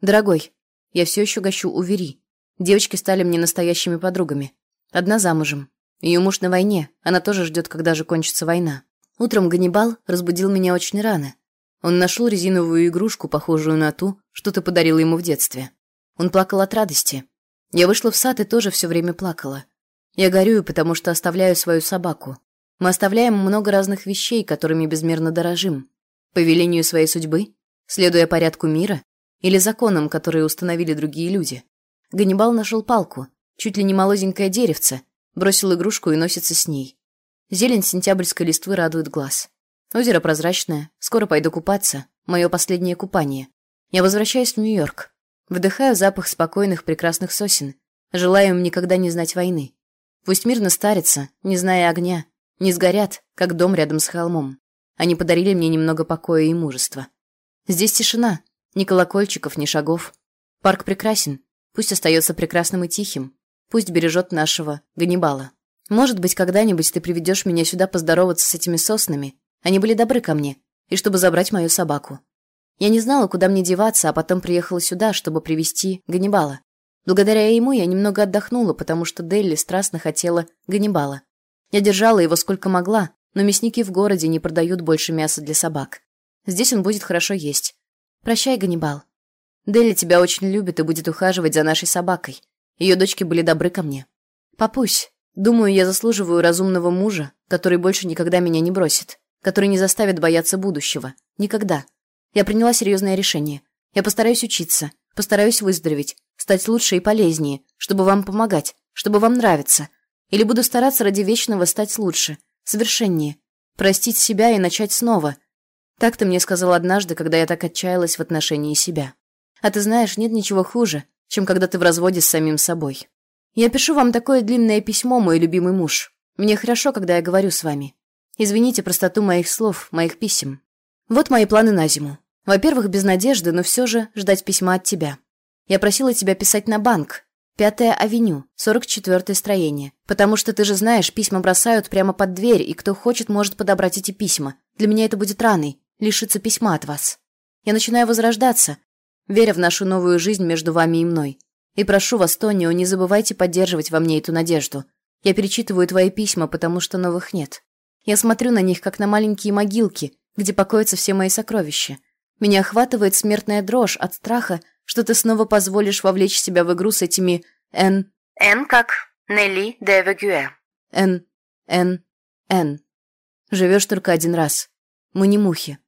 [SPEAKER 4] Дорогой, я все еще гощу у Вери. Девочки стали мне настоящими подругами. Одна замужем. Ее муж на войне, она тоже ждет, когда же кончится война. Утром Ганнибал разбудил меня очень рано. Он нашел резиновую игрушку, похожую на ту, что ты подарила ему в детстве. Он плакал от радости. Я вышла в сад и тоже все время плакала. Я горюю, потому что оставляю свою собаку. Мы оставляем много разных вещей, которыми безмерно дорожим. По велению своей судьбы, следуя порядку мира или законам, которые установили другие люди. Ганнибал нашел палку, чуть ли не молоденькое деревце, бросил игрушку и носится с ней. Зелень сентябрьской листвы радует глаз. Озеро прозрачное, скоро пойду купаться, мое последнее купание. Я возвращаюсь в Нью-Йорк. Вдыхаю запах спокойных прекрасных сосен, желаю им никогда не знать войны. Пусть мирно старятся, не зная огня, не сгорят, как дом рядом с холмом. Они подарили мне немного покоя и мужества. Здесь тишина, ни колокольчиков, ни шагов. Парк прекрасен, Пусть остается прекрасным и тихим. Пусть бережет нашего Ганнибала. Может быть, когда-нибудь ты приведешь меня сюда поздороваться с этими соснами. Они были добры ко мне. и чтобы забрать мою собаку. Я не знала, куда мне деваться, а потом приехала сюда, чтобы привести Ганнибала. Благодаря ему я немного отдохнула, потому что Делли страстно хотела Ганнибала. Я держала его сколько могла, но мясники в городе не продают больше мяса для собак. Здесь он будет хорошо есть. Прощай, Ганнибал. Делли тебя очень любит и будет ухаживать за нашей собакой. Ее дочки были добры ко мне. Папусь, думаю, я заслуживаю разумного мужа, который больше никогда меня не бросит, который не заставит бояться будущего. Никогда. Я приняла серьезное решение. Я постараюсь учиться, постараюсь выздороветь, стать лучше и полезнее, чтобы вам помогать, чтобы вам нравиться. Или буду стараться ради вечного стать лучше, совершеннее, простить себя и начать снова. Так ты мне сказал однажды, когда я так отчаялась в отношении себя. А ты знаешь, нет ничего хуже, чем когда ты в разводе с самим собой. Я пишу вам такое длинное письмо, мой любимый муж. Мне хорошо, когда я говорю с вами. Извините простоту моих слов, моих писем. Вот мои планы на зиму. Во-первых, без надежды, но все же ждать письма от тебя. Я просила тебя писать на банк. Пятая авеню, 44-е строение. Потому что ты же знаешь, письма бросают прямо под дверь, и кто хочет, может подобрать эти письма. Для меня это будет раной, лишиться письма от вас. Я начинаю возрождаться, веря в нашу новую жизнь между вами и мной. И прошу вас, Тонио, не забывайте поддерживать во мне эту надежду. Я перечитываю твои письма, потому что новых нет. Я смотрю на них, как на маленькие могилки, где покоятся все мои сокровища. Меня охватывает смертная дрожь от страха, что ты снова позволишь вовлечь себя в игру с этими «Н».
[SPEAKER 5] «Н» как Нелли де Вегюэ.
[SPEAKER 4] «Н», «Н», «Н». Живешь только один раз. Мы не мухи.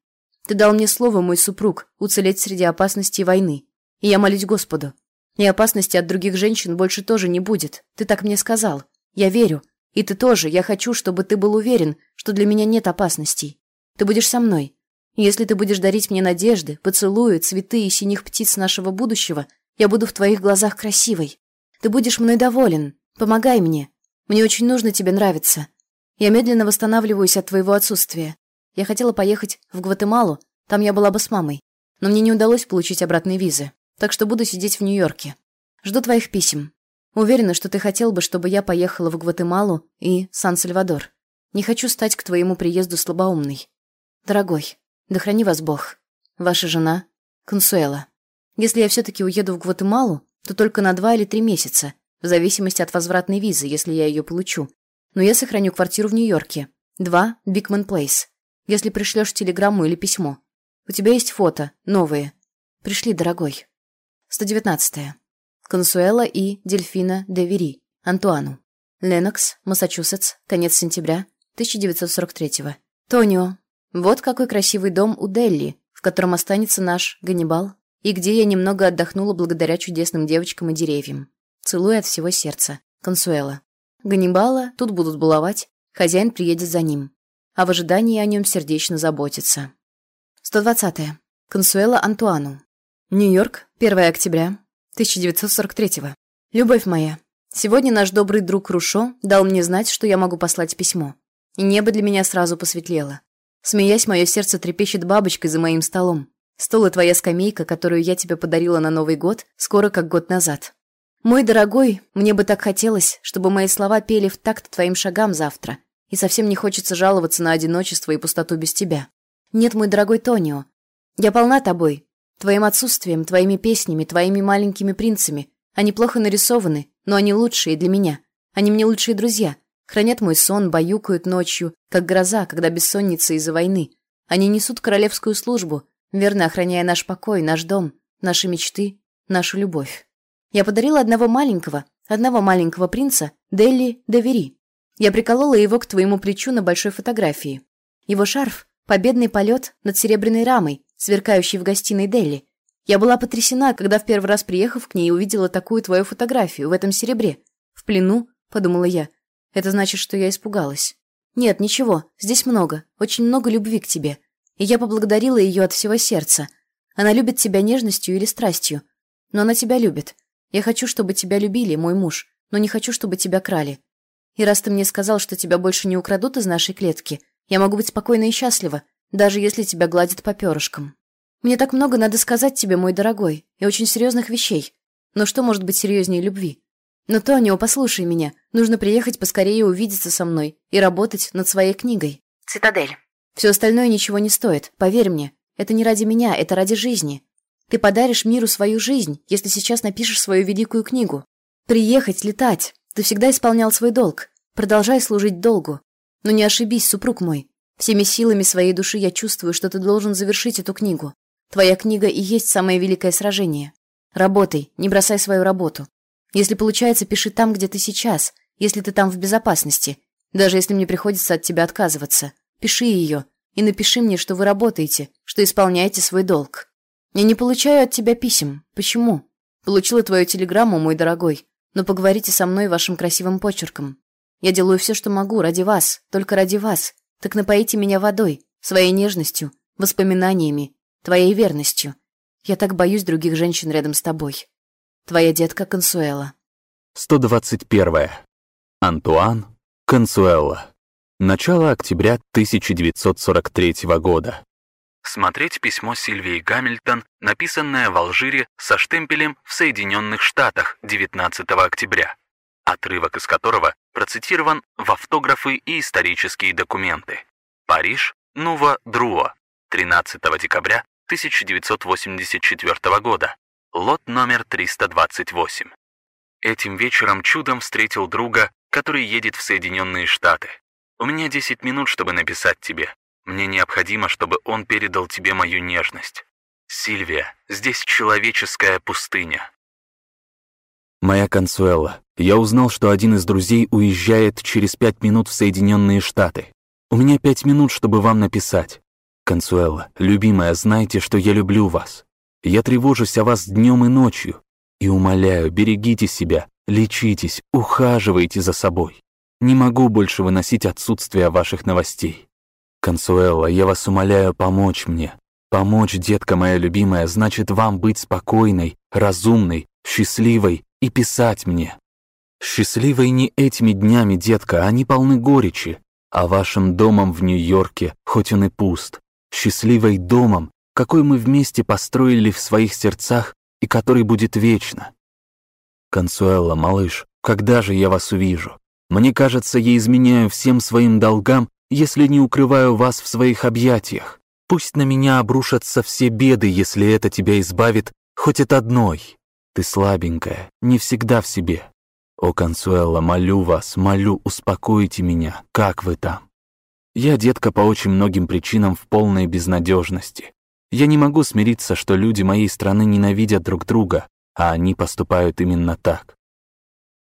[SPEAKER 4] Ты дал мне слово, мой супруг, уцелеть среди опасностей войны. И я молюсь Господу. И опасности от других женщин больше тоже не будет. Ты так мне сказал. Я верю. И ты тоже. Я хочу, чтобы ты был уверен, что для меня нет опасностей. Ты будешь со мной. Если ты будешь дарить мне надежды, поцелуи, цветы и синих птиц нашего будущего, я буду в твоих глазах красивой. Ты будешь мной доволен. Помогай мне. Мне очень нужно тебе нравиться. Я медленно восстанавливаюсь от твоего отсутствия. Я хотела поехать в Гватемалу, там я была бы с мамой. Но мне не удалось получить обратные визы, так что буду сидеть в Нью-Йорке. Жду твоих писем. Уверена, что ты хотел бы, чтобы я поехала в Гватемалу и Сан-Сальвадор. Не хочу стать к твоему приезду слабоумной. Дорогой, да храни вас Бог. Ваша жена Консуэла. Если я все-таки уеду в Гватемалу, то только на два или три месяца, в зависимости от возвратной визы, если я ее получу. Но я сохраню квартиру в Нью-Йорке. Два Бикман Плейс если пришлешь телеграмму или письмо. У тебя есть фото, новые. Пришли, дорогой. 119. -е. Консуэла и Дельфина де Вери, Антуану. Ленокс, Массачусетс, конец сентября 1943 -го. Тонио. Вот какой красивый дом у Делли, в котором останется наш Ганнибал, и где я немного отдохнула благодаря чудесным девочкам и деревьям. Целую от всего сердца. Консуэла. Ганнибала тут будут баловать, хозяин приедет за ним а в ожидании о нем сердечно заботится. 120. -е. Консуэла Антуану. Нью-Йорк, 1 октября 1943 -го. Любовь моя, сегодня наш добрый друг Рушо дал мне знать, что я могу послать письмо. И небо для меня сразу посветлело. Смеясь, мое сердце трепещет бабочкой за моим столом. Стол и твоя скамейка, которую я тебе подарила на Новый год, скоро как год назад. Мой дорогой, мне бы так хотелось, чтобы мои слова пели в такт твоим шагам завтра, и совсем не хочется жаловаться на одиночество и пустоту без тебя. Нет, мой дорогой Тонио, я полна тобой, твоим отсутствием, твоими песнями, твоими маленькими принцами. Они плохо нарисованы, но они лучшие для меня. Они мне лучшие друзья. Хранят мой сон, баюкают ночью, как гроза, когда бессонница из-за войны. Они несут королевскую службу, верно охраняя наш покой, наш дом, наши мечты, нашу любовь. Я подарила одного маленького, одного маленького принца Делли Девери. Я приколола его к твоему плечу на большой фотографии. Его шарф — победный полет над серебряной рамой, сверкающей в гостиной Дели. Я была потрясена, когда в первый раз, приехав к ней, увидела такую твою фотографию в этом серебре. В плену, подумала я. Это значит, что я испугалась. Нет, ничего, здесь много, очень много любви к тебе. И я поблагодарила ее от всего сердца. Она любит тебя нежностью или страстью. Но она тебя любит. Я хочу, чтобы тебя любили, мой муж, но не хочу, чтобы тебя крали. И раз ты мне сказал, что тебя больше не украдут из нашей клетки, я могу быть спокойна и счастлива, даже если тебя гладят по перышкам. Мне так много надо сказать тебе, мой дорогой, и очень серьезных вещей. Но что может быть серьезнее любви? Но, Тонио, послушай меня. Нужно приехать поскорее увидеться со мной и работать над своей книгой.
[SPEAKER 5] Цитадель.
[SPEAKER 4] Все остальное ничего не стоит, поверь мне. Это не ради меня, это ради жизни. Ты подаришь миру свою жизнь, если сейчас напишешь свою великую книгу. Приехать, летать. Ты всегда исполнял свой долг. Продолжай служить долгу. Но не ошибись, супруг мой. Всеми силами своей души я чувствую, что ты должен завершить эту книгу. Твоя книга и есть самое великое сражение. Работай, не бросай свою работу. Если получается, пиши там, где ты сейчас, если ты там в безопасности. Даже если мне приходится от тебя отказываться. Пиши ее и напиши мне, что вы работаете, что исполняете свой долг. Я не получаю от тебя писем. Почему? Получила твою телеграмму, мой дорогой. Но поговорите со мной вашим красивым почерком. Я делаю все, что могу, ради вас, только ради вас. Так напоите меня водой, своей нежностью, воспоминаниями, твоей верностью. Я так боюсь других женщин рядом с тобой. Твоя детка Консуэла.
[SPEAKER 3] 121. Антуан Консуэла. Начало октября 1943 года. Смотреть письмо Сильвии Гамильтон, написанное в Алжире со штемпелем в Соединенных Штатах 19 октября, отрывок из которого процитирован в автографы и исторические документы. Париж, Нува Друа, 13 декабря 1984 года, лот номер 328. Этим вечером чудом встретил друга, который едет в Соединенные Штаты. У меня 10 минут, чтобы написать тебе. Мне необходимо, чтобы он передал тебе мою нежность. Сильвия, здесь человеческая пустыня.
[SPEAKER 1] Моя Консуэла, я узнал, что один из друзей уезжает через пять минут в Соединенные Штаты. У меня пять минут, чтобы вам написать. Консуэла, любимая, знайте, что я люблю вас. Я тревожусь о вас днем и ночью. И умоляю, берегите себя, лечитесь, ухаживайте за собой. Не могу больше выносить отсутствие ваших новостей. Консуэла, я вас умоляю помочь мне. Помочь, детка моя любимая, значит вам быть спокойной, разумной, счастливой и писать мне. Счастливой не этими днями, детка, они полны горечи, а вашим домом в Нью-Йорке, хоть он и пуст. Счастливой домом, какой мы вместе построили в своих сердцах и который будет вечно. Консуэла, малыш, когда же я вас увижу? Мне кажется, я изменяю всем своим долгам если не укрываю вас в своих объятиях. Пусть на меня обрушатся все беды, если это тебя избавит хоть от одной. Ты слабенькая, не всегда в себе. О, Консуэла, молю вас, молю, успокойте меня. Как вы там? Я, детка, по очень многим причинам в полной безнадежности. Я не могу смириться, что люди моей страны ненавидят друг друга, а они поступают именно так.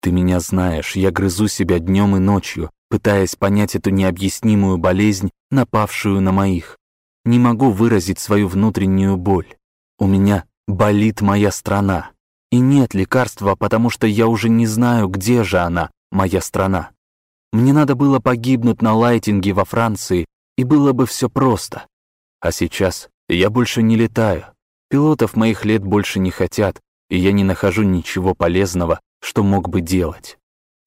[SPEAKER 1] Ты меня знаешь, я грызу себя днем и ночью, пытаясь понять эту необъяснимую болезнь, напавшую на моих. Не могу выразить свою внутреннюю боль. У меня болит моя страна. И нет лекарства, потому что я уже не знаю, где же она, моя страна. Мне надо было погибнуть на лайтинге во Франции, и было бы все просто. А сейчас я больше не летаю. Пилотов моих лет больше не хотят, и я не нахожу ничего полезного, что мог бы делать.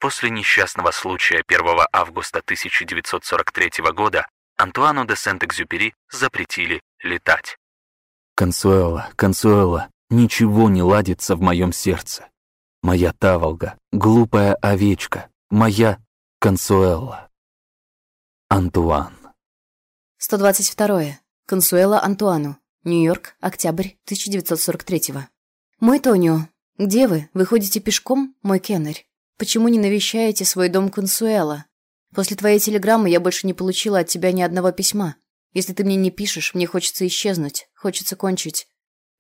[SPEAKER 3] После несчастного случая 1 августа 1943 года Антуану де Сент-Экзюпери запретили летать.
[SPEAKER 1] «Консуэла, Консуэла, ничего не ладится в моем сердце. Моя Таволга, глупая овечка, моя Консуэла». Антуан.
[SPEAKER 4] 122. Консуэла Антуану. Нью-Йорк, октябрь 1943 «Мой Тонио, где вы? Вы ходите пешком, мой Кеннерь?» Почему не навещаете свой дом Консуэла? После твоей телеграммы я больше не получила от тебя ни одного письма. Если ты мне не пишешь, мне хочется исчезнуть, хочется кончить.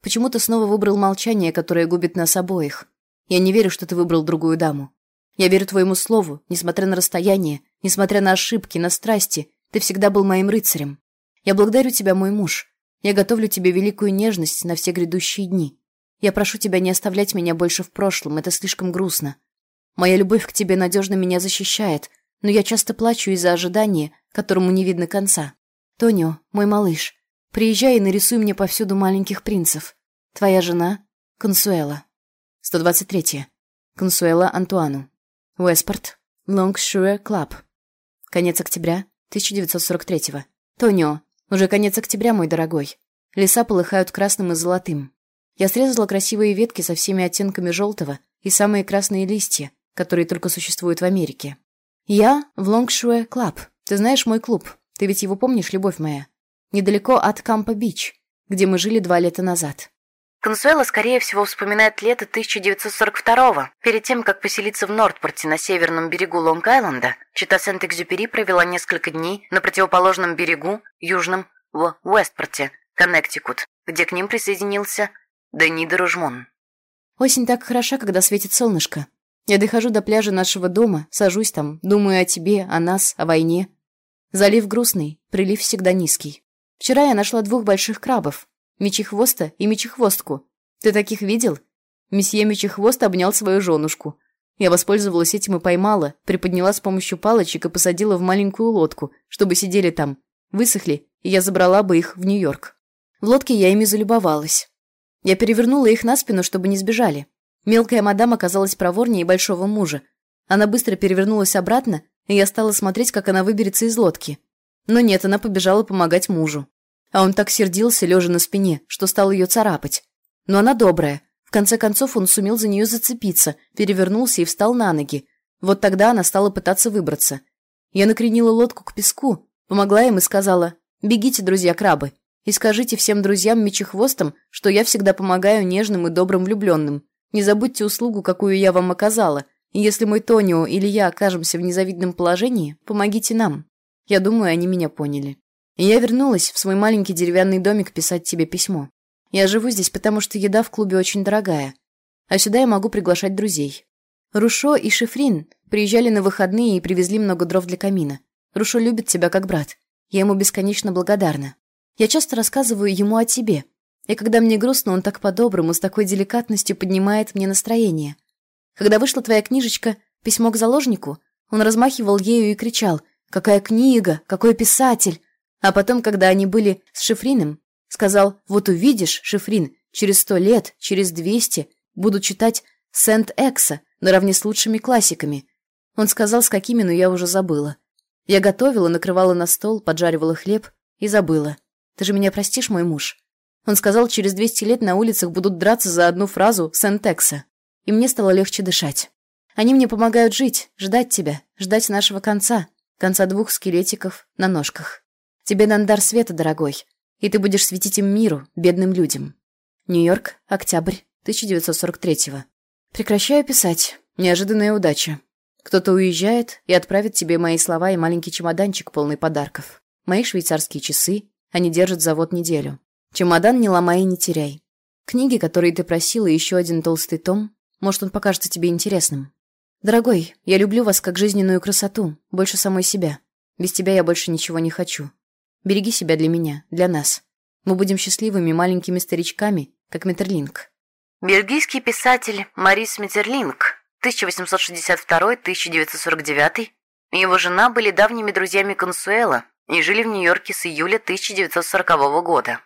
[SPEAKER 4] Почему ты снова выбрал молчание, которое губит нас обоих? Я не верю, что ты выбрал другую даму. Я верю твоему слову, несмотря на расстояние, несмотря на ошибки, на страсти, ты всегда был моим рыцарем. Я благодарю тебя, мой муж. Я готовлю тебе великую нежность на все грядущие дни. Я прошу тебя не оставлять меня больше в прошлом, это слишком грустно. Моя любовь к тебе надежно меня защищает, но я часто плачу из-за ожидания, которому не видно конца. Тонио, мой малыш, приезжай и нарисуй мне повсюду маленьких принцев. Твоя жена — Консуэла. 123. Консуэла Антуану. Уэстпорт. Лонгшуэ Клаб. Конец октября 1943. Тонио, уже конец октября, мой дорогой. Леса полыхают красным и золотым. Я срезала красивые ветки со всеми оттенками желтого и самые красные листья, которые только существуют в Америке. Я в Лонгшуэ Клаб. Ты знаешь мой клуб? Ты ведь его помнишь, любовь моя? Недалеко от Кампа-Бич, где мы жили два лета назад.
[SPEAKER 5] Консуэла, скорее всего, вспоминает лето 1942-го. Перед тем, как поселиться в Нортпорте на северном берегу Лонг-Айленда, чета Сент-Экзюпери провела несколько дней на противоположном берегу, южном, в Уэстпорте, Коннектикут, где к ним присоединился Дени де Ружмон.
[SPEAKER 4] Осень так хороша, когда светит солнышко. Я дохожу до пляжа нашего дома, сажусь там, думаю о тебе, о нас, о войне. Залив грустный, прилив всегда низкий. Вчера я нашла двух больших крабов, Мечехвоста и Мечехвостку. Ты таких видел? Месье Мечехвост обнял свою женушку. Я воспользовалась этим и поймала, приподняла с помощью палочек и посадила в маленькую лодку, чтобы сидели там. Высохли, и я забрала бы их в Нью-Йорк. В лодке я ими залюбовалась. Я перевернула их на спину, чтобы не сбежали. Мелкая мадам оказалась проворнее большого мужа. Она быстро перевернулась обратно, и я стала смотреть, как она выберется из лодки. Но нет, она побежала помогать мужу. А он так сердился, лежа на спине, что стал ее царапать. Но она добрая. В конце концов он сумел за нее зацепиться, перевернулся и встал на ноги. Вот тогда она стала пытаться выбраться. Я накренила лодку к песку, помогла им и сказала «Бегите, друзья-крабы, и скажите всем друзьям-мечехвостам, что я всегда помогаю нежным и добрым влюбленным. Не забудьте услугу, какую я вам оказала, и если мой Тонио или я окажемся в незавидном положении, помогите нам». Я думаю, они меня поняли. И я вернулась в свой маленький деревянный домик писать тебе письмо. Я живу здесь, потому что еда в клубе очень дорогая. А сюда я могу приглашать друзей. Рушо и Шифрин приезжали на выходные и привезли много дров для камина. Рушо любит тебя как брат. Я ему бесконечно благодарна. Я часто рассказываю ему о тебе. И когда мне грустно, он так по-доброму, с такой деликатностью поднимает мне настроение. Когда вышла твоя книжечка «Письмо к заложнику», он размахивал ею и кричал «Какая книга! Какой писатель! А потом, когда они были с Шифрином, сказал, вот увидишь, Шифрин, через сто лет, через двести буду читать Сент-Экса наравне с лучшими классиками. Он сказал, с какими, но я уже забыла. Я готовила, накрывала на стол, поджаривала хлеб и забыла. Ты же меня простишь, мой муж? Он сказал, через двести лет на улицах будут драться за одну фразу Сент-Экса. И мне стало легче дышать. Они мне помогают жить, ждать тебя, ждать нашего конца, конца двух скелетиков на ножках. Тебе дан дар света, дорогой, и ты будешь светить им миру, бедным людям. Нью-Йорк, октябрь 1943-го. Прекращаю писать. Неожиданная удача. Кто-то уезжает и отправит тебе мои слова и маленький чемоданчик, полный подарков. Мои швейцарские часы. Они держат завод неделю. Чемодан не ломай и не теряй. Книги, которые ты просила, и еще один толстый том. Может, он покажется тебе интересным. Дорогой, я люблю вас как жизненную красоту, больше самой себя. Без тебя я больше ничего не хочу. Береги себя для меня, для нас. Мы будем счастливыми маленькими старичками, как Метерлинг.
[SPEAKER 5] Бельгийский писатель Марис Метерлинг 1862-1949 и его жена были давними друзьями Консуэла и жили в Нью-Йорке с июля 1940 года.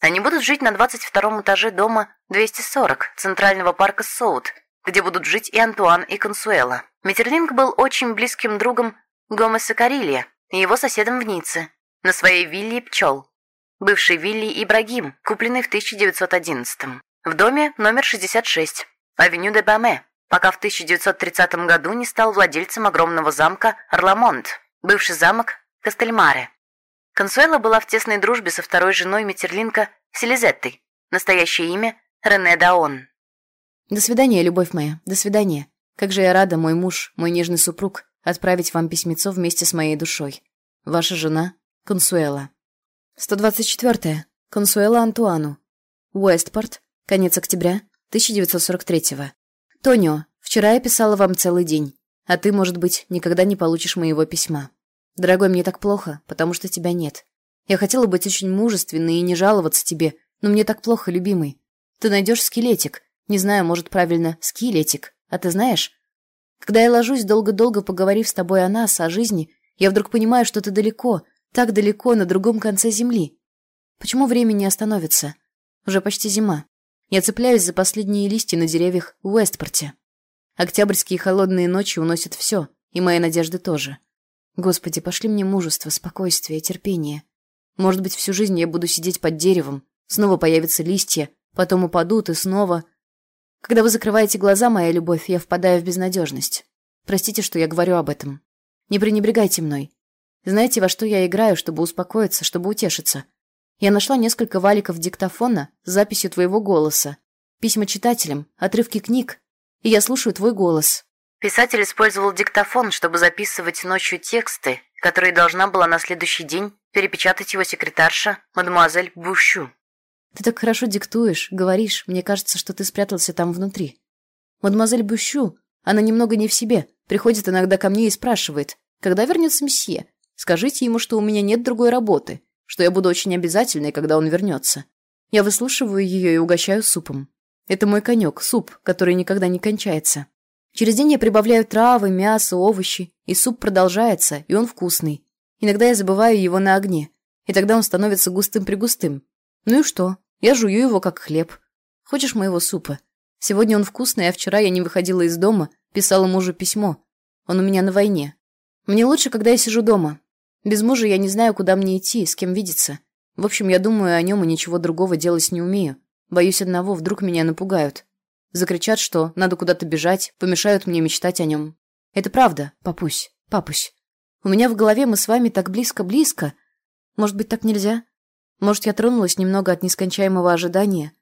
[SPEAKER 5] Они будут жить на 22 этаже дома 240 Центрального парка Соут, где будут жить и Антуан, и Консуэла. Метерлинг был очень близким другом Гомеса Карилья и его соседом в Ницце, на своей вилле пчел, бывшей вилле Ибрагим, купленной в 1911 в доме номер 66, авеню де Баме, пока в 1930 году не стал владельцем огромного замка Орламонт, бывший замок Кастельмаре. Консуэла была в тесной дружбе со второй женой Метерлинка Селизеттой, настоящее имя Рене Даон.
[SPEAKER 4] До свидания, любовь моя, до свидания. Как же я рада, мой муж, мой нежный супруг, отправить вам письмецо вместе с моей душой. Ваша жена Консуэла. 124. Консуэла Антуану. Уэстпорт. Конец октября 1943-го. Тонио, вчера я писала вам целый день, а ты, может быть, никогда не получишь моего письма. Дорогой, мне так плохо, потому что тебя нет. Я хотела быть очень мужественной и не жаловаться тебе, но мне так плохо, любимый. Ты найдешь скелетик. Не знаю, может, правильно, скелетик. А ты знаешь? Когда я ложусь, долго-долго поговорив с тобой о нас, о жизни, я вдруг понимаю, что ты далеко, так далеко, на другом конце земли. Почему время не остановится? Уже почти зима. Я цепляюсь за последние листья на деревьях в Уэстпорте. Октябрьские холодные ночи уносят все, и мои надежды тоже. Господи, пошли мне мужество, спокойствие, терпение. Может быть, всю жизнь я буду сидеть под деревом, снова появятся листья, потом упадут и снова... Когда вы закрываете глаза, моя любовь, я впадаю в безнадежность. Простите, что я говорю об этом. Не пренебрегайте мной. Знаете, во что я играю, чтобы успокоиться, чтобы утешиться? Я нашла несколько валиков диктофона с записью твоего голоса, письма читателям, отрывки книг, и я слушаю твой голос.
[SPEAKER 5] Писатель использовал диктофон, чтобы записывать ночью тексты, которые должна была на следующий день перепечатать его секретарша, мадемуазель Бущу.
[SPEAKER 4] Ты так хорошо диктуешь, говоришь, мне кажется, что ты спрятался там внутри. Мадемуазель Бущу, она немного не в себе, приходит иногда ко мне и спрашивает, когда вернется месье? Скажите ему, что у меня нет другой работы, что я буду очень обязательной, когда он вернется. Я выслушиваю ее и угощаю супом. Это мой конек, суп, который никогда не кончается. Через день я прибавляю травы, мясо, овощи, и суп продолжается, и он вкусный. Иногда я забываю его на огне, и тогда он становится густым-пригустым. Ну и что? Я жую его, как хлеб. Хочешь моего супа? Сегодня он вкусный, а вчера я не выходила из дома, писала мужу письмо. Он у меня на войне. Мне лучше, когда я сижу дома. Без мужа я не знаю, куда мне идти, с кем видеться. В общем, я думаю о нем и ничего другого делать не умею. Боюсь одного, вдруг меня напугают. Закричат, что надо куда-то бежать, помешают мне мечтать о нем. Это правда, папусь, папусь. У меня в голове мы с вами так близко-близко. Может быть, так нельзя? Может, я тронулась немного от нескончаемого ожидания?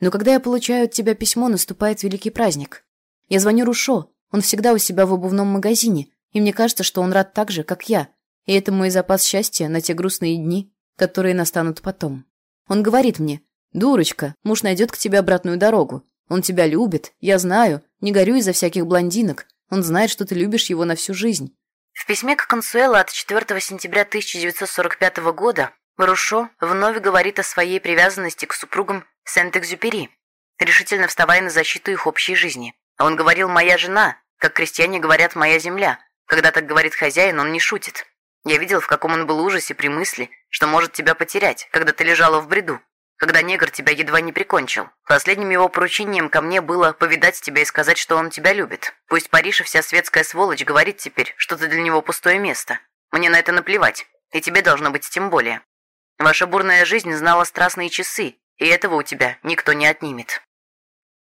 [SPEAKER 4] Но когда я получаю от тебя письмо, наступает великий праздник. Я звоню Рушо, он всегда у себя в обувном магазине, и мне кажется, что он рад так же, как я. И это мой запас счастья на те грустные дни, которые настанут потом. Он говорит мне, «Дурочка, муж найдет к тебе обратную дорогу. Он тебя любит, я знаю, не горю из-за всяких блондинок. Он знает, что ты любишь его на всю жизнь».
[SPEAKER 5] В письме к Консуэло от 4 сентября 1945 года Рушо вновь говорит о своей привязанности к супругам Сент-Экзюпери, решительно вставая на защиту их общей жизни. Он говорил «моя жена», как крестьяне говорят «моя земля». Когда так говорит хозяин, он не шутит. Я видел, в каком он был ужасе при мысли, что может тебя потерять, когда ты лежала в бреду, когда негр тебя едва не прикончил. Последним его поручением ко мне было повидать тебя и сказать, что он тебя любит. Пусть Париж и вся светская сволочь говорит теперь, что ты для него пустое место. Мне на это наплевать, и тебе должно быть тем более. Ваша бурная жизнь знала страстные часы, и этого у тебя никто не отнимет.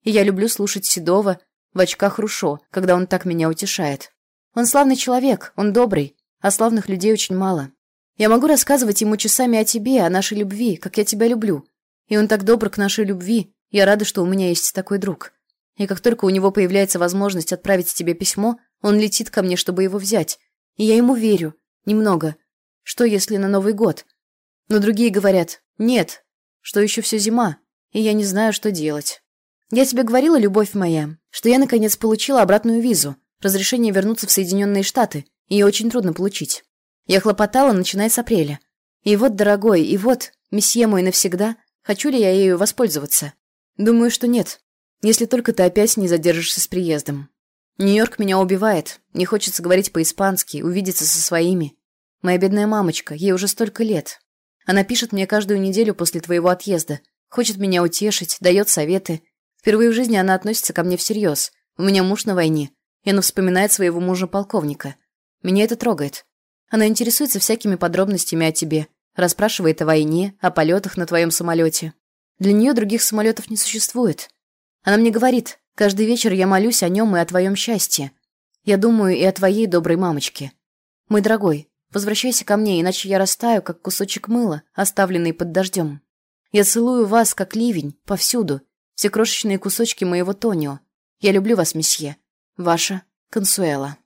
[SPEAKER 4] И я люблю слушать Седова, в очках Рушо, когда он так меня утешает. Он славный человек, он добрый, а славных людей очень мало. Я могу рассказывать ему часами о тебе, о нашей любви, как я тебя люблю. И он так добр к нашей любви, я рада, что у меня есть такой друг. И как только у него появляется возможность отправить тебе письмо, он летит ко мне, чтобы его взять. И я ему верю. Немного. Что, если на Новый год? Но другие говорят, нет, что еще все зима, и я не знаю, что делать. Я тебе говорила, любовь моя, что я наконец получила обратную визу, разрешение вернуться в Соединенные Штаты, ее очень трудно получить. Я хлопотала, начиная с апреля. И вот, дорогой, и вот, месье мой навсегда, хочу ли я ею воспользоваться? Думаю, что нет. Если только ты опять не задержишься с приездом. Нью-Йорк меня убивает. Не хочется говорить по-испански, увидеться со своими. Моя бедная мамочка, ей уже столько лет. Она пишет мне каждую неделю после твоего отъезда. Хочет меня утешить, дает советы. Впервые в жизни она относится ко мне всерьез. У меня муж на войне, и она вспоминает своего мужа-полковника. Меня это трогает. Она интересуется всякими подробностями о тебе, расспрашивает о войне, о полетах на твоем самолете. Для нее других самолетов не существует. Она мне говорит, каждый вечер я молюсь о нем и о твоем счастье. Я думаю и о твоей доброй мамочке. Мой дорогой, возвращайся ко мне, иначе я растаю, как кусочек мыла, оставленный под дождем. Я целую вас, как ливень, повсюду, все крошечные кусочки моего Тонио. Я люблю вас, месье. Ваша Консуэла.